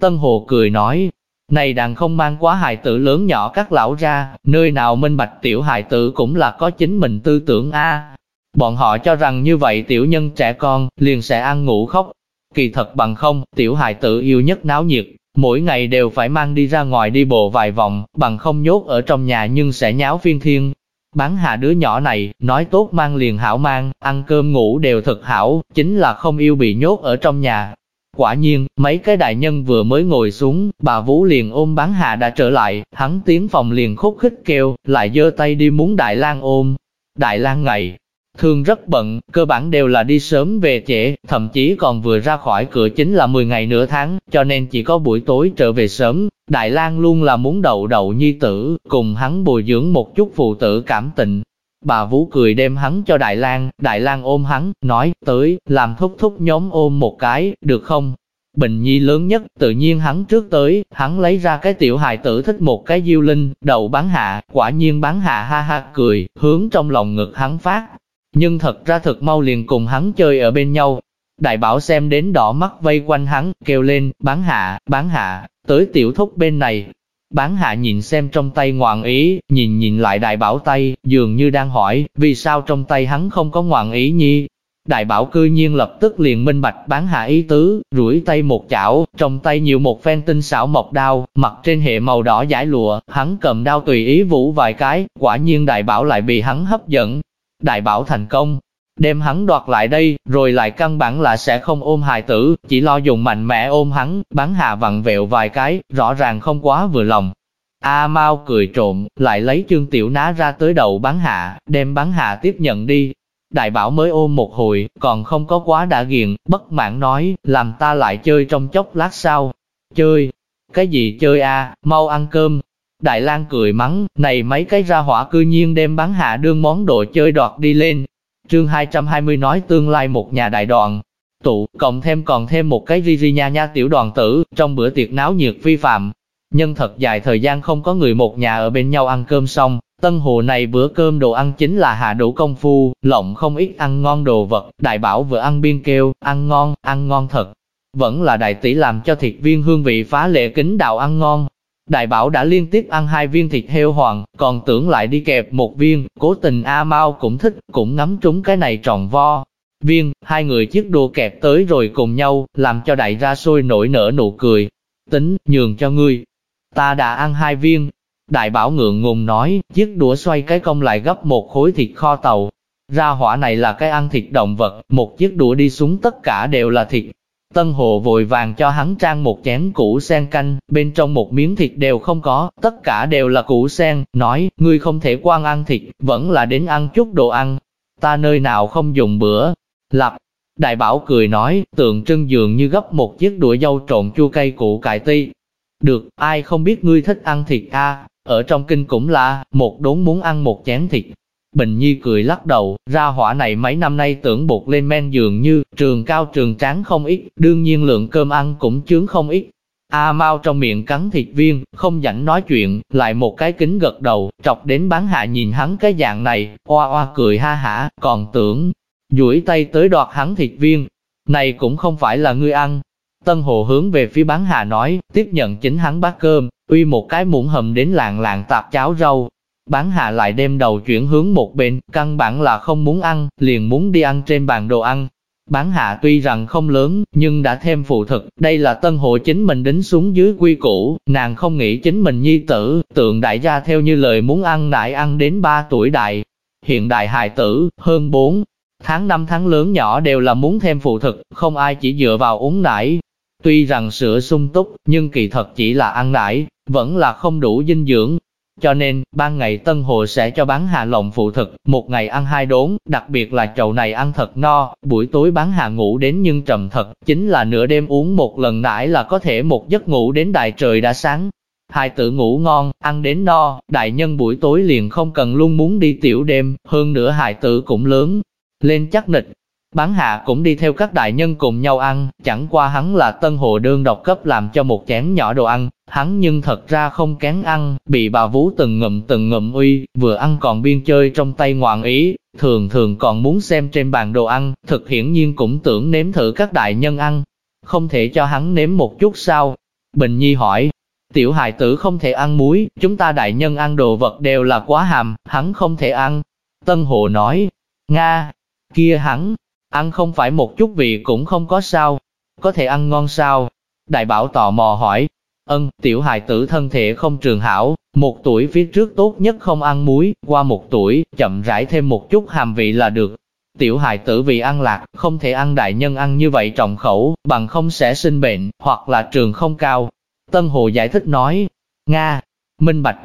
Tân Hồ cười nói, này đàn không mang quá hài tử lớn nhỏ các lão ra, nơi nào minh bạch tiểu hài tử cũng là có chính mình tư tưởng a. Bọn họ cho rằng như vậy tiểu nhân trẻ con, liền sẽ ăn ngủ khóc. Kỳ thật bằng không, tiểu hài tử yêu nhất náo nhiệt, mỗi ngày đều phải mang đi ra ngoài đi bộ vài vòng, bằng không nhốt ở trong nhà nhưng sẽ nháo phiên thiên. Bán hạ đứa nhỏ này, nói tốt mang liền hảo mang, ăn cơm ngủ đều thật hảo, chính là không yêu bị nhốt ở trong nhà. Quả nhiên, mấy cái đại nhân vừa mới ngồi xuống, bà Vũ liền ôm bán hạ đã trở lại, hắn tiến phòng liền khúc khích kêu, lại giơ tay đi muốn Đại lang ôm. Đại lang ngày, thường rất bận, cơ bản đều là đi sớm về trễ, thậm chí còn vừa ra khỏi cửa chính là 10 ngày nửa tháng, cho nên chỉ có buổi tối trở về sớm. Đại lang luôn là muốn đậu đậu nhi tử, cùng hắn bồi dưỡng một chút phụ tử cảm tình. Bà Vũ cười đem hắn cho Đại lang Đại lang ôm hắn, nói, tới, làm thúc thúc nhóm ôm một cái, được không? Bình nhi lớn nhất, tự nhiên hắn trước tới, hắn lấy ra cái tiểu hài tử thích một cái diêu linh, đầu bán hạ, quả nhiên bán hạ ha ha cười, hướng trong lòng ngực hắn phát, nhưng thật ra thật mau liền cùng hắn chơi ở bên nhau. Đại bảo xem đến đỏ mắt vây quanh hắn, kêu lên, bán hạ, bán hạ, tới tiểu thúc bên này. Bán hạ nhìn xem trong tay ngoạn ý, nhìn nhìn lại đại bảo tay, dường như đang hỏi, vì sao trong tay hắn không có ngoạn ý nhi. Đại bảo cư nhiên lập tức liền minh bạch bán hạ ý tứ, rủi tay một chảo, trong tay nhiều một phen tinh xảo mộc đao, mặt trên hệ màu đỏ giải lụa, hắn cầm đao tùy ý vũ vài cái, quả nhiên đại bảo lại bị hắn hấp dẫn, Đại bảo thành công, đem hắn đoạt lại đây, rồi lại căn bản là sẽ không ôm hài tử, chỉ lo dùng mạnh mẽ ôm hắn, bắn hạ vặn vẹo vài cái, rõ ràng không quá vừa lòng. A Mau cười trộm, lại lấy chương tiểu ná ra tới đầu bắn hạ, đem bắn hạ tiếp nhận đi. Đại bảo mới ôm một hồi, còn không có quá đã ghiền, bất mãn nói, làm ta lại chơi trong chốc lát sau. Chơi? Cái gì chơi a? mau ăn cơm, Đại lang cười mắng, này mấy cái ra hỏa cư nhiên đem bắn hạ đương món đồ chơi đoạt đi lên. Chương 220 nói tương lai một nhà đại đoàn. Tụ, cộng thêm còn thêm một cái ri ri nha nha tiểu đoàn tử, trong bữa tiệc náo nhiệt phi phạm. Nhân thật dài thời gian không có người một nhà ở bên nhau ăn cơm xong, Tân hồ này bữa cơm đồ ăn chính là hạ đủ công phu, lộng không ít ăn ngon đồ vật, đại bảo vừa ăn biên kêu, ăn ngon, ăn ngon thật. Vẫn là đại tỷ làm cho thịt viên hương vị phá lệ kính đạo ăn ngon, Đại bảo đã liên tiếp ăn hai viên thịt heo hoàng, còn tưởng lại đi kẹp một viên, cố tình A Mau cũng thích, cũng ngắm trúng cái này tròn vo. Viên, hai người chiếc đua kẹp tới rồi cùng nhau, làm cho đại ra sôi nổi nở nụ cười. Tính, nhường cho ngươi. Ta đã ăn hai viên. Đại bảo ngượng ngùng nói, chiếc đũa xoay cái công lại gấp một khối thịt kho tàu. Ra hỏa này là cái ăn thịt động vật, một chiếc đũa đi xuống tất cả đều là thịt, Tân Hồ vội vàng cho hắn trang một chén củ sen canh, bên trong một miếng thịt đều không có, tất cả đều là củ sen, nói, ngươi không thể quan ăn thịt, vẫn là đến ăn chút đồ ăn. Ta nơi nào không dùng bữa. Lập, đại bảo cười nói, tượng trưng dường như gấp một chiếc đũa dâu trộn chua cây củ cải ti. Được, ai không biết ngươi thích ăn thịt a ở trong kinh cũng là, một đốn muốn ăn một chén thịt, Bình Nhi cười lắc đầu, ra hỏa này mấy năm nay tưởng bột lên men dường như, trường cao trường tráng không ít, đương nhiên lượng cơm ăn cũng chướng không ít. A Mau trong miệng cắn thịt viên, không dãnh nói chuyện, lại một cái kính gật đầu, trọc đến bán hạ nhìn hắn cái dạng này, oa oa cười ha hả, còn tưởng, duỗi tay tới đoạt hắn thịt viên. Này cũng không phải là ngươi ăn. Tân Hồ hướng về phía bán hạ nói, tiếp nhận chính hắn bát cơm, uy một cái muỗng hầm đến lạng lạng tạp cháo rau, Bán hạ lại đem đầu chuyển hướng một bên, căn bản là không muốn ăn, liền muốn đi ăn trên bàn đồ ăn. Bán hạ tuy rằng không lớn, nhưng đã thêm phụ thực, đây là tân hộ chính mình đính xuống dưới quy củ, nàng không nghĩ chính mình nhi tử, tượng đại gia theo như lời muốn ăn nại ăn đến 3 tuổi đại. Hiện đại hài tử, hơn 4, tháng 5 tháng lớn nhỏ đều là muốn thêm phụ thực, không ai chỉ dựa vào uống nải. Tuy rằng sữa sung túc, nhưng kỳ thật chỉ là ăn nải, vẫn là không đủ dinh dưỡng, cho nên, ban ngày Tân Hồ sẽ cho bán hạ lộng phụ thực, một ngày ăn hai đốn, đặc biệt là chậu này ăn thật no, buổi tối bán hạ ngủ đến nhưng trầm thật, chính là nửa đêm uống một lần nải là có thể một giấc ngủ đến đại trời đã sáng. Hai tử ngủ ngon, ăn đến no, đại nhân buổi tối liền không cần luôn muốn đi tiểu đêm, hơn nữa hài tử cũng lớn, lên chắc nịch. Bán hạ cũng đi theo các đại nhân cùng nhau ăn, chẳng qua hắn là tân hồ đương độc cấp làm cho một chén nhỏ đồ ăn, hắn nhưng thật ra không kén ăn, bị bà vú từng ngụm từng ngụm uy, vừa ăn còn biên chơi trong tay ngoạn ý, thường thường còn muốn xem trên bàn đồ ăn, thực hiển nhiên cũng tưởng nếm thử các đại nhân ăn, không thể cho hắn nếm một chút sao? Bình Nhi hỏi, tiểu hài tử không thể ăn muối, chúng ta đại nhân ăn đồ vật đều là quá hàm, hắn không thể ăn. Tân Hồ nói, Nga, kia hắn, ăn không phải một chút vị cũng không có sao, có thể ăn ngon sao? Đại bảo tò mò hỏi, ân, tiểu hài tử thân thể không trường hảo, một tuổi phía trước tốt nhất không ăn muối, qua một tuổi, chậm rãi thêm một chút hàm vị là được. Tiểu hài tử vì ăn lạc, không thể ăn đại nhân ăn như vậy trọng khẩu, bằng không sẽ sinh bệnh, hoặc là trường không cao. Tân Hồ giải thích nói, Nga, minh bạch,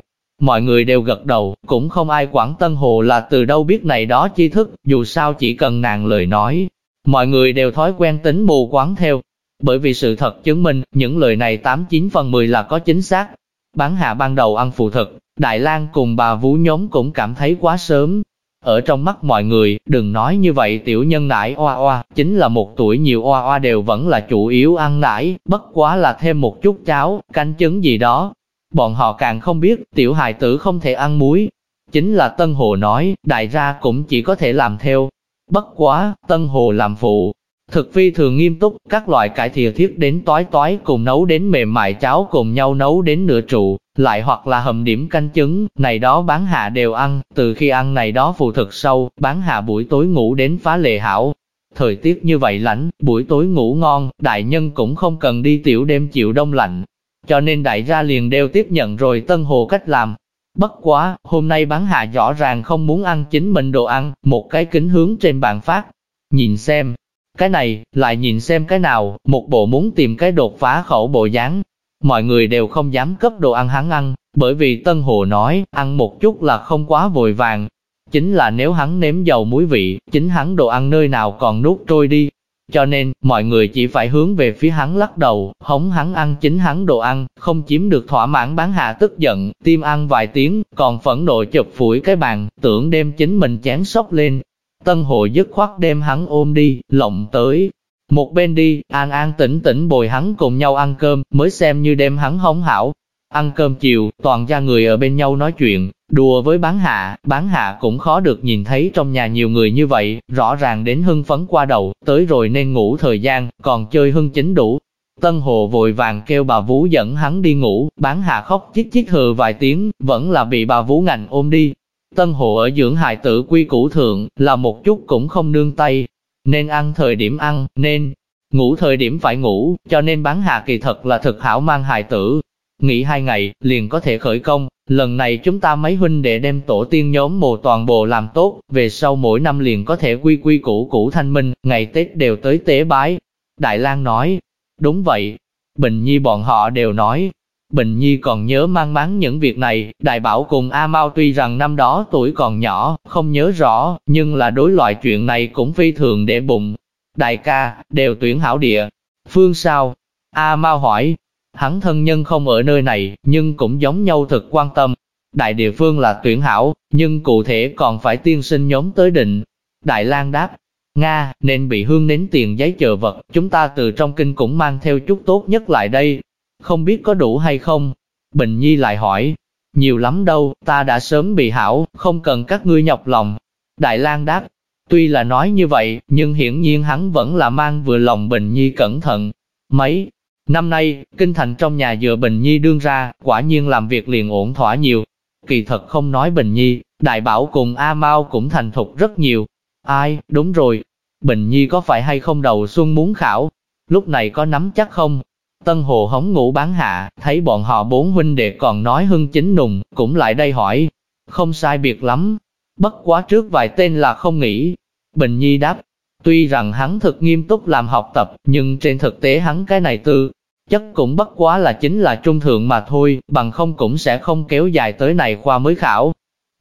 mọi người đều gật đầu, cũng không ai quản Tân Hồ là từ đâu biết này đó chi thức, dù sao chỉ cần nàng lời nói. Mọi người đều thói quen tính mù quán theo, bởi vì sự thật chứng minh, những lời này 89 phần 10 là có chính xác. Bán hạ ban đầu ăn phụ thực, Đại lang cùng bà Vũ nhóm cũng cảm thấy quá sớm, ở trong mắt mọi người, đừng nói như vậy tiểu nhân nải oa oa, chính là một tuổi nhiều oa oa đều vẫn là chủ yếu ăn nải, bất quá là thêm một chút cháo, canh trứng gì đó. Bọn họ càng không biết, tiểu hài tử không thể ăn muối. Chính là Tân Hồ nói, đại gia cũng chỉ có thể làm theo. Bất quá, Tân Hồ làm phụ, Thực phi thường nghiêm túc, các loại cải thìa thiết đến tói tói cùng nấu đến mềm mại cháo cùng nhau nấu đến nửa trụ, lại hoặc là hầm điểm canh trứng, này đó bán hạ đều ăn, từ khi ăn này đó phụ thực sâu, bán hạ buổi tối ngủ đến phá lệ hảo. Thời tiết như vậy lạnh, buổi tối ngủ ngon, đại nhân cũng không cần đi tiểu đêm chịu đông lạnh. Cho nên đại gia liền đều tiếp nhận rồi tân hồ cách làm. Bất quá, hôm nay bán hạ rõ ràng không muốn ăn chính mình đồ ăn, một cái kính hướng trên bàn phát. Nhìn xem, cái này, lại nhìn xem cái nào, một bộ muốn tìm cái đột phá khẩu bộ dáng. Mọi người đều không dám cấp đồ ăn hắn ăn, bởi vì Tân Hồ nói, ăn một chút là không quá vội vàng. Chính là nếu hắn nếm dầu muối vị, chính hắn đồ ăn nơi nào còn nuốt trôi đi. Cho nên, mọi người chỉ phải hướng về phía hắn lắc đầu, hống hắn ăn chính hắn đồ ăn, không chiếm được thỏa mãn bán hạ tức giận, tim ăn vài tiếng, còn phẫn nộ chụp phủi cái bàn, tưởng đem chính mình chán sốc lên, Tân Hồ dứt khoát đem hắn ôm đi, lộng tới. Một bên đi, an an tỉnh tỉnh bồi hắn cùng nhau ăn cơm, mới xem như đem hắn hống hảo. Ăn cơm chiều, toàn gia người ở bên nhau nói chuyện, đùa với bán hạ, bán hạ cũng khó được nhìn thấy trong nhà nhiều người như vậy, rõ ràng đến hưng phấn qua đầu, tới rồi nên ngủ thời gian, còn chơi hưng chính đủ. Tân Hồ vội vàng kêu bà Vú dẫn hắn đi ngủ, bán hạ khóc chít chít hừ vài tiếng, vẫn là bị bà Vú ngành ôm đi, Tân hồ ở dưỡng hài tử quy củ thượng, là một chút cũng không nương tay. Nên ăn thời điểm ăn, nên ngủ thời điểm phải ngủ, cho nên bán hạ kỳ thật là thực hảo mang hài tử. Nghỉ hai ngày, liền có thể khởi công. Lần này chúng ta mấy huynh đệ đem tổ tiên nhóm mồ toàn bộ làm tốt, về sau mỗi năm liền có thể quy quy củ củ thanh minh, ngày Tết đều tới tế bái. Đại lang nói, đúng vậy. Bình Nhi bọn họ đều nói, Bình Nhi còn nhớ mang máng những việc này, Đại Bảo cùng A Mau tuy rằng năm đó tuổi còn nhỏ, không nhớ rõ, nhưng là đối loại chuyện này cũng phi thường để bụng. Đại ca, đều tuyển hảo địa. Phương sao? A Mau hỏi, hắn thân nhân không ở nơi này, nhưng cũng giống nhau thực quan tâm. Đại địa phương là tuyển hảo, nhưng cụ thể còn phải tiên sinh nhóm tới định. Đại lang đáp, Nga, nên bị hương nến tiền giấy chờ vật, chúng ta từ trong kinh cũng mang theo chút tốt nhất lại đây, không biết có đủ hay không? Bình Nhi lại hỏi, nhiều lắm đâu, ta đã sớm bị hảo, không cần các ngươi nhọc lòng. Đại lang đáp, tuy là nói như vậy, nhưng hiển nhiên hắn vẫn là mang vừa lòng Bình Nhi cẩn thận. Mấy năm nay, kinh thành trong nhà dựa Bình Nhi đương ra, quả nhiên làm việc liền ổn thỏa nhiều. Kỳ thật không nói Bình Nhi, Đại Bảo cùng A Mau cũng thành thục rất nhiều. Ai, đúng rồi, Bình Nhi có phải hay không đầu xuân muốn khảo? Lúc này có nắm chắc không? Tân Hồ hống ngủ bán hạ, thấy bọn họ bốn huynh đệ còn nói hưng chính nùng, cũng lại đây hỏi. Không sai biệt lắm. Bất quá trước vài tên là không nghĩ. Bình Nhi đáp, tuy rằng hắn thực nghiêm túc làm học tập, nhưng trên thực tế hắn cái này tư, chất cũng bất quá là chính là trung thượng mà thôi, bằng không cũng sẽ không kéo dài tới này khoa mới khảo.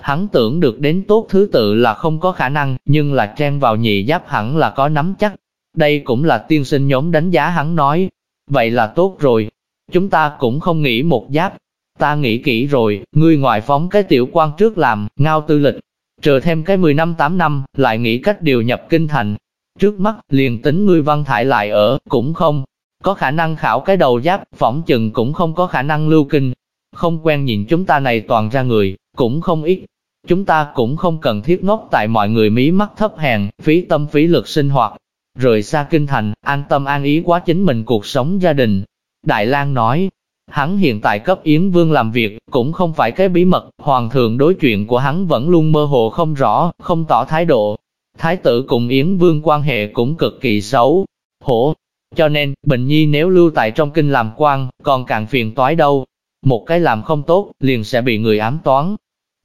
Hắn tưởng được đến tốt thứ tự là không có khả năng, nhưng là trang vào nhị giáp hẳn là có nắm chắc. Đây cũng là tiên sinh nhóm đánh giá hắn nói, Vậy là tốt rồi. Chúng ta cũng không nghĩ một giáp. Ta nghĩ kỹ rồi, ngươi ngoại phóng cái tiểu quan trước làm, ngao tư lịch. Chờ thêm cái 10 năm 8 năm, lại nghĩ cách điều nhập kinh thành. Trước mắt, liền tính ngươi văn thải lại ở, cũng không có khả năng khảo cái đầu giáp, phỏng chừng cũng không có khả năng lưu kinh. Không quen nhìn chúng ta này toàn ra người, cũng không ít. Chúng ta cũng không cần thiết ngốc tại mọi người mí mắt thấp hèn, phí tâm phí lực sinh hoạt. Rời xa kinh thành, an tâm an ý quá chính mình cuộc sống gia đình. Đại lang nói, hắn hiện tại cấp Yến Vương làm việc, cũng không phải cái bí mật, hoàng thượng đối chuyện của hắn vẫn luôn mơ hồ không rõ, không tỏ thái độ. Thái tử cùng Yến Vương quan hệ cũng cực kỳ xấu. Hổ, cho nên, Bình Nhi nếu lưu tại trong kinh làm quan, còn càng phiền toái đâu. Một cái làm không tốt, liền sẽ bị người ám toán.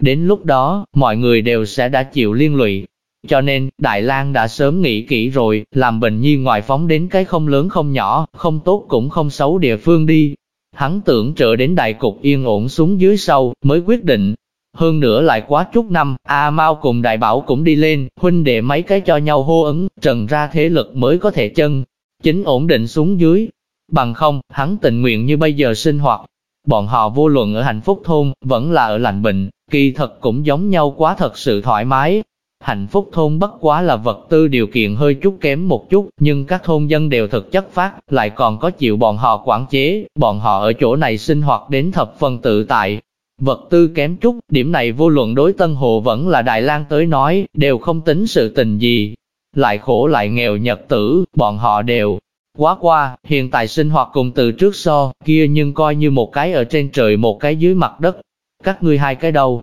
Đến lúc đó, mọi người đều sẽ đã chịu liên lụy. Cho nên, Đại lang đã sớm nghĩ kỹ rồi, làm Bình Nhi ngoài phóng đến cái không lớn không nhỏ, không tốt cũng không xấu địa phương đi. Hắn tưởng trở đến đại cục yên ổn xuống dưới sau, mới quyết định. Hơn nữa lại quá chút năm, A Mao cùng Đại Bảo cũng đi lên, huynh đệ mấy cái cho nhau hô ứng, trần ra thế lực mới có thể chân, chính ổn định xuống dưới. Bằng không, hắn tình nguyện như bây giờ sinh hoạt. Bọn họ vô luận ở hạnh phúc thôn, vẫn là ở lành bệnh, kỳ thật cũng giống nhau quá thật sự thoải mái. Hạnh phúc thôn bất quá là vật tư điều kiện hơi chút kém một chút, nhưng các thôn dân đều thực chất phát, lại còn có chịu bọn họ quản chế, bọn họ ở chỗ này sinh hoạt đến thập phần tự tại. Vật tư kém chút, điểm này vô luận đối Tân Hồ vẫn là Đại lang tới nói, đều không tính sự tình gì, lại khổ lại nghèo nhật tử, bọn họ đều quá qua, hiện tại sinh hoạt cùng từ trước so, kia nhưng coi như một cái ở trên trời một cái dưới mặt đất. Các ngươi hai cái đâu?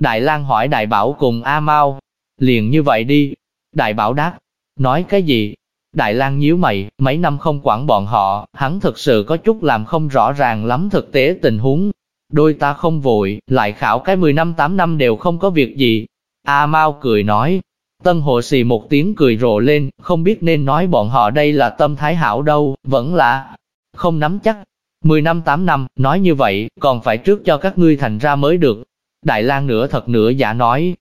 Đại lang hỏi Đại Bảo cùng A Mau. Liền như vậy đi. Đại Bảo đáp. Nói cái gì? Đại lang nhíu mày, mấy năm không quản bọn họ, hắn thực sự có chút làm không rõ ràng lắm thực tế tình huống. Đôi ta không vội, lại khảo cái 10 năm 8 năm đều không có việc gì. A Mao cười nói, Tân hộ sì một tiếng cười rộ lên, không biết nên nói bọn họ đây là tâm thái hảo đâu, vẫn là không nắm chắc. Mười năm tám năm, nói như vậy, còn phải trước cho các ngươi thành ra mới được. Đại lang nửa thật nửa giả nói,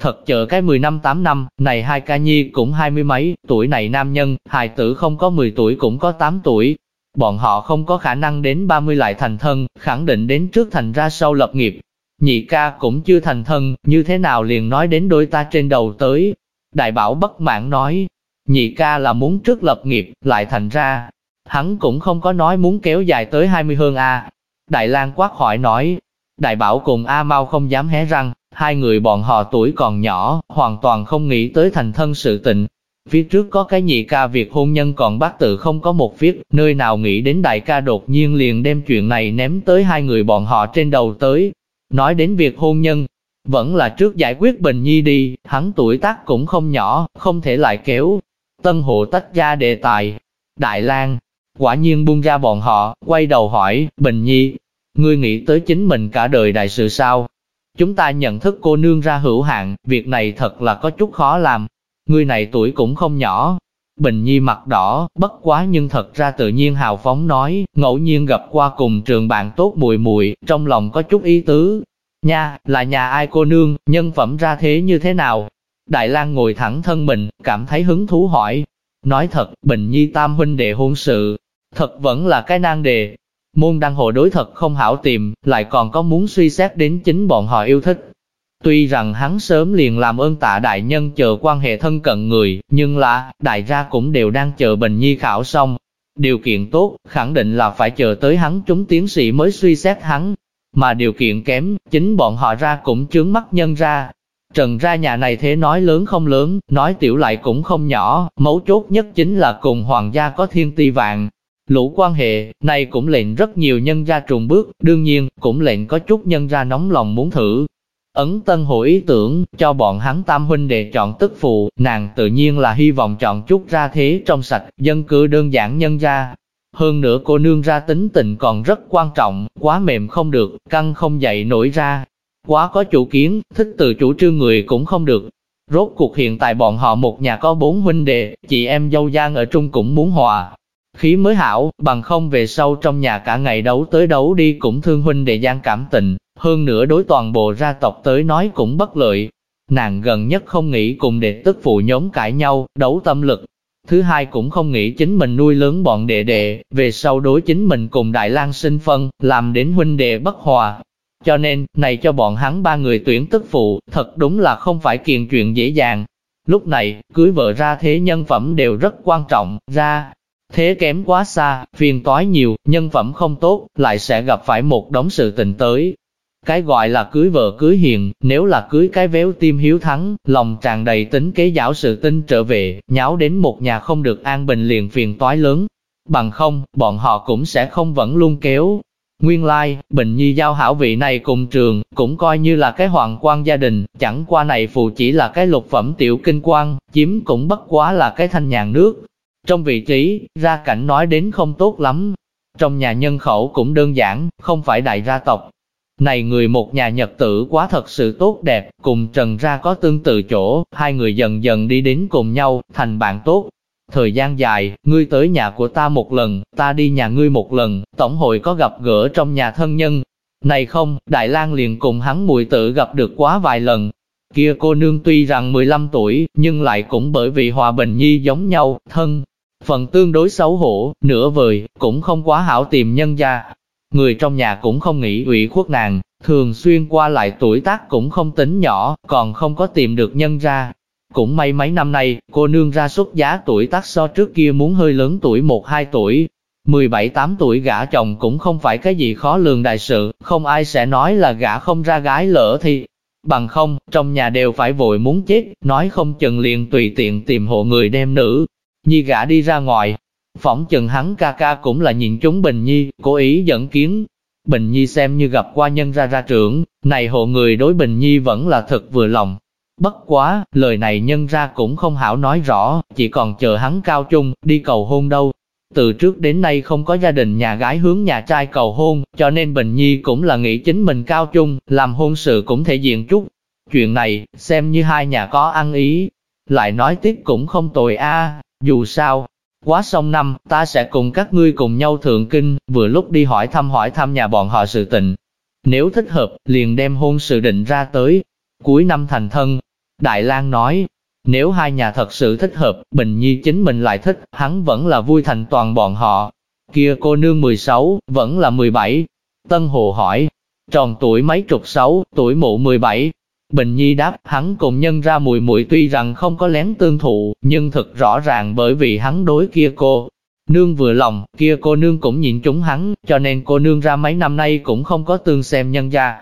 thật chờ cái mười năm tám năm, này hai ca nhi cũng hai mươi mấy, tuổi này nam nhân, hài tử không có mười tuổi cũng có tám tuổi. Bọn họ không có khả năng đến ba mươi lại thành thân, khẳng định đến trước thành ra sau lập nghiệp. Nhị ca cũng chưa thành thân, như thế nào liền nói đến đôi ta trên đầu tới, Đại bảo bất mãn nói, nhị ca là muốn trước lập nghiệp, lại thành ra, hắn cũng không có nói muốn kéo dài tới 20 hơn A. Đại lang quát hỏi nói, đại bảo cùng A Mau không dám hé răng, hai người bọn họ tuổi còn nhỏ, hoàn toàn không nghĩ tới thành thân sự tình. Phía trước có cái nhị ca việc hôn nhân còn bác tự không có một viết, nơi nào nghĩ đến đại ca đột nhiên liền đem chuyện này ném tới hai người bọn họ trên đầu tới. Nói đến việc hôn nhân, vẫn là trước giải quyết Bình Nhi đi, hắn tuổi tác cũng không nhỏ, không thể lại kéo. Tân hộ tách ra đề tài. Đại lang quả nhiên buông ra bọn họ, quay đầu hỏi, Bình Nhi, ngươi nghĩ tới chính mình cả đời đại sự sao? Chúng ta nhận thức cô nương ra hữu hạn, việc này thật là có chút khó làm. Ngươi này tuổi cũng không nhỏ. Bình Nhi mặt đỏ, bất quá nhưng thật ra tự nhiên hào phóng nói, ngẫu nhiên gặp qua cùng trường bạn tốt mùi mùi, trong lòng có chút ý tứ, Nha, là nhà ai cô nương, nhân phẩm ra thế như thế nào? Đại lang ngồi thẳng thân mình, cảm thấy hứng thú hỏi. Nói thật, Bình Nhi tam huynh đệ hôn sự, thật vẫn là cái nan đề. Môn đăng hộ đối thật không hảo tìm, lại còn có muốn suy xét đến chính bọn họ yêu thích. Tuy rằng hắn sớm liền làm ơn tạ đại nhân chờ quan hệ thân cận người, nhưng là, đại gia cũng đều đang chờ Bình Nhi khảo xong. Điều kiện tốt, khẳng định là phải chờ tới hắn trúng tiến sĩ mới suy xét hắn, mà điều kiện kém, chính bọn họ ra cũng chướng mắt nhân ra. Trần ra nhà này thế nói lớn không lớn, nói tiểu lại cũng không nhỏ, mấu chốt nhất chính là cùng hoàng gia có thiên ti vạn. Lũ quan hệ, này cũng lệnh rất nhiều nhân gia trùng bước, đương nhiên, cũng lệnh có chút nhân gia nóng lòng muốn thử. Ấn tân hổ ý tưởng, cho bọn hắn tam huynh đệ chọn tức phụ, nàng tự nhiên là hy vọng chọn chút ra thế trong sạch, dân cư đơn giản nhân gia, hơn nữa cô nương ra tính tình còn rất quan trọng, quá mềm không được, căng không dậy nổi ra. Quá có chủ kiến, thích từ chủ trương người cũng không được. Rốt cuộc hiện tại bọn họ một nhà có bốn huynh đệ, chị em dâu giang ở trung cũng muốn hòa. Khí mới hảo, bằng không về sau trong nhà cả ngày đấu tới đấu đi cũng thương huynh đệ giang cảm tình, hơn nữa đối toàn bộ gia tộc tới nói cũng bất lợi. Nàng gần nhất không nghĩ cùng đệ tức phụ nhóm cãi nhau, đấu tâm lực, Thứ hai cũng không nghĩ chính mình nuôi lớn bọn đệ đệ, về sau đối chính mình cùng Đại lang sinh phân, làm đến huynh đệ bất hòa. Cho nên, này cho bọn hắn ba người tuyển tức phụ, thật đúng là không phải kiện chuyện dễ dàng. Lúc này, cưới vợ ra thế nhân phẩm đều rất quan trọng, ra thế kém quá xa, phiền toái nhiều, nhân phẩm không tốt, lại sẽ gặp phải một đống sự tình tới. Cái gọi là cưới vợ cưới hiền, nếu là cưới cái véo tim hiếu thắng, lòng tràn đầy tính kế giảo sự tinh trở về, nháo đến một nhà không được an bình liền phiền toái lớn. Bằng không, bọn họ cũng sẽ không vẫn luôn kéo. Nguyên lai, like, Bình Nhi giao hảo vị này cùng trường, cũng coi như là cái hoàng quan gia đình, chẳng qua này phù chỉ là cái lục phẩm tiểu kinh quan, chiếm cũng bất quá là cái thanh nhàn nước, trong vị trí, ra cảnh nói đến không tốt lắm. Trong nhà nhân khẩu cũng đơn giản, không phải đại gia tộc. Này người một nhà nhật tử quá thật sự tốt đẹp, cùng Trần ra có tương tự chỗ, hai người dần dần đi đến cùng nhau, thành bạn tốt. Thời gian dài, ngươi tới nhà của ta một lần, ta đi nhà ngươi một lần, tổng hội có gặp gỡ trong nhà thân nhân. Này không, Đại lang liền cùng hắn mùi tử gặp được quá vài lần, Kia cô nương tuy rằng 15 tuổi, nhưng lại cũng bởi vì Hòa Bình Nhi giống nhau, thân, phần tương đối xấu hổ, nửa vời, cũng không quá hảo tìm nhân gia. Người trong nhà cũng không nghĩ ủy khuất nàng, thường xuyên qua lại tuổi tác cũng không tính nhỏ, còn không có tìm được nhân ra. Cũng may mấy năm nay, cô nương ra xuất giá tuổi tác so trước kia muốn hơi lớn tuổi 1-2 tuổi. 17-8 tuổi gả chồng cũng không phải cái gì khó lường đại sự, không ai sẽ nói là gả không ra gái lỡ thì Bằng không, trong nhà đều phải vội muốn chết, nói không chừng liền tùy tiện tìm hộ người đem nữ, nhi gả đi ra ngoài. Phỏng chừng hắn ca ca cũng là nhìn trúng Bình Nhi, cố ý dẫn kiến. Bình Nhi xem như gặp qua nhân ra ra trưởng, này hộ người đối Bình Nhi vẫn là thật vừa lòng. Bất quá, lời này nhân ra cũng không hảo nói rõ, chỉ còn chờ hắn cao trung, đi cầu hôn đâu. Từ trước đến nay không có gia đình nhà gái hướng nhà trai cầu hôn, cho nên Bình Nhi cũng là nghĩ chính mình cao trung, làm hôn sự cũng thể diện chút. Chuyện này, xem như hai nhà có ăn ý. Lại nói tiếp cũng không tồi a dù sao, quá xong năm, ta sẽ cùng các ngươi cùng nhau thượng kinh, vừa lúc đi hỏi thăm hỏi thăm nhà bọn họ sự tình. Nếu thích hợp, liền đem hôn sự định ra tới. Cuối năm thành thân, Đại lang nói, nếu hai nhà thật sự thích hợp, Bình Nhi chính mình lại thích, hắn vẫn là vui thành toàn bọn họ. Kia cô nương 16, vẫn là 17. Tân Hồ hỏi, tròn tuổi mấy chục sáu, tuổi mụ 17. Bình Nhi đáp, hắn cùng nhân ra mùi mùi tuy rằng không có lén tương thụ, nhưng thật rõ ràng bởi vì hắn đối kia cô. Nương vừa lòng, kia cô nương cũng nhìn chúng hắn, cho nên cô nương ra mấy năm nay cũng không có tương xem nhân ra.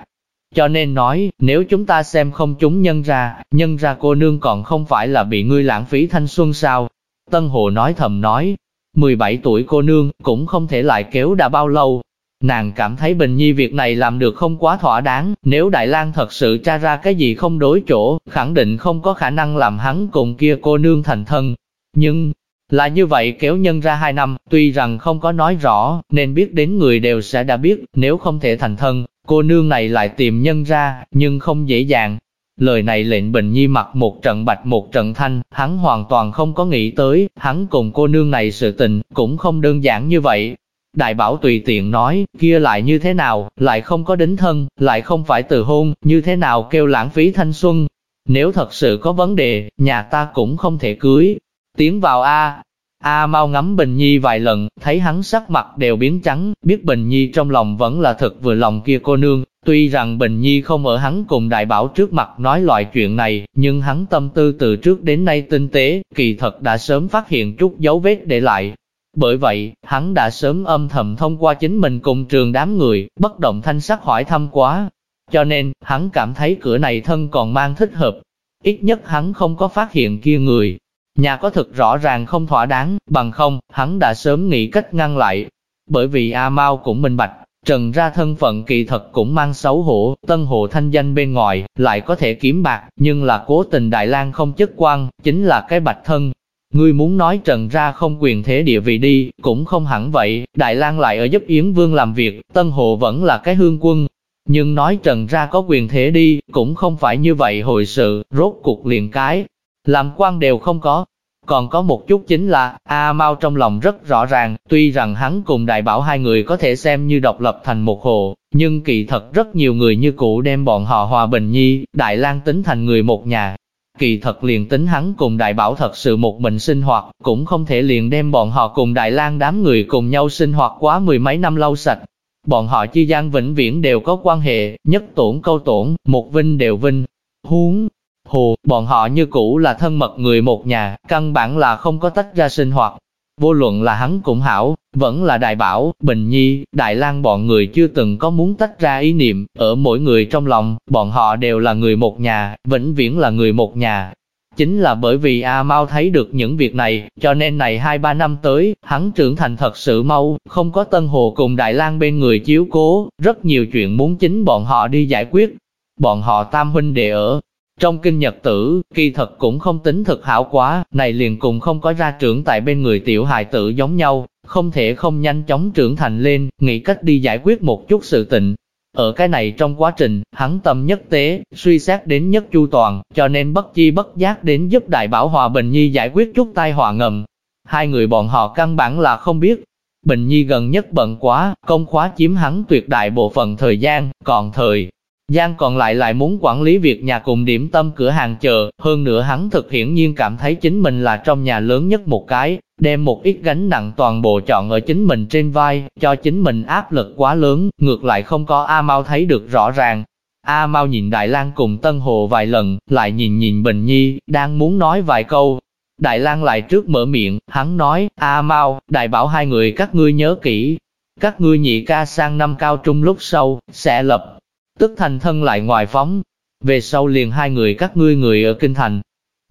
Cho nên nói, nếu chúng ta xem không chúng nhân ra, nhân ra cô nương còn không phải là bị ngươi lãng phí thanh xuân sao? Tân Hồ nói thầm nói, 17 tuổi cô nương, cũng không thể lại kéo đã bao lâu. Nàng cảm thấy Bình Nhi việc này làm được không quá thỏa đáng, nếu Đại lang thật sự tra ra cái gì không đối chỗ, khẳng định không có khả năng làm hắn cùng kia cô nương thành thân. Nhưng, là như vậy kéo nhân ra hai năm, tuy rằng không có nói rõ, nên biết đến người đều sẽ đã biết, nếu không thể thành thân, Cô nương này lại tìm nhân ra, nhưng không dễ dàng. Lời này lệnh Bình Nhi mặc một trận bạch một trận thanh, hắn hoàn toàn không có nghĩ tới, hắn cùng cô nương này sự tình, cũng không đơn giản như vậy. Đại bảo tùy tiện nói, kia lại như thế nào, lại không có đính thân, lại không phải từ hôn, như thế nào kêu lãng phí thanh xuân. Nếu thật sự có vấn đề, nhà ta cũng không thể cưới. Tiến vào A, A mau ngắm Bình Nhi vài lần, thấy hắn sắc mặt đều biến trắng, biết Bình Nhi trong lòng vẫn là thật vừa lòng kia cô nương. Tuy rằng Bình Nhi không ở hắn cùng đại bảo trước mặt nói loại chuyện này, nhưng hắn tâm tư từ trước đến nay tinh tế, kỳ thật đã sớm phát hiện chút dấu vết để lại. Bởi vậy, hắn đã sớm âm thầm thông qua chính mình cùng trường đám người, bất động thanh sắc hỏi thăm quá. Cho nên, hắn cảm thấy cửa này thân còn mang thích hợp. Ít nhất hắn không có phát hiện kia người, Nhà có thực rõ ràng không thỏa đáng, bằng không, hắn đã sớm nghĩ cách ngăn lại. Bởi vì A Mao cũng minh bạch, Trần ra thân phận kỳ thật cũng mang xấu hổ, tân hộ thanh danh bên ngoài, lại có thể kiếm bạc, nhưng là cố tình Đại lang không chức quan, chính là cái bạch thân. Ngươi muốn nói Trần ra không quyền thế địa vị đi, cũng không hẳn vậy, Đại lang lại ở giúp Yến Vương làm việc, tân Hồ vẫn là cái hương quân. Nhưng nói Trần ra có quyền thế đi, cũng không phải như vậy hồi sự, rốt cuộc liền cái, làm quan đều không có. Còn có một chút chính là, A Mao trong lòng rất rõ ràng, tuy rằng hắn cùng đại bảo hai người có thể xem như độc lập thành một hồ, nhưng kỳ thật rất nhiều người như cũ đem bọn họ hòa bình nhi, Đại lang tính thành người một nhà. Kỳ thật liền tính hắn cùng đại bảo thật sự một mình sinh hoạt, cũng không thể liền đem bọn họ cùng Đại lang đám người cùng nhau sinh hoạt quá mười mấy năm lâu sạch. Bọn họ chi gian vĩnh viễn đều có quan hệ, nhất tổn câu tổn, một vinh đều vinh. Huống Hồ, bọn họ như cũ là thân mật người một nhà, căn bản là không có tách ra sinh hoạt. Vô luận là hắn cũng hảo, vẫn là đại bảo, bình nhi, đại lang bọn người chưa từng có muốn tách ra ý niệm, ở mỗi người trong lòng, bọn họ đều là người một nhà, vĩnh viễn là người một nhà. Chính là bởi vì A Mau thấy được những việc này, cho nên này hai ba năm tới, hắn trưởng thành thật sự mau, không có Tân Hồ cùng Đại lang bên người chiếu cố, rất nhiều chuyện muốn chính bọn họ đi giải quyết. Bọn họ tam huynh đệ ở, trong kinh nhật tử, kỳ thật cũng không tính thực hảo quá, này liền cùng không có ra trưởng tại bên người tiểu hài tử giống nhau, không thể không nhanh chóng trưởng thành lên, nghĩ cách đi giải quyết một chút sự tình. Ở cái này trong quá trình, hắn tâm nhất tế, suy xét đến nhất chu toàn, cho nên bất chi bất giác đến giúp đại bảo hòa Bình Nhi giải quyết chút tai họa ngầm. Hai người bọn họ căn bản là không biết. Bình Nhi gần nhất bận quá, công khóa chiếm hắn tuyệt đại bộ phận thời gian, còn thời Giang còn lại lại muốn quản lý việc nhà cùng điểm tâm cửa hàng chờ, hơn nữa hắn thực hiển nhiên cảm thấy chính mình là trong nhà lớn nhất một cái, đem một ít gánh nặng toàn bộ chọn ở chính mình trên vai, cho chính mình áp lực quá lớn, ngược lại không có A Mau thấy được rõ ràng. A Mau nhìn Đại Lang cùng Tân Hồ vài lần, lại nhìn nhìn Bình Nhi, đang muốn nói vài câu. Đại Lang lại trước mở miệng, hắn nói, A Mau, Đại bảo hai người các ngươi nhớ kỹ, các ngươi nhị ca sang năm cao trung lúc sau, sẽ lập tức thành thân lại ngoài phóng. Về sau liền hai người các ngươi người ở kinh thành.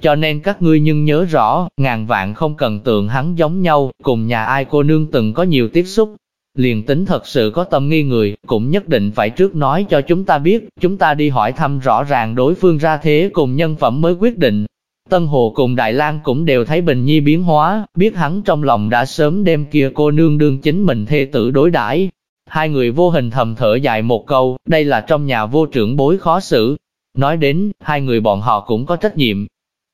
Cho nên các ngươi nhưng nhớ rõ, ngàn vạn không cần tượng hắn giống nhau, cùng nhà ai cô nương từng có nhiều tiếp xúc. Liền tính thật sự có tâm nghi người, cũng nhất định phải trước nói cho chúng ta biết, chúng ta đi hỏi thăm rõ ràng đối phương ra thế cùng nhân phẩm mới quyết định. Tân Hồ cùng Đại lang cũng đều thấy Bình Nhi biến hóa, biết hắn trong lòng đã sớm đem kia cô nương đương chính mình thê tử đối đãi Hai người vô hình thầm thở dài một câu, đây là trong nhà vô trưởng bối khó xử. Nói đến, hai người bọn họ cũng có trách nhiệm.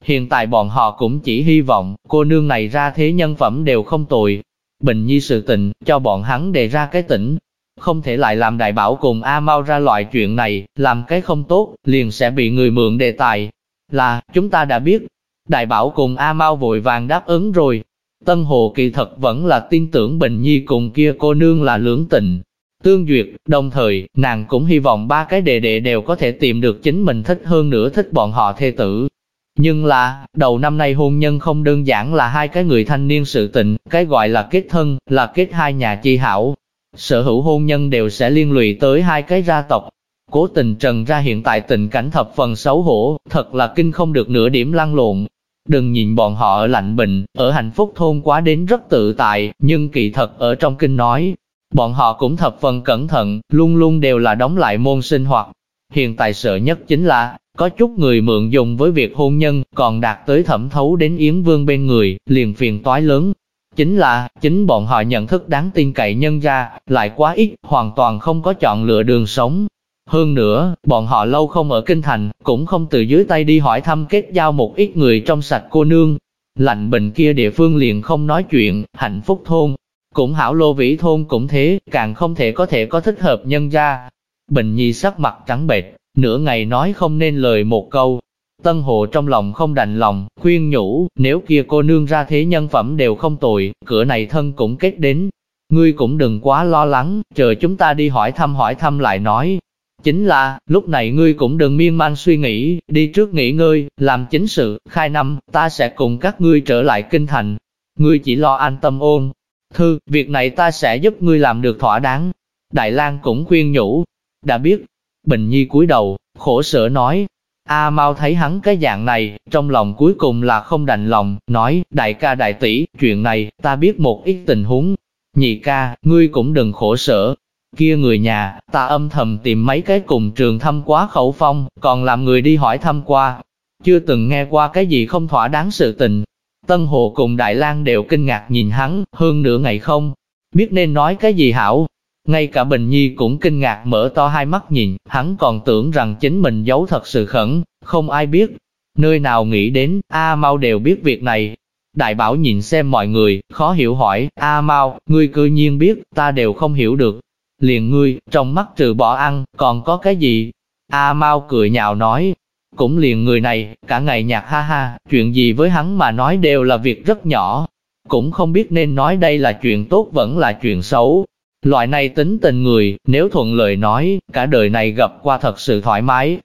Hiện tại bọn họ cũng chỉ hy vọng, cô nương này ra thế nhân phẩm đều không tồi. Bình nhi sự tình, cho bọn hắn đề ra cái tỉnh. Không thể lại làm đại bảo cùng A Mau ra loại chuyện này, làm cái không tốt, liền sẽ bị người mượn đề tài. Là, chúng ta đã biết. Đại bảo cùng A Mau vội vàng đáp ứng rồi, Tân Hồ kỳ thật vẫn là tin tưởng Bình Nhi cùng kia cô nương là lưỡng tình. Tương duyệt, đồng thời, nàng cũng hy vọng ba cái đệ đệ đều có thể tìm được chính mình thích hơn nữa thích bọn họ thê tử. Nhưng là, đầu năm nay hôn nhân không đơn giản là hai cái người thanh niên sự tình, cái gọi là kết thân, là kết hai nhà chi hảo. Sở hữu hôn nhân đều sẽ liên lụy tới hai cái gia tộc. Cố tình trần ra hiện tại tình cảnh thập phần xấu hổ, thật là kinh không được nửa điểm lăn lộn, Đừng nhìn bọn họ ở lạnh bình, ở hạnh phúc thôn quá đến rất tự tại, nhưng kỳ thật ở trong kinh nói, bọn họ cũng thập phần cẩn thận, luôn luôn đều là đóng lại môn sinh hoạt. Hiện tại sợ nhất chính là, có chút người mượn dùng với việc hôn nhân, còn đạt tới thẩm thấu đến Yến Vương bên người, liền phiền toái lớn. Chính là, chính bọn họ nhận thức đáng tin cậy nhân ra, lại quá ít, hoàn toàn không có chọn lựa đường sống, hơn nữa, bọn họ lâu không ở kinh thành, cũng không từ dưới tay đi hỏi thăm kết giao một ít người trong sạch cô nương. Lạnh bình kia địa phương liền không nói chuyện, hạnh phúc thôn. Cũng hảo lô vĩ thôn cũng thế, càng không thể có thể có thích hợp nhân gia Bình nhi sắc mặt trắng bệch, nửa ngày nói không nên lời một câu. Tân hồ trong lòng không đành lòng, khuyên nhủ, nếu kia cô nương ra thế nhân phẩm đều không tồi, cửa này thân cũng kết đến. Ngươi cũng đừng quá lo lắng, chờ chúng ta đi hỏi thăm hỏi thăm lại nói, Chính là, lúc này ngươi cũng đừng miên man suy nghĩ, đi trước nghỉ ngơi, làm chính sự, khai năm, ta sẽ cùng các ngươi trở lại kinh thành. Ngươi chỉ lo an tâm ôn. Thư, việc này ta sẽ giúp ngươi làm được thỏa đáng. Đại lang cũng khuyên nhủ. Đã biết, Bình Nhi cúi đầu, khổ sở nói. A Mau thấy hắn cái dạng này, trong lòng cuối cùng là không đành lòng, nói, đại ca đại tỷ, chuyện này, ta biết một ít tình huống. Nhị ca, ngươi cũng đừng khổ sở, Kia người nhà, ta âm thầm tìm mấy cái cùng trường thăm quá khẩu phong, còn làm người đi hỏi thăm qua. Chưa từng nghe qua cái gì không thỏa đáng sự tình. Tân Hồ cùng Đại lang đều kinh ngạc nhìn hắn, hơn nửa ngày không, biết nên nói cái gì hảo. Ngay cả Bình Nhi cũng kinh ngạc mở to hai mắt nhìn, hắn còn tưởng rằng chính mình giấu thật sự khẩn, không ai biết. Nơi nào nghĩ đến, A Mau đều biết việc này. Đại Bảo nhìn xem mọi người, khó hiểu hỏi, A Mau, ngươi cư nhiên biết, ta đều không hiểu được, liền ngươi, trong mắt trừ bỏ ăn, còn có cái gì? A Mau cười nhạo nói, cũng liền người này, cả ngày nhạc ha ha, chuyện gì với hắn mà nói đều là việc rất nhỏ, cũng không biết nên nói đây là chuyện tốt vẫn là chuyện xấu. Loại này tính tình người, nếu thuận lời nói, cả đời này gặp qua thật sự thoải mái.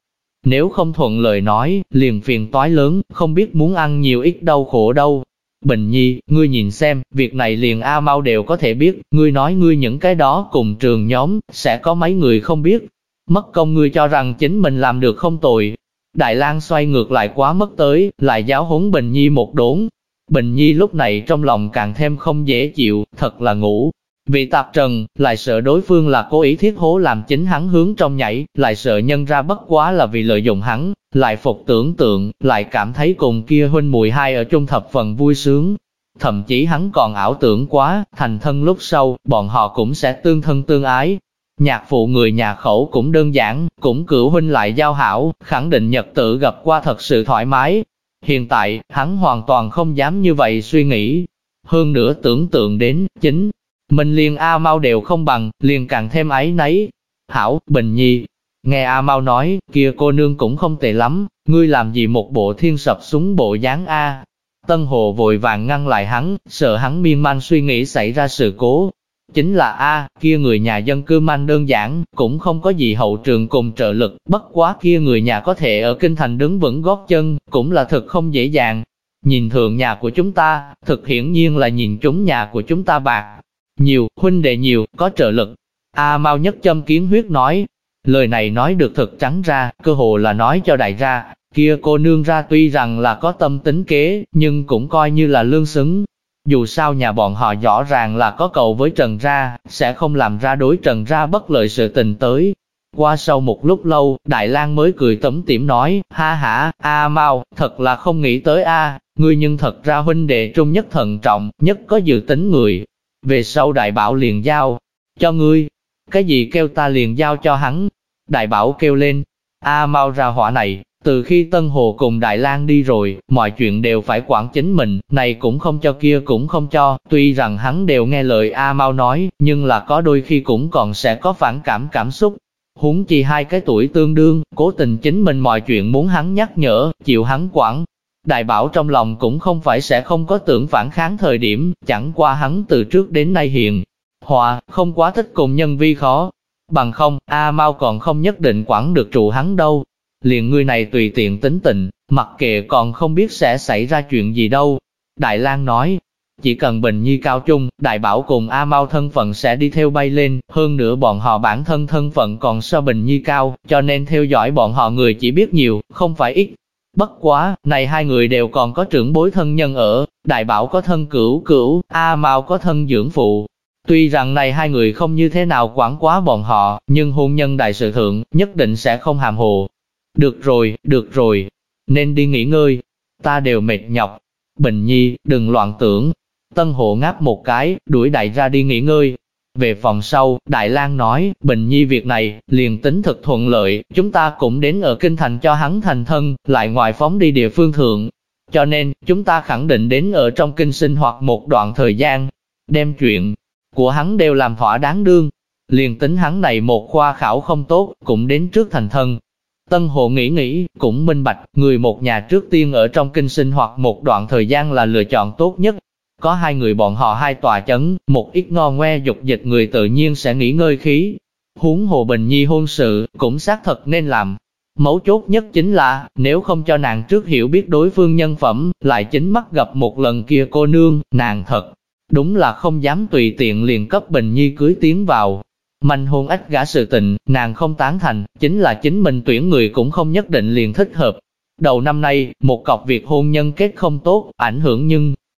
nếu không thuận lời nói, liền phiền toái lớn, không biết muốn ăn nhiều ít đau khổ đâu. Bình Nhi, ngươi nhìn xem, việc này liền A Mau đều có thể biết, ngươi nói ngươi những cái đó cùng trường nhóm, sẽ có mấy người không biết. Mất công ngươi cho rằng chính mình làm được không tồi. Đại lang xoay ngược lại quá mất tới, lại giáo huấn Bình Nhi một đốn. Bình Nhi lúc này trong lòng càng thêm không dễ chịu, thật là ngủ, vì tạp trần, lại sợ đối phương là cố ý thiết hố làm chính hắn hướng trong nhảy, lại sợ nhân ra bất quá là vì lợi dụng hắn, lại phục tưởng tượng, lại cảm thấy cùng kia huynh mùi hai ở chung thập phần vui sướng. Thậm chí hắn còn ảo tưởng quá, thành thân lúc sau, bọn họ cũng sẽ tương thân tương ái. Nhạc phụ người nhà khẩu cũng đơn giản, cũng cửu huynh lại giao hảo, khẳng định nhật tự gặp qua thật sự thoải mái. Hiện tại, hắn hoàn toàn không dám như vậy suy nghĩ. Hơn nữa tưởng tượng đến, chính mình liền A Mau đều không bằng, liền càng thêm ấy nấy. Hảo, Bình Nhi, nghe A Mau nói, kia cô nương cũng không tệ lắm, ngươi làm gì một bộ thiên sập súng bộ dáng A. Tân Hồ vội vàng ngăn lại hắn, sợ hắn miên man suy nghĩ xảy ra sự cố. Chính là A, kia người nhà dân cư man đơn giản, cũng không có gì hậu trường cùng trợ lực, bất quá kia người nhà có thể ở kinh thành đứng vững gót chân, cũng là thật không dễ dàng. Nhìn thường nhà của chúng ta, thực hiển nhiên là nhìn chúng nhà của chúng ta bạc, nhiều, huynh đệ nhiều, có trợ lực. A Mao nhất châm kiến huyết nói, lời này nói được thật trắng ra, cơ hồ là nói cho đại gia kia cô nương ra tuy rằng là có tâm tính kế, nhưng cũng coi như là lương xứng. Dù sao nhà bọn họ rõ ràng là có cầu với Trần ra, sẽ không làm ra đối Trần ra bất lợi sự tình tới. Qua sau một lúc lâu, Đại lang mới cười tấm tiểm nói, ha ha, A mau thật là không nghĩ tới A, ngươi nhưng thật ra huynh đệ trung nhất thận trọng, nhất có dự tính người, về sau đại bảo liền giao, cho ngươi, cái gì kêu ta liền giao cho hắn. Đại bảo kêu lên, a mau ra hỏa này, từ khi Tân Hồ cùng Đại lang đi rồi, mọi chuyện đều phải quản chính mình, này cũng không cho kia cũng không cho, tuy rằng hắn đều nghe lời A Mau nói, nhưng là có đôi khi cũng còn sẽ có phản cảm cảm xúc. Huống chi hai cái tuổi tương đương, cố tình chính mình mọi chuyện muốn hắn nhắc nhở, chịu hắn quản, Đại bảo trong lòng cũng không phải sẽ không có tưởng phản kháng thời điểm, chẳng qua hắn từ trước đến nay hiền. Hòa, không quá thích cùng nhân vi khó. Bằng không, A Mau còn không nhất định quản được trụ hắn đâu. Liền người này tùy tiện tính tình, mặc kệ còn không biết sẽ xảy ra chuyện gì đâu. Đại lang nói, chỉ cần Bình Nhi cao chung, Đại Bảo cùng A Mau thân phận sẽ đi theo bay lên, hơn nữa bọn họ bản thân thân phận còn so Bình Nhi cao, cho nên theo dõi bọn họ người chỉ biết nhiều, không phải ít, Bất quá, này hai người đều còn có trưởng bối thân nhân ở, đại bảo có thân cửu cửu, A Mao có thân dưỡng phụ. Tuy rằng này hai người không như thế nào quản quá bọn họ, nhưng hôn nhân đại sự thượng, nhất định sẽ không hàm hồ. Được rồi, được rồi, nên đi nghỉ ngơi, ta đều mệt nhọc. Bình Nhi, đừng loạn tưởng. Tân hộ ngáp một cái, đuổi đại ra đi nghỉ ngơi, về phòng sau, Đại lang nói, Bình Nhi việc này, liền tính thật thuận lợi, chúng ta cũng đến ở kinh thành cho hắn thành thân, lại ngoài phóng đi địa phương thượng. Cho nên, chúng ta khẳng định đến ở trong kinh sinh hoạt một đoạn thời gian, đem chuyện của hắn đều làm thỏa đáng đương. Liền tính hắn này một khoa khảo không tốt, cũng đến trước thành thân. Tân Hồ nghĩ nghĩ, cũng minh bạch, người một nhà trước tiên ở trong kinh sinh hoạt một đoạn thời gian là lựa chọn tốt nhất, có hai người bọn họ hai tòa chấn, một ít ngon ngoe dục dịch người tự nhiên sẽ nghỉ ngơi khí. Huống Hồ Bình Nhi hôn sự, cũng xác thật nên làm. Mấu chốt nhất chính là, nếu không cho nàng trước hiểu biết đối phương nhân phẩm, lại chính mắt gặp một lần kia cô nương, nàng thật. Đúng là không dám tùy tiện liền cấp Bình Nhi cưới tiến vào. Manh hôn ách gã sự tình, nàng không tán thành, chính là chính mình tuyển người cũng không nhất định liền thích hợp. Đầu năm nay, một cọc việc hôn nhân kết không tốt, ảnh hưởng nhưng,